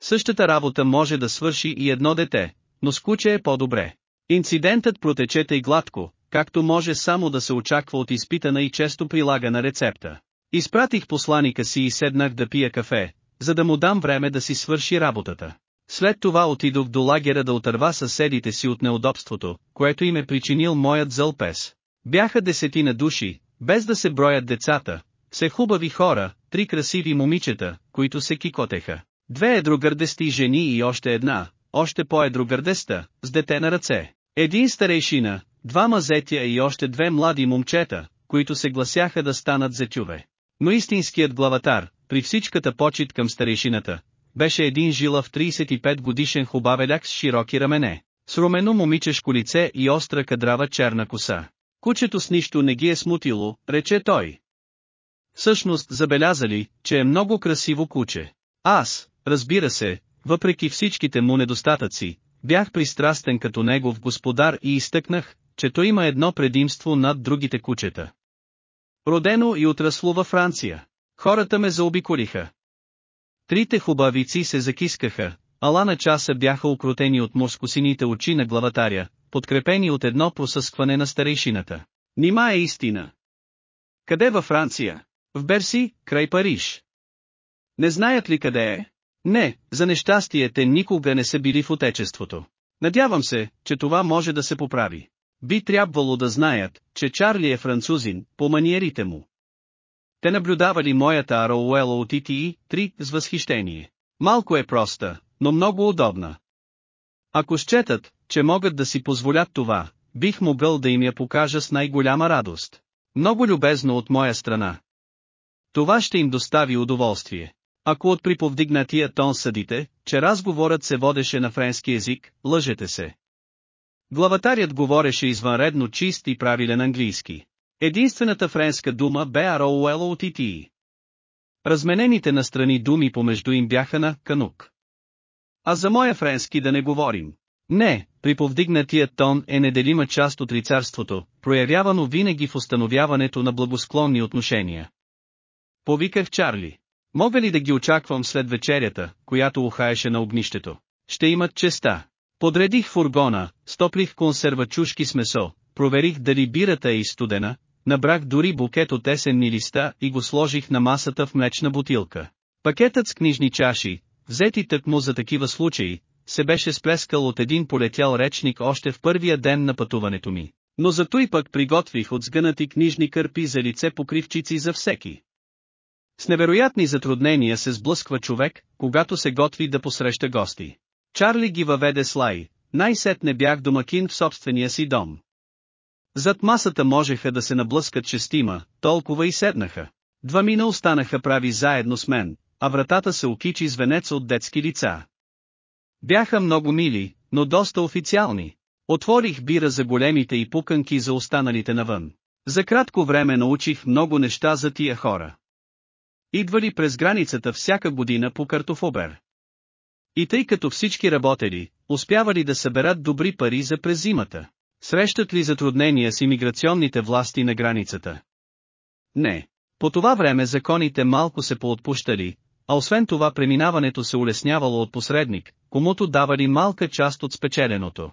Същата работа може да свърши и едно дете, но с куче е по-добре. Инцидентът протече и гладко, както може само да се очаква от изпитана и често прилагана рецепта. Изпратих посланика си и седнах да пия кафе, за да му дам време да си свърши работата. След това отидох до лагера да отърва съседите си от неудобството, което им е причинил моят зъл пес. Бяха десетина души, без да се броят децата, все хубави хора, три красиви момичета, които се кикотеха. Две едрогърдести жени и още една, още по-едрогърдеста, с дете на ръце. Един старейшина, два мазетя и още две млади момчета, които се гласяха да станат зетюве. Но истинският главатар, при всичката почет към старейшината, беше един жилав 35 годишен хубавеляк с широки рамене, с румено момичешко лице и остра кадрава черна коса. Кучето с нищо не ги е смутило, рече той. Всъщност забелязали, че е много красиво куче. Аз, разбира се, въпреки всичките му недостатъци, бях пристрастен като негов господар и изтъкнах, че той има едно предимство над другите кучета. Родено и отрасло във Франция. Хората ме заобиколиха. Трите хубавици се закискаха, ала на часа бяха укротени от мускосините очи на главатаря, подкрепени от едно просъскване на старейшината. Нима е истина. Къде във Франция? В Берси, край Париж. Не знаят ли къде е? Не, за нещастие те никога не са били в отечеството. Надявам се, че това може да се поправи. Би трябвало да знаят, че Чарли е французин, по маниерите му. Те наблюдавали моята Ароуела от ИТИ, 3, с възхищение. Малко е проста, но много удобна. Ако счетат, че могат да си позволят това, бих могъл да им я покажа с най-голяма радост. Много любезно от моя страна. Това ще им достави удоволствие. Ако от приповдигнатия тон съдите, че разговорът се водеше на френски език, лъжете се. Главатарят говореше извънредно чист и правилен английски. Единствената френска дума бе Ароуела от Итии. Разменените на страни думи помежду им бяха на «канук». А за моя френски да не говорим. Не, приповдигнатият тон е неделима част от рицарството, проявявано винаги в установяването на благосклонни отношения. Повиках Чарли. Мога ли да ги очаквам след вечерята, която ухаеше на огнището? Ще имат честа. Подредих фургона, стоплих консерва чушки с месо, проверих дали бирата е изстудена, набрах дори букет от есенни листа и го сложих на масата в млечна бутилка. Пакетът с книжни чаши, взети тъкмо за такива случаи, се беше сплескал от един полетял речник още в първия ден на пътуването ми. Но зато и пък приготвих от сгънати книжни кърпи за лице покривчици за всеки. С невероятни затруднения се сблъсква човек, когато се готви да посреща гости. Чарли ги въведе с лай, най-сетне бях домакин в собствения си дом. Зад масата можеха да се наблъскат шестима, толкова и седнаха. Два мина останаха прави заедно с мен, а вратата се окичи с венец от детски лица. Бяха много мили, но доста официални. Отворих бира за големите и пуканки за останалите навън. За кратко време научих много неща за тия хора. Идвали през границата всяка година по картофобер. И тъй като всички работели, успявали да съберат добри пари за през зимата. Срещат ли затруднения с имиграционните власти на границата? Не. По това време законите малко се поотпущали, а освен това преминаването се улеснявало от посредник, комуто давали малка част от спечеленото.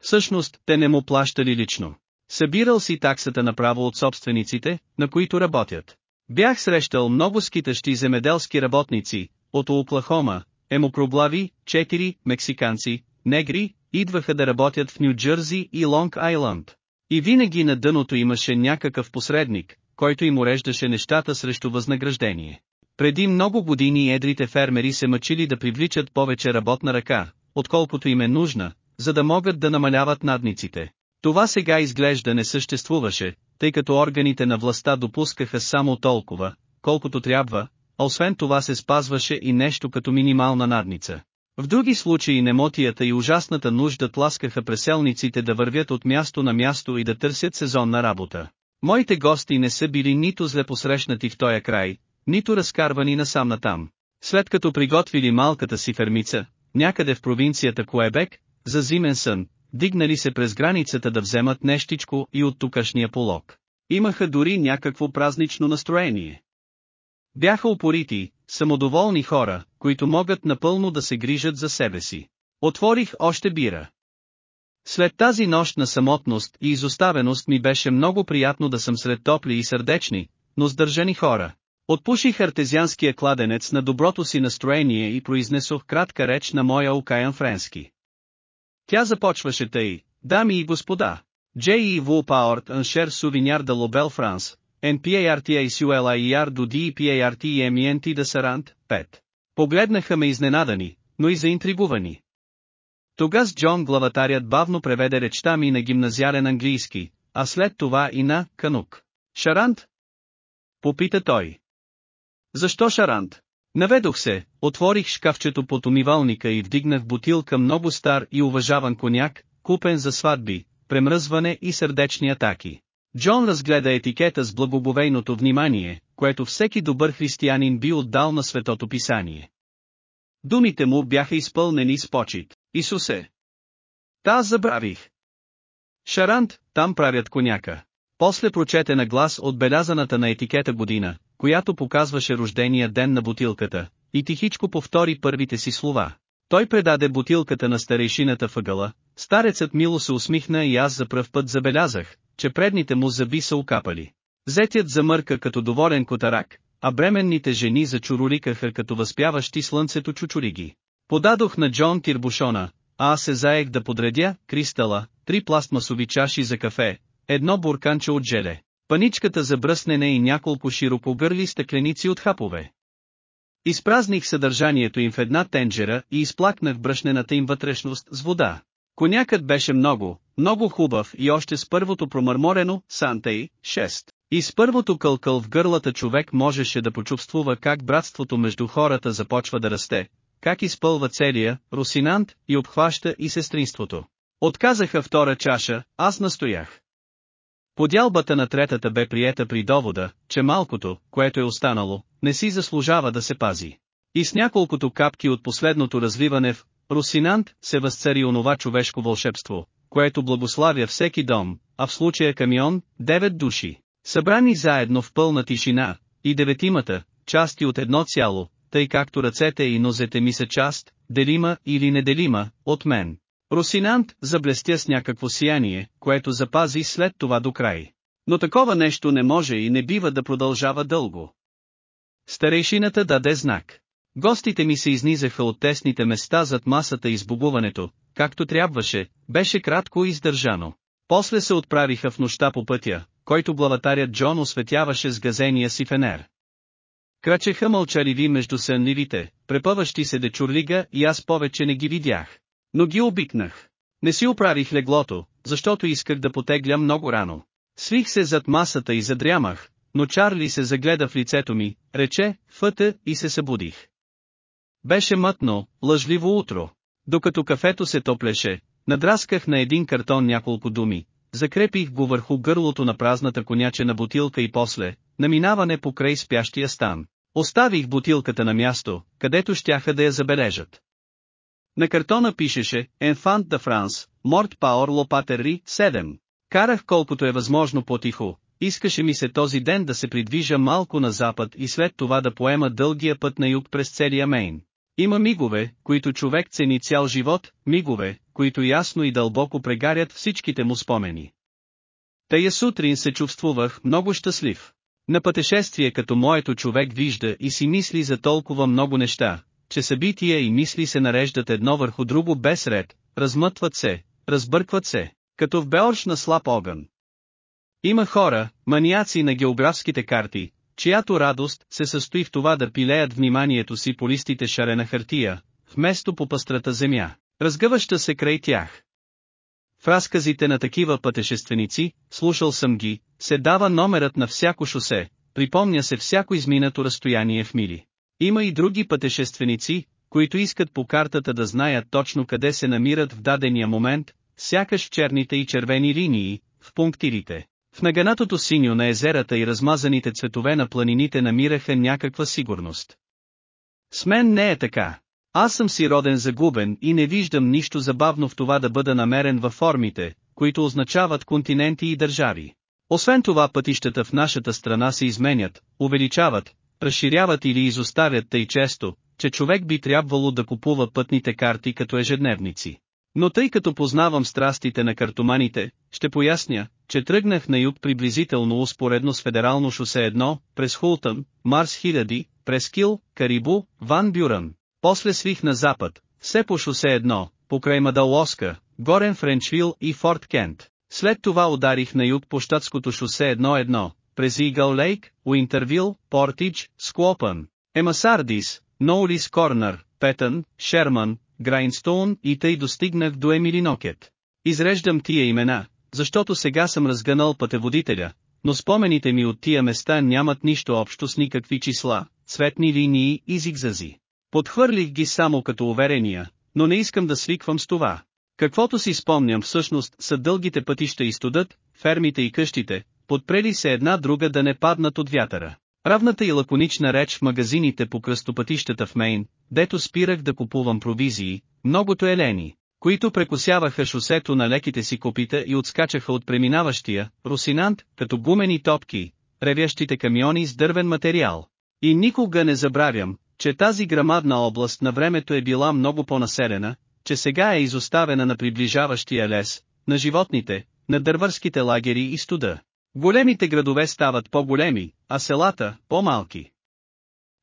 Всъщност, те не му плащали лично. Събирал си таксата направо от собствениците, на които работят. Бях срещал много скитащи земеделски работници, от Оклахома, емопроблави, четири, мексиканци, негри, идваха да работят в Нью-Джързи и Лонг Айланд. И винаги на дъното имаше някакъв посредник, който им уреждаше нещата срещу възнаграждение. Преди много години едрите фермери се мъчили да привличат повече работна ръка, отколкото им е нужна, за да могат да намаляват надниците. Това сега изглежда не съществуваше, тъй като органите на властта допускаха само толкова, колкото трябва, освен това се спазваше и нещо като минимална надница. В други случаи немотията и ужасната нужда тласкаха преселниците да вървят от място на място и да търсят сезонна работа. Моите гости не са били нито зле посрещнати в този край, нито разкарвани насам натам. След като приготвили малката си фермица, някъде в провинцията Куебек, за зимен сън, дигнали се през границата да вземат нещичко и от тукашния полог. Имаха дори някакво празнично настроение. Бяха упорити, самодоволни хора, които могат напълно да се грижат за себе си. Отворих още бира. След тази нощ на самотност и изоставеност ми беше много приятно да съм сред топли и сърдечни, но сдържани хора. Отпуших артезианския кладенец на доброто си настроение и произнесох кратка реч на моя окаян френски. Тя започваше тъй, дами и господа. J.E. Woolpower Unshare Souvenir de Lobel France, NPARTASULIER до DEPARTEMENT да Сарант, 5. Погледнаха ме изненадани, но и заинтригувани. Тогас Джон главатарят бавно преведе речта ми на гимназиален английски, а след това и на канук. Шарант? Попита той. Защо шарант? Наведох се, отворих шкафчето под умивалника и вдигнах бутилка много стар и уважаван коняк, купен за сватби, премръзване и сърдечни атаки. Джон разгледа етикета с благоговейното внимание, което всеки добър християнин би отдал на светото писание. Думите му бяха изпълнени с почет. Исусе! Та забравих. Шарант, там правят коняка. После прочете на глас отбелязаната на етикета година, която показваше рождения ден на бутилката, и тихичко повтори първите си слова. Той предаде бутилката на старейшината въгъла, старецът мило се усмихна и аз за пръв път забелязах, че предните му зъби са окапали. Зетят замърка като доволен котарак, а бременните жени зачуруликаха като възпяващи слънцето чучуриги. Подадох на Джон тирбушона, а аз се заех да подредя, кристала, три пластмасови чаши за кафе, едно бурканче от желе, паничката за бръснене и няколко широкогърли стъкленици от хапове. Изпразних съдържанието им в една тенджера и изплакнах брашнената им вътрешност с вода. Конякът беше много, много хубав и още с първото промърморено, Сантей, 6. И с първото кълкъл в гърлата човек можеше да почувствува как братството между хората започва да расте, как изпълва целия, Русинант, и обхваща и сестринството. Отказаха втора чаша, аз настоях. Подялбата на третата бе приета при довода, че малкото, което е останало, не си заслужава да се пази. И с няколкото капки от последното развиване в Русинант се възцари онова човешко вълшебство, което благославя всеки дом, а в случая камион, девет души, събрани заедно в пълна тишина, и деветимата, части от едно цяло, тъй както ръцете и нозете ми са част, делима или неделима, от мен. Росинант заблестя с някакво сияние, което запази след това до край. Но такова нещо не може и не бива да продължава дълго. Старейшината даде знак. Гостите ми се изнизаха от тесните места зад масата и сбогуването, както трябваше, беше кратко издържано. После се отправиха в нощта по пътя, който главатарят Джон осветяваше с газения си фенер. Крачеха мълчаливи между сънливите, препъващи се дечурлига и аз повече не ги видях. Но ги обикнах. Не си оправих леглото, защото исках да потегля много рано. Свих се зад масата и задрямах, но Чарли се загледа в лицето ми, рече, фъте, и се събудих. Беше мътно, лъжливо утро. Докато кафето се топлеше, надрасках на един картон няколко думи, закрепих го върху гърлото на празната конячена бутилка и после, наминаване покрай спящия стан. Оставих бутилката на място, където щяха да я забележат. На картона пишеше Enfant de France, Mort Power Lopaterie 7. Карах колкото е възможно по-тихо, искаше ми се този ден да се придвижа малко на запад и след това да поема дългия път на юг през целия Мейн. Има мигове, които човек цени цял живот, мигове, които ясно и дълбоко прегарят всичките му спомени. Тая сутрин се чувствувах много щастлив. На пътешествие като моето човек вижда и си мисли за толкова много неща, че събития и мисли се нареждат едно върху друго без ред, размътват се, разбъркват се, като в Беорш на слаб огън. Има хора, маниаци на географските карти, чиято радост се състои в това да пилеят вниманието си по листите шарена хартия, вместо по пъстрата земя, разгъваща се край тях. В разказите на такива пътешественици, слушал съм ги, се дава номерът на всяко шосе, припомня се всяко изминато разстояние в мили. Има и други пътешественици, които искат по картата да знаят точно къде се намират в дадения момент, сякаш черните и червени линии, в пунктирите. В наганатото синьо на езерата и размазаните цветове на планините намираха някаква сигурност. С мен не е така. Аз съм си роден загубен и не виждам нищо забавно в това да бъда намерен във формите, които означават континенти и държави. Освен това пътищата в нашата страна се изменят, увеличават, разширяват или изоставят тъй често, че човек би трябвало да купува пътните карти като ежедневници. Но тъй като познавам страстите на картоманите, ще поясня, че тръгнах на юг приблизително успоредно с федерално шосе 1, през Хултън, Марс 1000, през Кил, Карибу, Ван Бюрън. После свих на запад, все по шосе 1, покрай Мадалоска, Горен Френчвил и Форт Кент. След това ударих на юг по щатското шосе 1-1, през Игъл Лейк, Уинтервил, Портидж, Склопън, Емасардис, Ноулис Корнер, Петън, Шерман, Грайнстоун и тъй достигнах до Емилинокет. Изреждам тия имена, защото сега съм разгънал пътеводителя, но спомените ми от тия места нямат нищо общо с никакви числа, цветни линии и зигзази. Подхвърлих ги само като уверения, но не искам да свиквам с това. Каквото си спомням всъщност са дългите пътища и студът, фермите и къщите, подпрели се една друга да не паднат от вятъра. Равната и лаконична реч в магазините по кръстопътищата в Мейн, дето спирах да купувам провизии, многото елени, които прекосяваха шосето на леките си копита и отскачаха от преминаващия, русинант, като гумени топки, ревящите камиони с дървен материал. И никога не забравям, че тази грамадна област на времето е била много по-населена, че сега е изоставена на приближаващия лес, на животните, на дървърските лагери и студа. Големите градове стават по-големи, а селата – по-малки.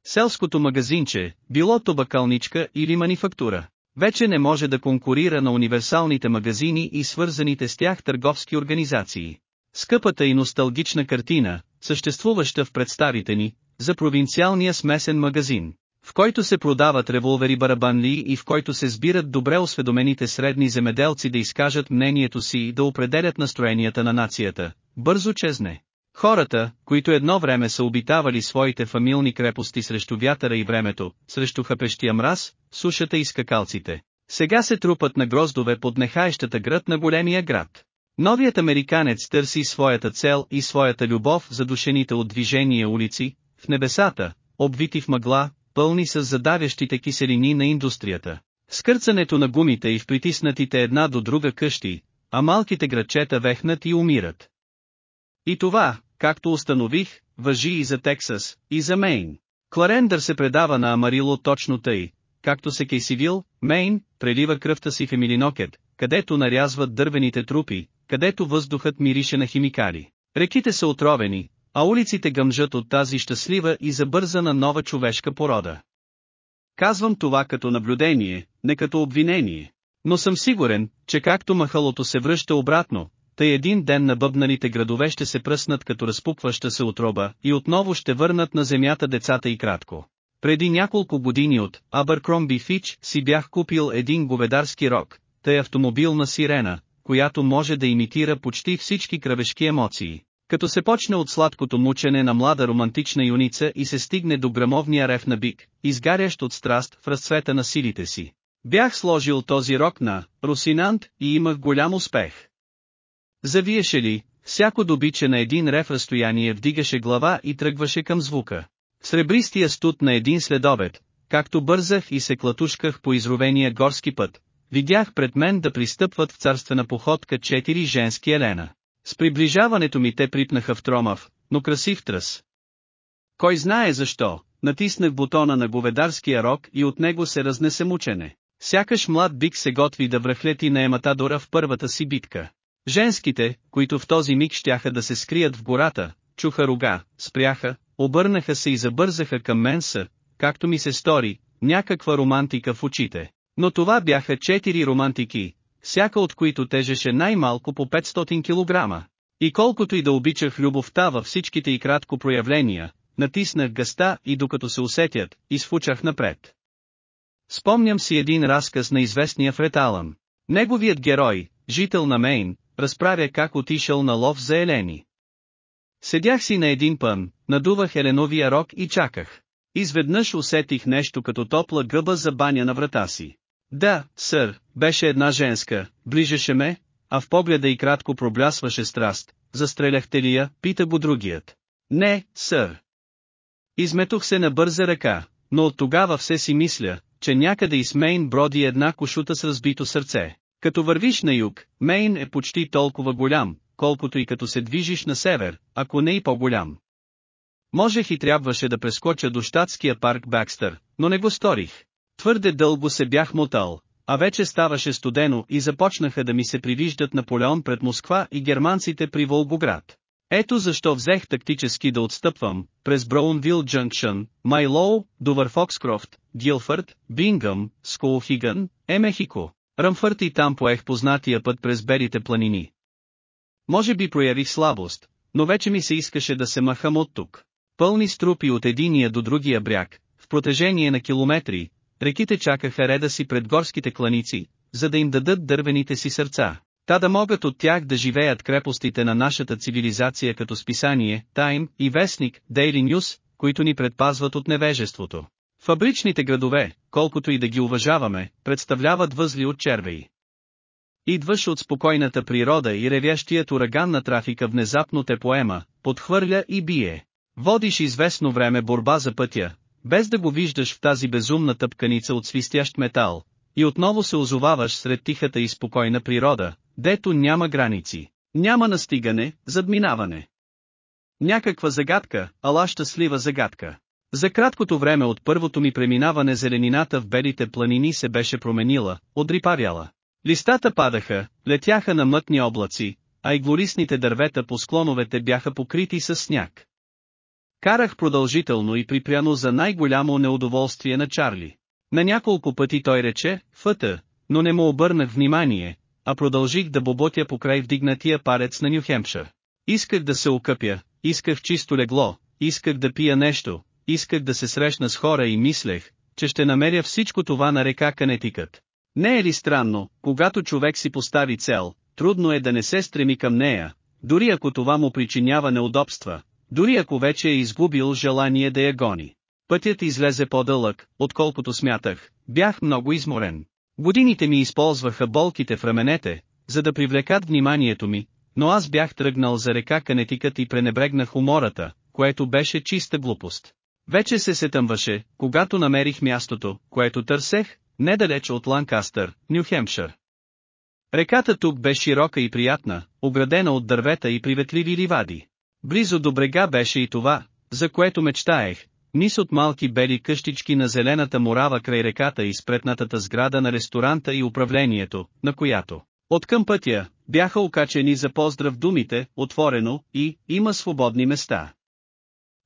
Селското магазинче, било то бакалничка или манифактура, вече не може да конкурира на универсалните магазини и свързаните с тях търговски организации. Скъпата и носталгична картина, съществуваща в представите ни, за провинциалния смесен магазин, в който се продават револвери барабанли и в който се сбират добре осведомените средни земеделци да изкажат мнението си и да определят настроенията на нацията, бързо чезне. Хората, които едно време са обитавали своите фамилни крепости срещу вятъра и времето, срещу хъпещия мраз, сушата и скакалците, сега се трупат на гроздове под нехаещата град на големия град. Новият американец търси своята цел и своята любов за душените от движение улици, в небесата, обвити в мъгла, пълни с задавящите киселини на индустрията. Скърцането на гумите и в притиснатите една до друга къщи, а малките градчета вехнат и умират. И това, както установих, въжи и за Тексас, и за Мейн. Кларендър се предава на Амарило точно тъй, както се Кейсивил, Мейн, прелива кръвта си в Емилинокет, където нарязват дървените трупи, където въздухът мирише на химикали. Реките са отровени, а улиците гъмжат от тази щастлива и забързана нова човешка порода. Казвам това като наблюдение, не като обвинение. Но съм сигурен, че както махалото се връща обратно, тъй един ден на бъбнаните градове ще се пръснат като разпукваща се отроба и отново ще върнат на земята децата и кратко. Преди няколко години от Абъркромби Фич си бях купил един говедарски рок, тъй автомобилна сирена, която може да имитира почти всички кръвешки емоции. Като се почне от сладкото мучене на млада романтична юница и се стигне до грамовния рев на бик, изгарящ от страст в разцвета на силите си. Бях сложил този рок на Русинант и имах голям успех. Завиеше ли, всяко добиче на един рев разстояние вдигаше глава и тръгваше към звука. Сребристия студ на един следобед, както бързах и се клатушках по изровения горски път, видях пред мен да пристъпват в царствена походка четири женски елена. С приближаването ми те припнаха в тромав, но красив тръс. Кой знае защо, натиснах бутона на говедарския рок и от него се разнесе мучене. Сякаш млад бик се готви да връхлети на Ематадора в първата си битка. Женските, които в този миг щяха да се скрият в гората, чуха рога, спряха, обърнаха се и забързаха към мен са, както ми се стори, някаква романтика в очите. Но това бяха четири романтики, всяка от които тежеше най-малко по 500 кг. И колкото и да обичах любовта във всичките и кратко проявления, натиснах гъста и докато се усетят, изфучах напред. Спомням си един разказ на известния Фред Алън. Неговият герой, жител на Мейн, разправя как отишъл на лов за елени. Седях си на един пън, надувах еленовия рок и чаках. Изведнъж усетих нещо като топла гъба за баня на врата си. Да, сър, беше една женска, ближеше ме, а в погледа и кратко проблясваше страст. Застреляхте ли я, пита го другият. Не, сър. Изметох се на бърза ръка, но от тогава все си мисля, че някъде из Мейн броди една кошута с разбито сърце. Като вървиш на юг, Мейн е почти толкова голям, колкото и като се движиш на север, ако не и по-голям. Можех и трябваше да прескоча до щатския парк Бакстър, но не го сторих. Твърде дълго се бях мотал, а вече ставаше студено и започнаха да ми се привиждат Наполеон пред Москва и германците при Волгоград. Ето защо взех тактически да отстъпвам, през Браунвил Джанкшън, Майлоу, Довър Фокскрофт, Гилфърд, Бингъм, Сколхиган, Емехико. Ръмфърт и там поех познатия път през белите планини. Може би проявих слабост, но вече ми се искаше да се махам от тук. Пълни струпи от единия до другия бряг, в протежение на километри, реките чакаха реда си пред горските кланици, за да им дадат дървените си сърца. Та да могат от тях да живеят крепостите на нашата цивилизация като списание, Тайм и Вестник, Daily News, които ни предпазват от невежеството. Фабричните градове, колкото и да ги уважаваме, представляват възли от червеи. Идваш от спокойната природа и ревящият ураган на трафика внезапно те поема, подхвърля и бие. Водиш известно време борба за пътя, без да го виждаш в тази безумна тъпканица от свистящ метал, и отново се озоваваш сред тихата и спокойна природа, дето няма граници, няма настигане, задминаване. Някаква загадка, ала щастлива загадка. За краткото време от първото ми преминаване зеленината в белите планини се беше променила, отрипаряла. Листата падаха, летяха на мътни облаци, а и глорисните дървета по склоновете бяха покрити с сняг. Карах продължително и припряно за най-голямо неудоволствие на Чарли. На няколко пъти той рече, фъта, но не му обърнах внимание, а продължих да боботя покрай вдигнатия парец на Нюхемпшир. Исках да се окъпя, исках чисто легло, исках да пия нещо, исках да се срещна с хора и мислех, че ще намеря всичко това на река Канетикът. Не е ли странно, когато човек си постави цел, трудно е да не се стреми към нея, дори ако това му причинява неудобства, дори ако вече е изгубил желание да я гони. Пътят излезе по-дълъг, отколкото смятах, бях много изморен. Годините ми използваха болките в раменете, за да привлекат вниманието ми, но аз бях тръгнал за река Канетикът и пренебрегнах умората, което беше чиста глупост. Вече се сетъмваше, когато намерих мястото, което търсех, недалеч от Ланкастър, Нюхемпшир. Реката тук бе широка и приятна, оградена от дървета и приветливи ливади. Близо до брега беше и това, за което мечтаех, низ от малки бели къщички на зелената морава край реката и спретнатата сграда на ресторанта и управлението, на която, от към пътя, бяха окачени за поздрав думите, отворено, и, има свободни места.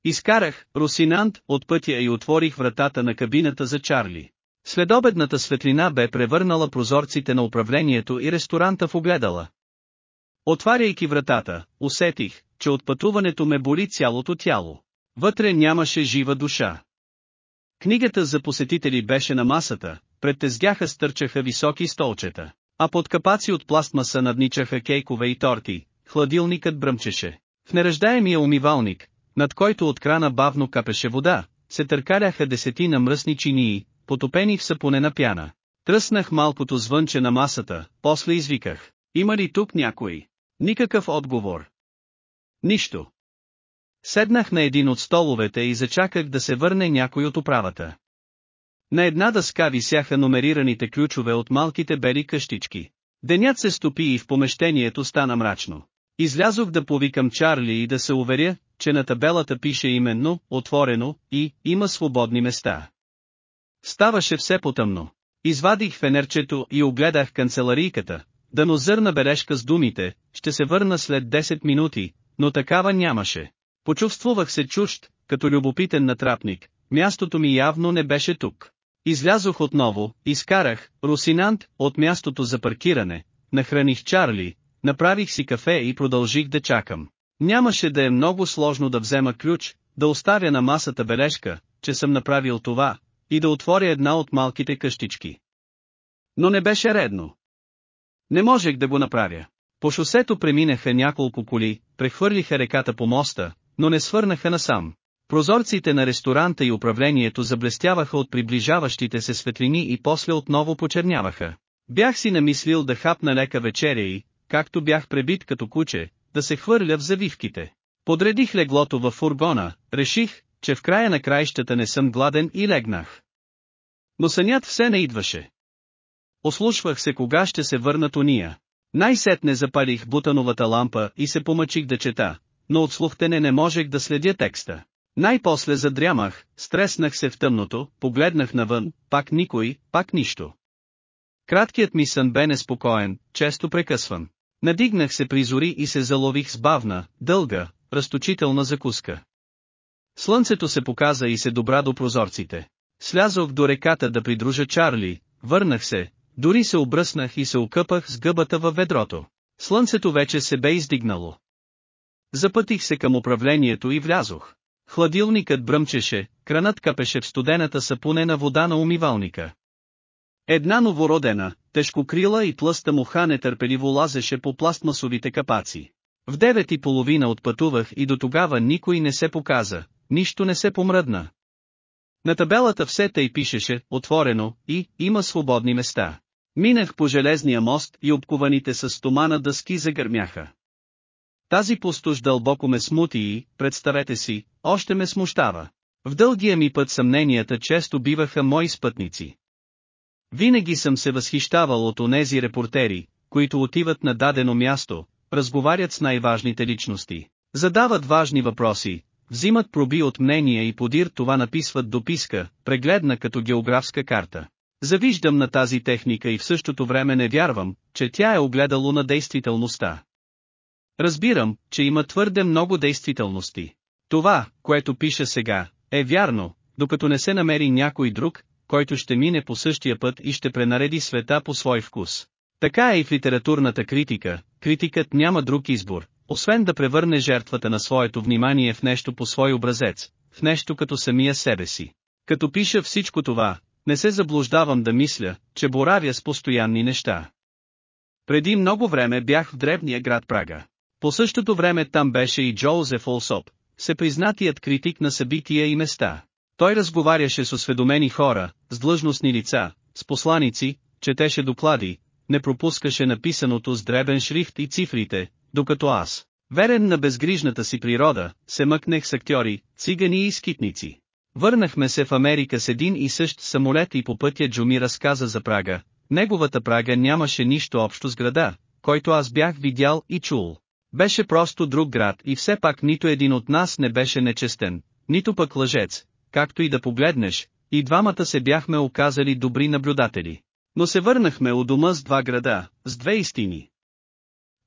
Изкарах, Русинант, от пътя и отворих вратата на кабината за Чарли. Следобедната светлина бе превърнала прозорците на управлението и ресторанта в огледала. Отваряйки вратата, усетих, че от пътуването ме боли цялото тяло. Вътре нямаше жива душа. Книгата за посетители беше на масата, пред тезгяха стърчаха високи столчета, а под капаци от пластмаса надничаха кейкове и торти, хладилникът бръмчеше. В неръждаемия умивалник, над който от крана бавно капеше вода, се търкаляха десетина мръсни чинии, потопени в сапонена пяна. Тръснах малкото звънче на масата, после извиках. Има ли тук някой? Никакъв отговор. Нищо. Седнах на един от столовете и зачаках да се върне някой от управата. На една дъска висяха номерираните ключове от малките бели къщички. Денят се стопи и в помещението стана мрачно. Излязох да повикам Чарли и да се уверя, че на табелата пише именно, отворено, и, има свободни места. Ставаше все потъмно. Извадих фенерчето и огледах канцеларийката, да нозърна бележка с думите, ще се върна след 10 минути, но такава нямаше. Почувствувах се чужд, като любопитен натрапник, мястото ми явно не беше тук. Излязох отново, изкарах, Русинант, от мястото за паркиране, нахраних Чарли, направих си кафе и продължих да чакам. Нямаше да е много сложно да взема ключ, да оставя на масата бележка, че съм направил това, и да отворя една от малките къщички. Но не беше редно. Не можех да го направя. По шосето преминаха няколко коли, прехвърлиха реката по моста, но не свърнаха насам. Прозорците на ресторанта и управлението заблестяваха от приближаващите се светлини и после отново почерняваха. Бях си намислил да хапна лека вечеря и, както бях пребит като куче, да се хвърля в завивките. Подредих леглото във фургона, реших, че в края на краищата не съм гладен и легнах. Но сънят все не идваше. Ослушвах се кога ще се върнат уния. Най-сетне запалих бутановата лампа и се помъчих да чета, но от слухтене не можех да следя текста. Най-после задрямах, стреснах се в тъмното, погледнах навън, пак никой, пак нищо. Краткият ми сън бе неспокоен, често прекъсван. Надигнах се при зори и се залових с бавна, дълга, разточителна закуска. Слънцето се показа и се добра до прозорците. Слязох до реката да придружа Чарли, върнах се, дори се обръснах и се окъпах с гъбата във ведрото. Слънцето вече се бе издигнало. Запътих се към управлението и влязох. Хладилникът бръмчеше, кранът капеше в студената сапунена вода на умивалника. Една новородена, тежкокрила и тлъста муха нетърпеливо лазеше по пластмасовите капаци. В девет и половина отпътувах и до тогава никой не се показа, нищо не се помръдна. На табелата все тъй пишеше, отворено, и, има свободни места. Минах по железния мост и обкуваните с стомана дъски загърмяха. Тази пустош дълбоко ме смути и, представете си, още ме смущава. В дългия ми път съмненията често биваха мои спътници. Винаги съм се възхищавал от онези репортери, които отиват на дадено място, разговарят с най-важните личности, задават важни въпроси, взимат проби от мнения и подир това написват дописка, прегледна като географска карта. Завиждам на тази техника и в същото време не вярвам, че тя е огледало на действителността. Разбирам, че има твърде много действителности. Това, което пиша сега, е вярно, докато не се намери някой друг, който ще мине по същия път и ще пренареди света по свой вкус. Така е и в литературната критика, критикът няма друг избор, освен да превърне жертвата на своето внимание в нещо по свой образец, в нещо като самия себе си. Като пиша всичко това, не се заблуждавам да мисля, че боравя с постоянни неща. Преди много време бях в древния град Прага. По същото време там беше и Джоузеф Олсоп, всепризнатият критик на събития и места. Той разговаряше с осведомени хора, с длъжностни лица, с посланици, четеше доклади, не пропускаше написаното с дребен шрифт и цифрите, докато аз, верен на безгрижната си природа, се мъкнех с актьори, цигани и скитници. Върнахме се в Америка с един и същ самолет и по пътя Джуми разказа за Прага. Неговата Прага нямаше нищо общо с града, който аз бях видял и чул. Беше просто друг град и все пак нито един от нас не беше нечестен, нито пък лъжец, както и да погледнеш, и двамата се бяхме оказали добри наблюдатели. Но се върнахме у дома с два града, с две истини.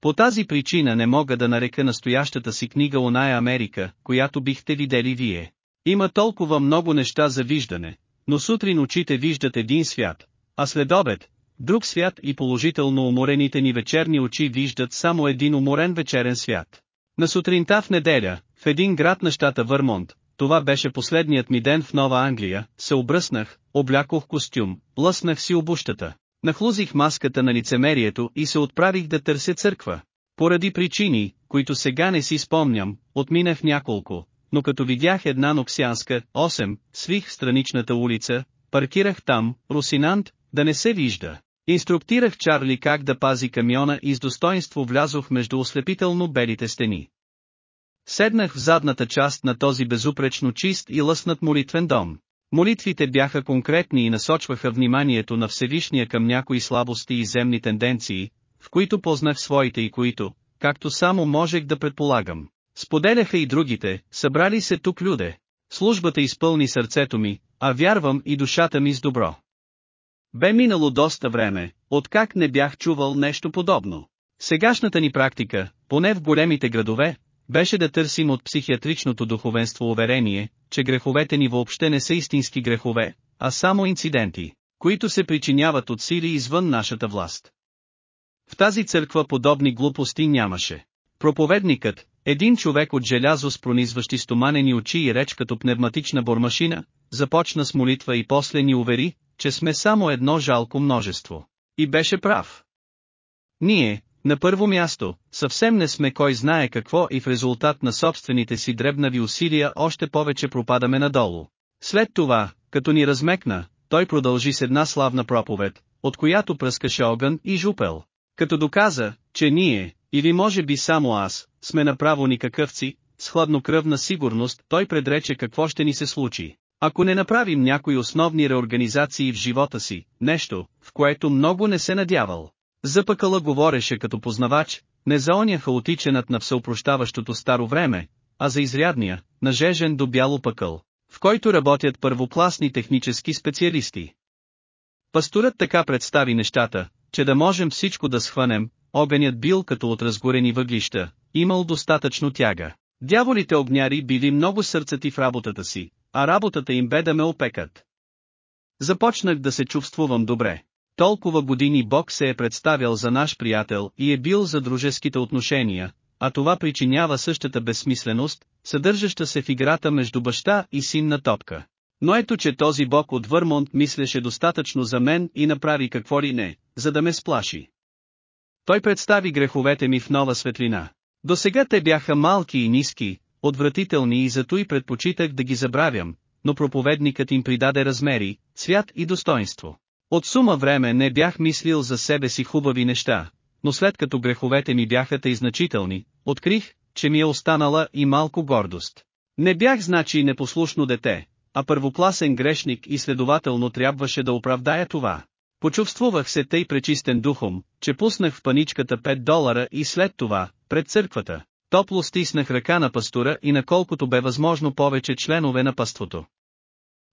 По тази причина не мога да нарека настоящата си книга Оная Америка, която бихте видели вие. Има толкова много неща за виждане, но сутрин очите виждат един свят, а след обед, друг свят и положително уморените ни вечерни очи виждат само един уморен вечерен свят. На сутринта в неделя, в един град на щата Върмонт, това беше последният ми ден в Нова Англия, се обръснах, облякох костюм, лъснах си обущата, нахлузих маската на лицемерието и се отправих да търся църква. Поради причини, които сега не си спомням, отминах няколко, но като видях една ноксианска, 8, свих в страничната улица, паркирах там, Русинант, да не се вижда. Инструктирах Чарли как да пази камиона и с достоинство влязох между ослепително белите стени. Седнах в задната част на този безупречно чист и лъснат молитвен дом. Молитвите бяха конкретни и насочваха вниманието на Всевишния към някои слабости и земни тенденции, в които познах своите и които, както само можех да предполагам. Споделяха и другите, събрали се тук люде. Службата изпълни сърцето ми, а вярвам и душата ми с добро. Бе минало доста време, откак не бях чувал нещо подобно. Сегашната ни практика, поне в големите градове, беше да търсим от психиатричното духовенство уверение, че греховете ни въобще не са истински грехове, а само инциденти, които се причиняват от сили извън нашата власт. В тази църква подобни глупости нямаше. Проповедникът, един човек от желязо с пронизващи стоманени очи и реч като пневматична бормашина, започна с молитва и после ни увери, че сме само едно жалко множество. И беше прав. Ние, на първо място, съвсем не сме кой знае какво и в резултат на собствените си дребнави усилия още повече пропадаме надолу. След това, като ни размекна, той продължи с една славна проповед, от която пръскаше огън и жупел. Като доказа, че ние, или може би само аз, сме направо никакъвци, с хладнокръвна сигурност той предрече какво ще ни се случи. Ако не направим някои основни реорганизации в живота си, нещо, в което много не се надявал. Запъкала говореше като познавач, не за оня хаотиченът на всеопрощаващото старо време, а за изрядния, нажежен до бяло пъкъл, в който работят първокласни технически специалисти. Пасторът така представи нещата, че да можем всичко да схванем, огънят бил като от разгорени въглища, имал достатъчно тяга. Дяволите огняри били много сърцати в работата си, а работата им бе да ме опекат. Започнах да се чувствувам добре. Толкова години Бог се е представял за наш приятел и е бил за дружеските отношения, а това причинява същата безсмисленост, съдържаща се в играта между баща и син на топка. Но ето че този Бог от Върмонт мислеше достатъчно за мен и направи какво ли не, за да ме сплаши. Той представи греховете ми в нова светлина. До сега те бяха малки и ниски, отвратителни и зато и предпочитах да ги забравям, но проповедникът им придаде размери, цвят и достоинство. От сума време не бях мислил за себе си хубави неща, но след като греховете ми бяха тъй значителни, открих, че ми е останала и малко гордост. Не бях значи непослушно дете, а първокласен грешник и следователно трябваше да оправдая това. Почувствувах се тъй пречистен духом, че пуснах в паничката 5 долара и след това, пред църквата, топло стиснах ръка на пастора и наколкото бе възможно повече членове на паството.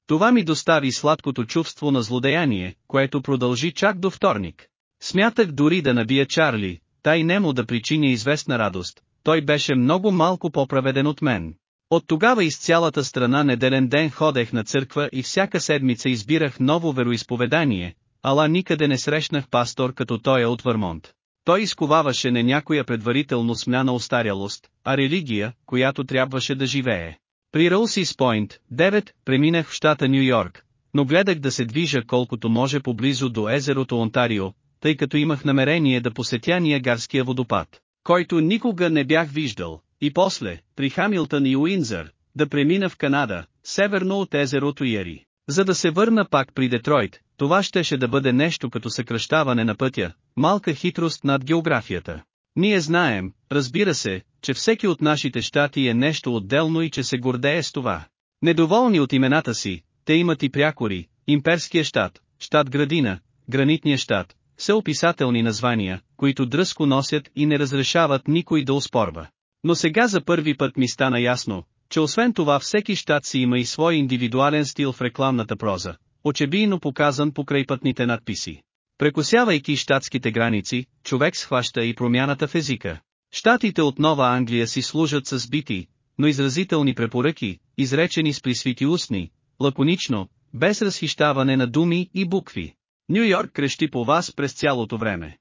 Това ми достави сладкото чувство на злодеяние, което продължи чак до вторник. Смятах дори да набия Чарли, тай немо да причиня известна радост, той беше много малко по-праведен от мен. От тогава из цялата страна неделен ден ходех на църква и всяка седмица избирах ново вероисповедание, ала никъде не срещнах пастор като той е от Върмонт. Той изковаваше не някоя предварително смяна остарялост, а религия, която трябваше да живее. При Роусис Пойнт, 9, преминах в щата Нью Йорк, но гледах да се движа колкото може поблизо до езерото Онтарио, тъй като имах намерение да посетя Ниагарския водопад, който никога не бях виждал, и после, при Хамилтън и Уинзър, да премина в Канада, северно от езерото Яри. За да се върна пак при Детройт, това щеше да бъде нещо като съкръщаване на пътя, малка хитрост над географията. Ние знаем, разбира се, че всеки от нашите щати е нещо отделно и че се гордее с това. Недоволни от имената си, те имат и прякори, имперския щат, щат градина, гранитния щат, все описателни названия, които дръско носят и не разрешават никой да успорва. Но сега за първи път ми стана ясно, че освен това всеки щат си има и свой индивидуален стил в рекламната проза, очебийно показан по крайпътните надписи. Прекосявайки щатските граници, човек схваща и промяната в езика. Штатите от Нова Англия си служат с бити, но изразителни препоръки, изречени с присвити устни, лаконично, без разхищаване на думи и букви. Нью Йорк крещи по вас през цялото време.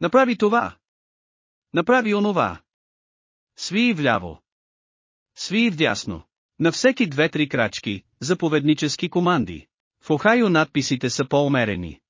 Направи това! Направи онова! Сви вляво! Сви вдясно! На всеки две-три крачки, заповеднически команди. В Охайо надписите са по-умерени.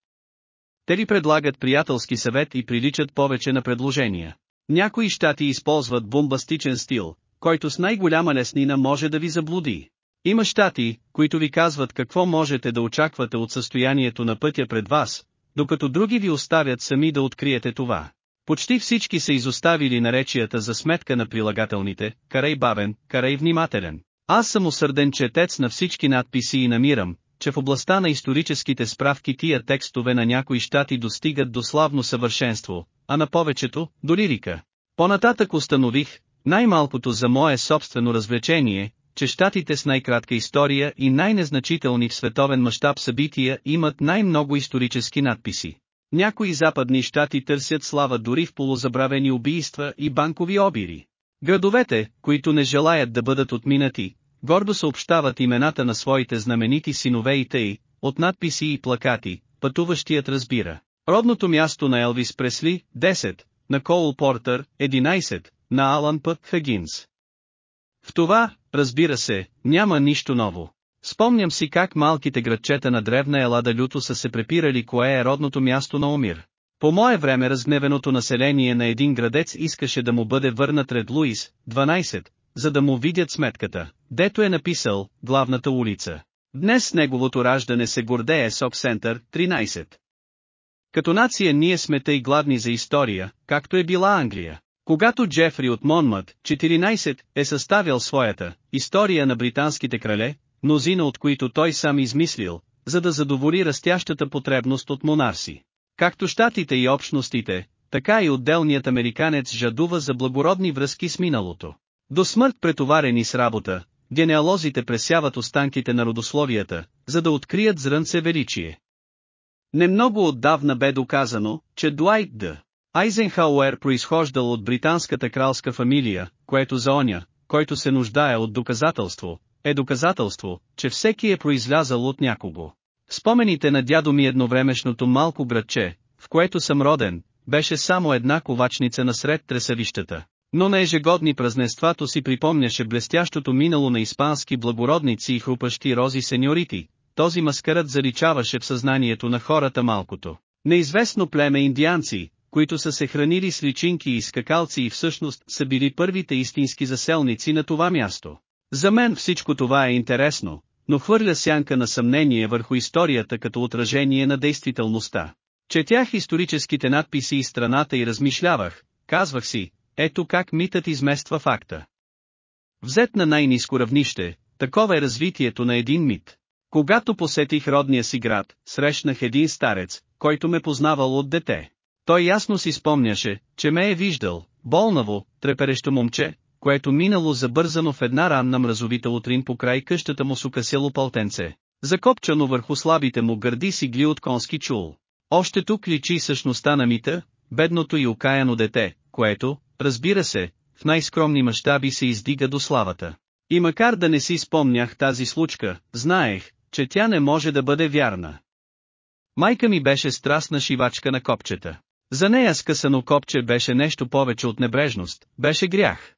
Те ви предлагат приятелски съвет и приличат повече на предложения. Някои щати използват бомбастичен стил, който с най-голяма леснина може да ви заблуди. Има щати, които ви казват какво можете да очаквате от състоянието на пътя пред вас, докато други ви оставят сами да откриете това. Почти всички са изоставили наречията за сметка на прилагателните, карай бавен, карай внимателен. Аз съм усърден четец на всички надписи и намирам, че в областта на историческите справки тия текстове на някои щати достигат до славно съвършенство, а на повечето – до лирика. Понататък установих, най-малкото за мое собствено развлечение, че щатите с най-кратка история и най-незначителни в световен мащаб събития имат най-много исторически надписи. Някои западни щати търсят слава дори в полузабравени убийства и банкови обири. Градовете, които не желаят да бъдат отминати, гордо съобщават имената на своите знаменити синове и тъй, от надписи и плакати, пътуващият разбира. Родното място на Елвис Пресли, 10, на Коул Портър, 11, на Алан П. Хагинс. В това, разбира се, няма нищо ново. Спомням си как малките градчета на древна Елада люто са се препирали кое е родното място на Омир. По мое време разгневеното население на един градец искаше да му бъде върнат Ред Луис, 12, за да му видят сметката, дето е написал, главната улица. Днес неговото раждане се гордее Сок Сентър, 13. Като нация ние сме тъй гладни за история, както е била Англия. Когато Джефри от Монмът, 14, е съставил своята история на британските крале, мнозина от които той сам измислил, за да задоволи растящата потребност от монарси. Както щатите и общностите, така и отделният американец жадува за благородни връзки с миналото. До смърт претоварени с работа, генеалозите пресяват останките на родословията, за да открият зрънце величие. Немного отдавна бе доказано, че Дуайт Д. Айзенхауер произхождал от британската кралска фамилия, което за оня, който се нуждае от доказателство, е доказателство, че всеки е произлязал от някого. Спомените на дядо ми едновремешното малко градче, в което съм роден, беше само една ковачница насред тресавищата. Но на ежегодни празненствато си припомняше блестящото минало на испански благородници и хрупащи рози сеньорити, този маскарът заличаваше в съзнанието на хората малкото. Неизвестно племе индианци, които са се хранили с личинки и скакалци и всъщност са били първите истински заселници на това място. За мен всичко това е интересно, но хвърля сянка на съмнение върху историята като отражение на действителността. Четях историческите надписи и страната и размишлявах, казвах си, ето как митът измества факта. Взет на най-низко равнище, такова е развитието на един мит. Когато посетих родния си град, срещнах един старец, който ме познавал от дете. Той ясно си спомняше, че ме е виждал, болнаво, треперещо момче, което минало забързано в една ранна мразовита утрин по край къщата му с укасело палтенце. Закопчано върху слабите му гърди си гли от конски чул. Още тук личи същността на мита, бедното и окаяно дете, което, разбира се, в най-скромни мащаби се издига до славата. И макар да не си спомнях тази случка, знаех, че тя не може да бъде вярна. Майка ми беше страстна шивачка на копчета. За нея скъсано копче беше нещо повече от небрежност, беше грях.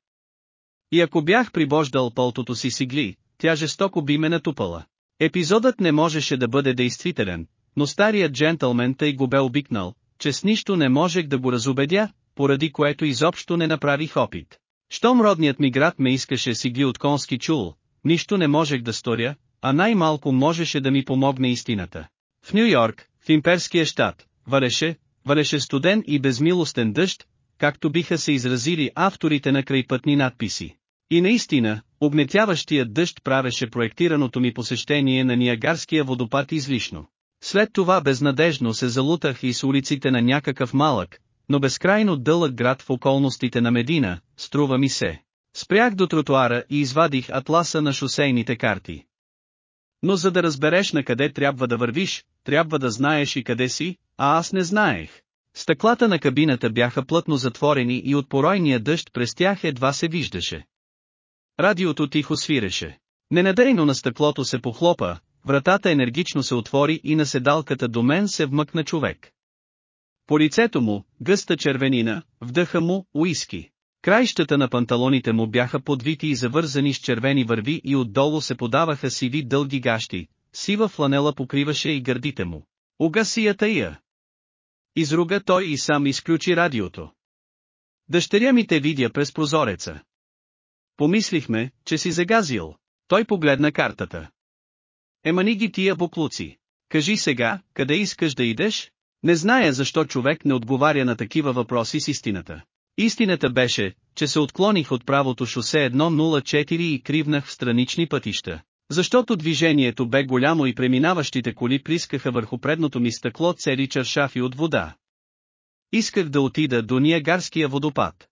И ако бях прибождал пълтото си сигли, тя жестоко би ме натупала. Епизодът не можеше да бъде действителен, но старият джентълмен тъй го бе обикнал, че с нищо не можех да го разубедя, поради което изобщо не направих опит. Щом родният ми град ме искаше сигли от конски чул, нищо не можех да сторя, а най-малко можеше да ми помогне истината. В Нью Йорк, в имперския щат, валеше, валеше студен и безмилостен дъжд, както биха се изразили авторите на крайпътни надписи. И наистина, обнетяващият дъжд правеше проектираното ми посещение на Ниагарския водопад излишно. След това безнадежно се залутах и с улиците на някакъв малък, но безкрайно дълъг град в околностите на Медина, струва ми се. Спрях до тротуара и извадих атласа на шосейните карти. Но за да разбереш на къде трябва да вървиш, трябва да знаеш и къде си, а аз не знаех. Стъклата на кабината бяха плътно затворени и от поройния дъжд през тях едва се виждаше. Радиото тихо свиреше. Ненадейно на стъклото се похлопа, вратата енергично се отвори и на седалката до мен се вмъкна човек. По лицето му, гъста червенина, вдъха му, уиски. Краищата на панталоните му бяха подвити и завързани с червени върви и отдолу се подаваха сиви дълги гащи, сива фланела покриваше и гърдите му. Угаси я тая. Изруга той и сам изключи радиото. Дъщеря ми те видя през прозореца. Помислихме, че си загазил. Той погледна картата. Емани ги тия буклуци. Кажи сега, къде искаш да идеш? Не зная защо човек не отговаря на такива въпроси с истината. Истината беше, че се отклоних от правото шосе 104 и кривнах в странични пътища. Защото движението бе голямо и преминаващите коли прискаха върху предното ми стъкло цели чаршафи от вода. Исках да отида до Ниагарския водопад.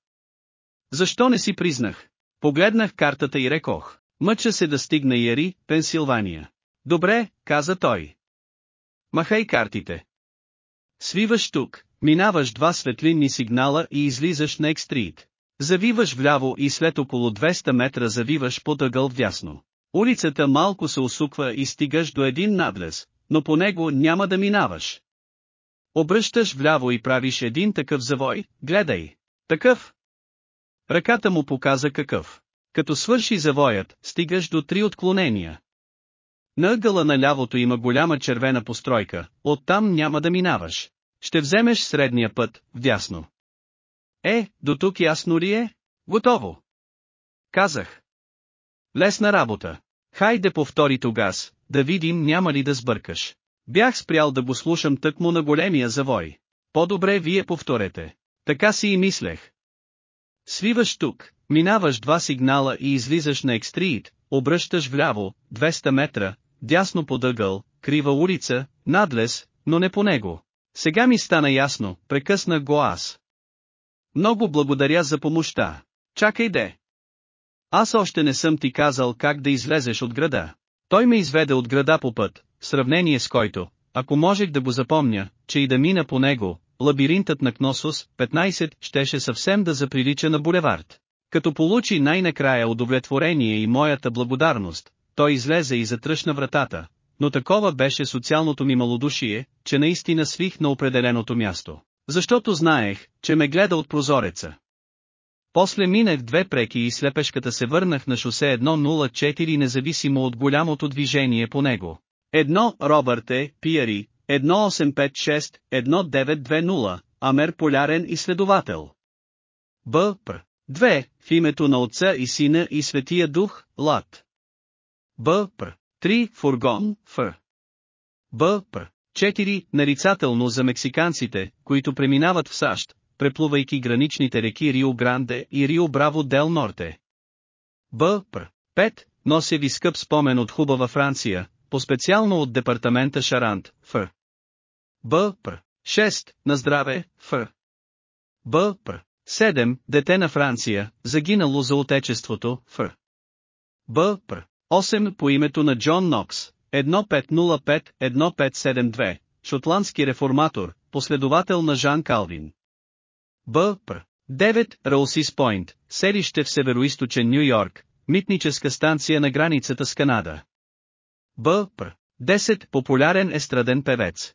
Защо не си признах? Погледнах картата и рекох. Мъча се да стигна Яри, Пенсилвания. Добре, каза той. Махай картите. Свиваш тук, минаваш два светлинни сигнала и излизаш на екстрит. Завиваш вляво и след около 200 метра завиваш под ъгъл вясно. Улицата малко се усуква и стигаш до един надлез, но по него няма да минаваш. Обръщаш вляво и правиш един такъв завой, гледай. Такъв. Ръката му показа какъв. Като свърши завоят, стигаш до три отклонения. На на лявото има голяма червена постройка, оттам няма да минаваш. Ще вземеш средния път, вдясно. Е, до тук ясно ли е? Готово. Казах. Лесна работа. Хайде повтори тогас, да видим няма ли да сбъркаш. Бях спрял да го слушам тъкмо на големия завой. По-добре вие повторете. Така си и мислех. Свиваш тук, минаваш два сигнала и излизаш на екстриит, обръщаш вляво, 200 метра, дясно под ъгъл, крива улица, надлез, но не по него. Сега ми стана ясно, прекъснах го аз. Много благодаря за помощта. Чакай де. Аз още не съм ти казал как да излезеш от града. Той ме изведе от града по път, в сравнение с който, ако можех да го запомня, че и да мина по него, лабиринтът на Кносос, 15, щеше съвсем да заприлича на булевард. Като получи най-накрая удовлетворение и моята благодарност, той излезе и затръшна вратата, но такова беше социалното ми малодушие, че наистина свих на определеното място. Защото знаех, че ме гледа от прозореца. После минах две преки и слепешката се върнах на шосе 104 независимо от голямото движение по него. Едно Робърте, Пиари, 1856, 1920, Амер полярен изследовател. Б. Пр. 2. В името на Отца и Сина и Светия Дух, Лад. Б. Пр. 3. Фургон, Ф. Б. Пр. 4. Нарицателно за мексиканците, които преминават в САЩ, преплувайки граничните реки Рио Гранде и Рио Браво Дел Норте. Б. Пр. 5. Нося ви скъп спомен от хубава Франция, по-специално от департамента Шарант, Ф. Б. Пр. 6. На здраве, Ф. Б. Пр. 7. Дете на Франция, загинало за отечеството, Ф. Б. Пр. 8. По името на Джон Нокс, 1505-1572, шотландски реформатор, последовател на Жан Калвин. Б. Пр. 9. Раусис Пойнт, селище в североисточен Нью Йорк, митническа станция на границата с Канада. Б. Пр. 10. Популярен естраден певец.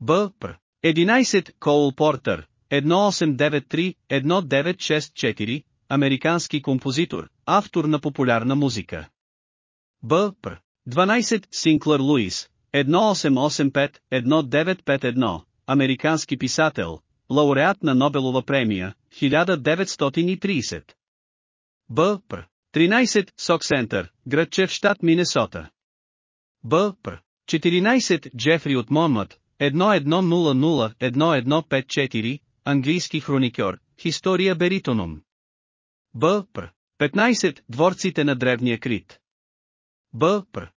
Б. Пр. 11. Коул Портер, 1893-1964, американски композитор, автор на популярна музика. Б. Пр. 12. Синклър Луис, 1885-1951, американски писател, лауреат на Нобелова премия, 1930. Б. Пр. 13. Сок Сентър, градче в щат Минесота. Б. Пр. 14. Джефри от Монмът, 1100-1154, английски хроникьор, История Беритоном. Б. Пр. 15. Дворците на древния Крит. Б. Пр.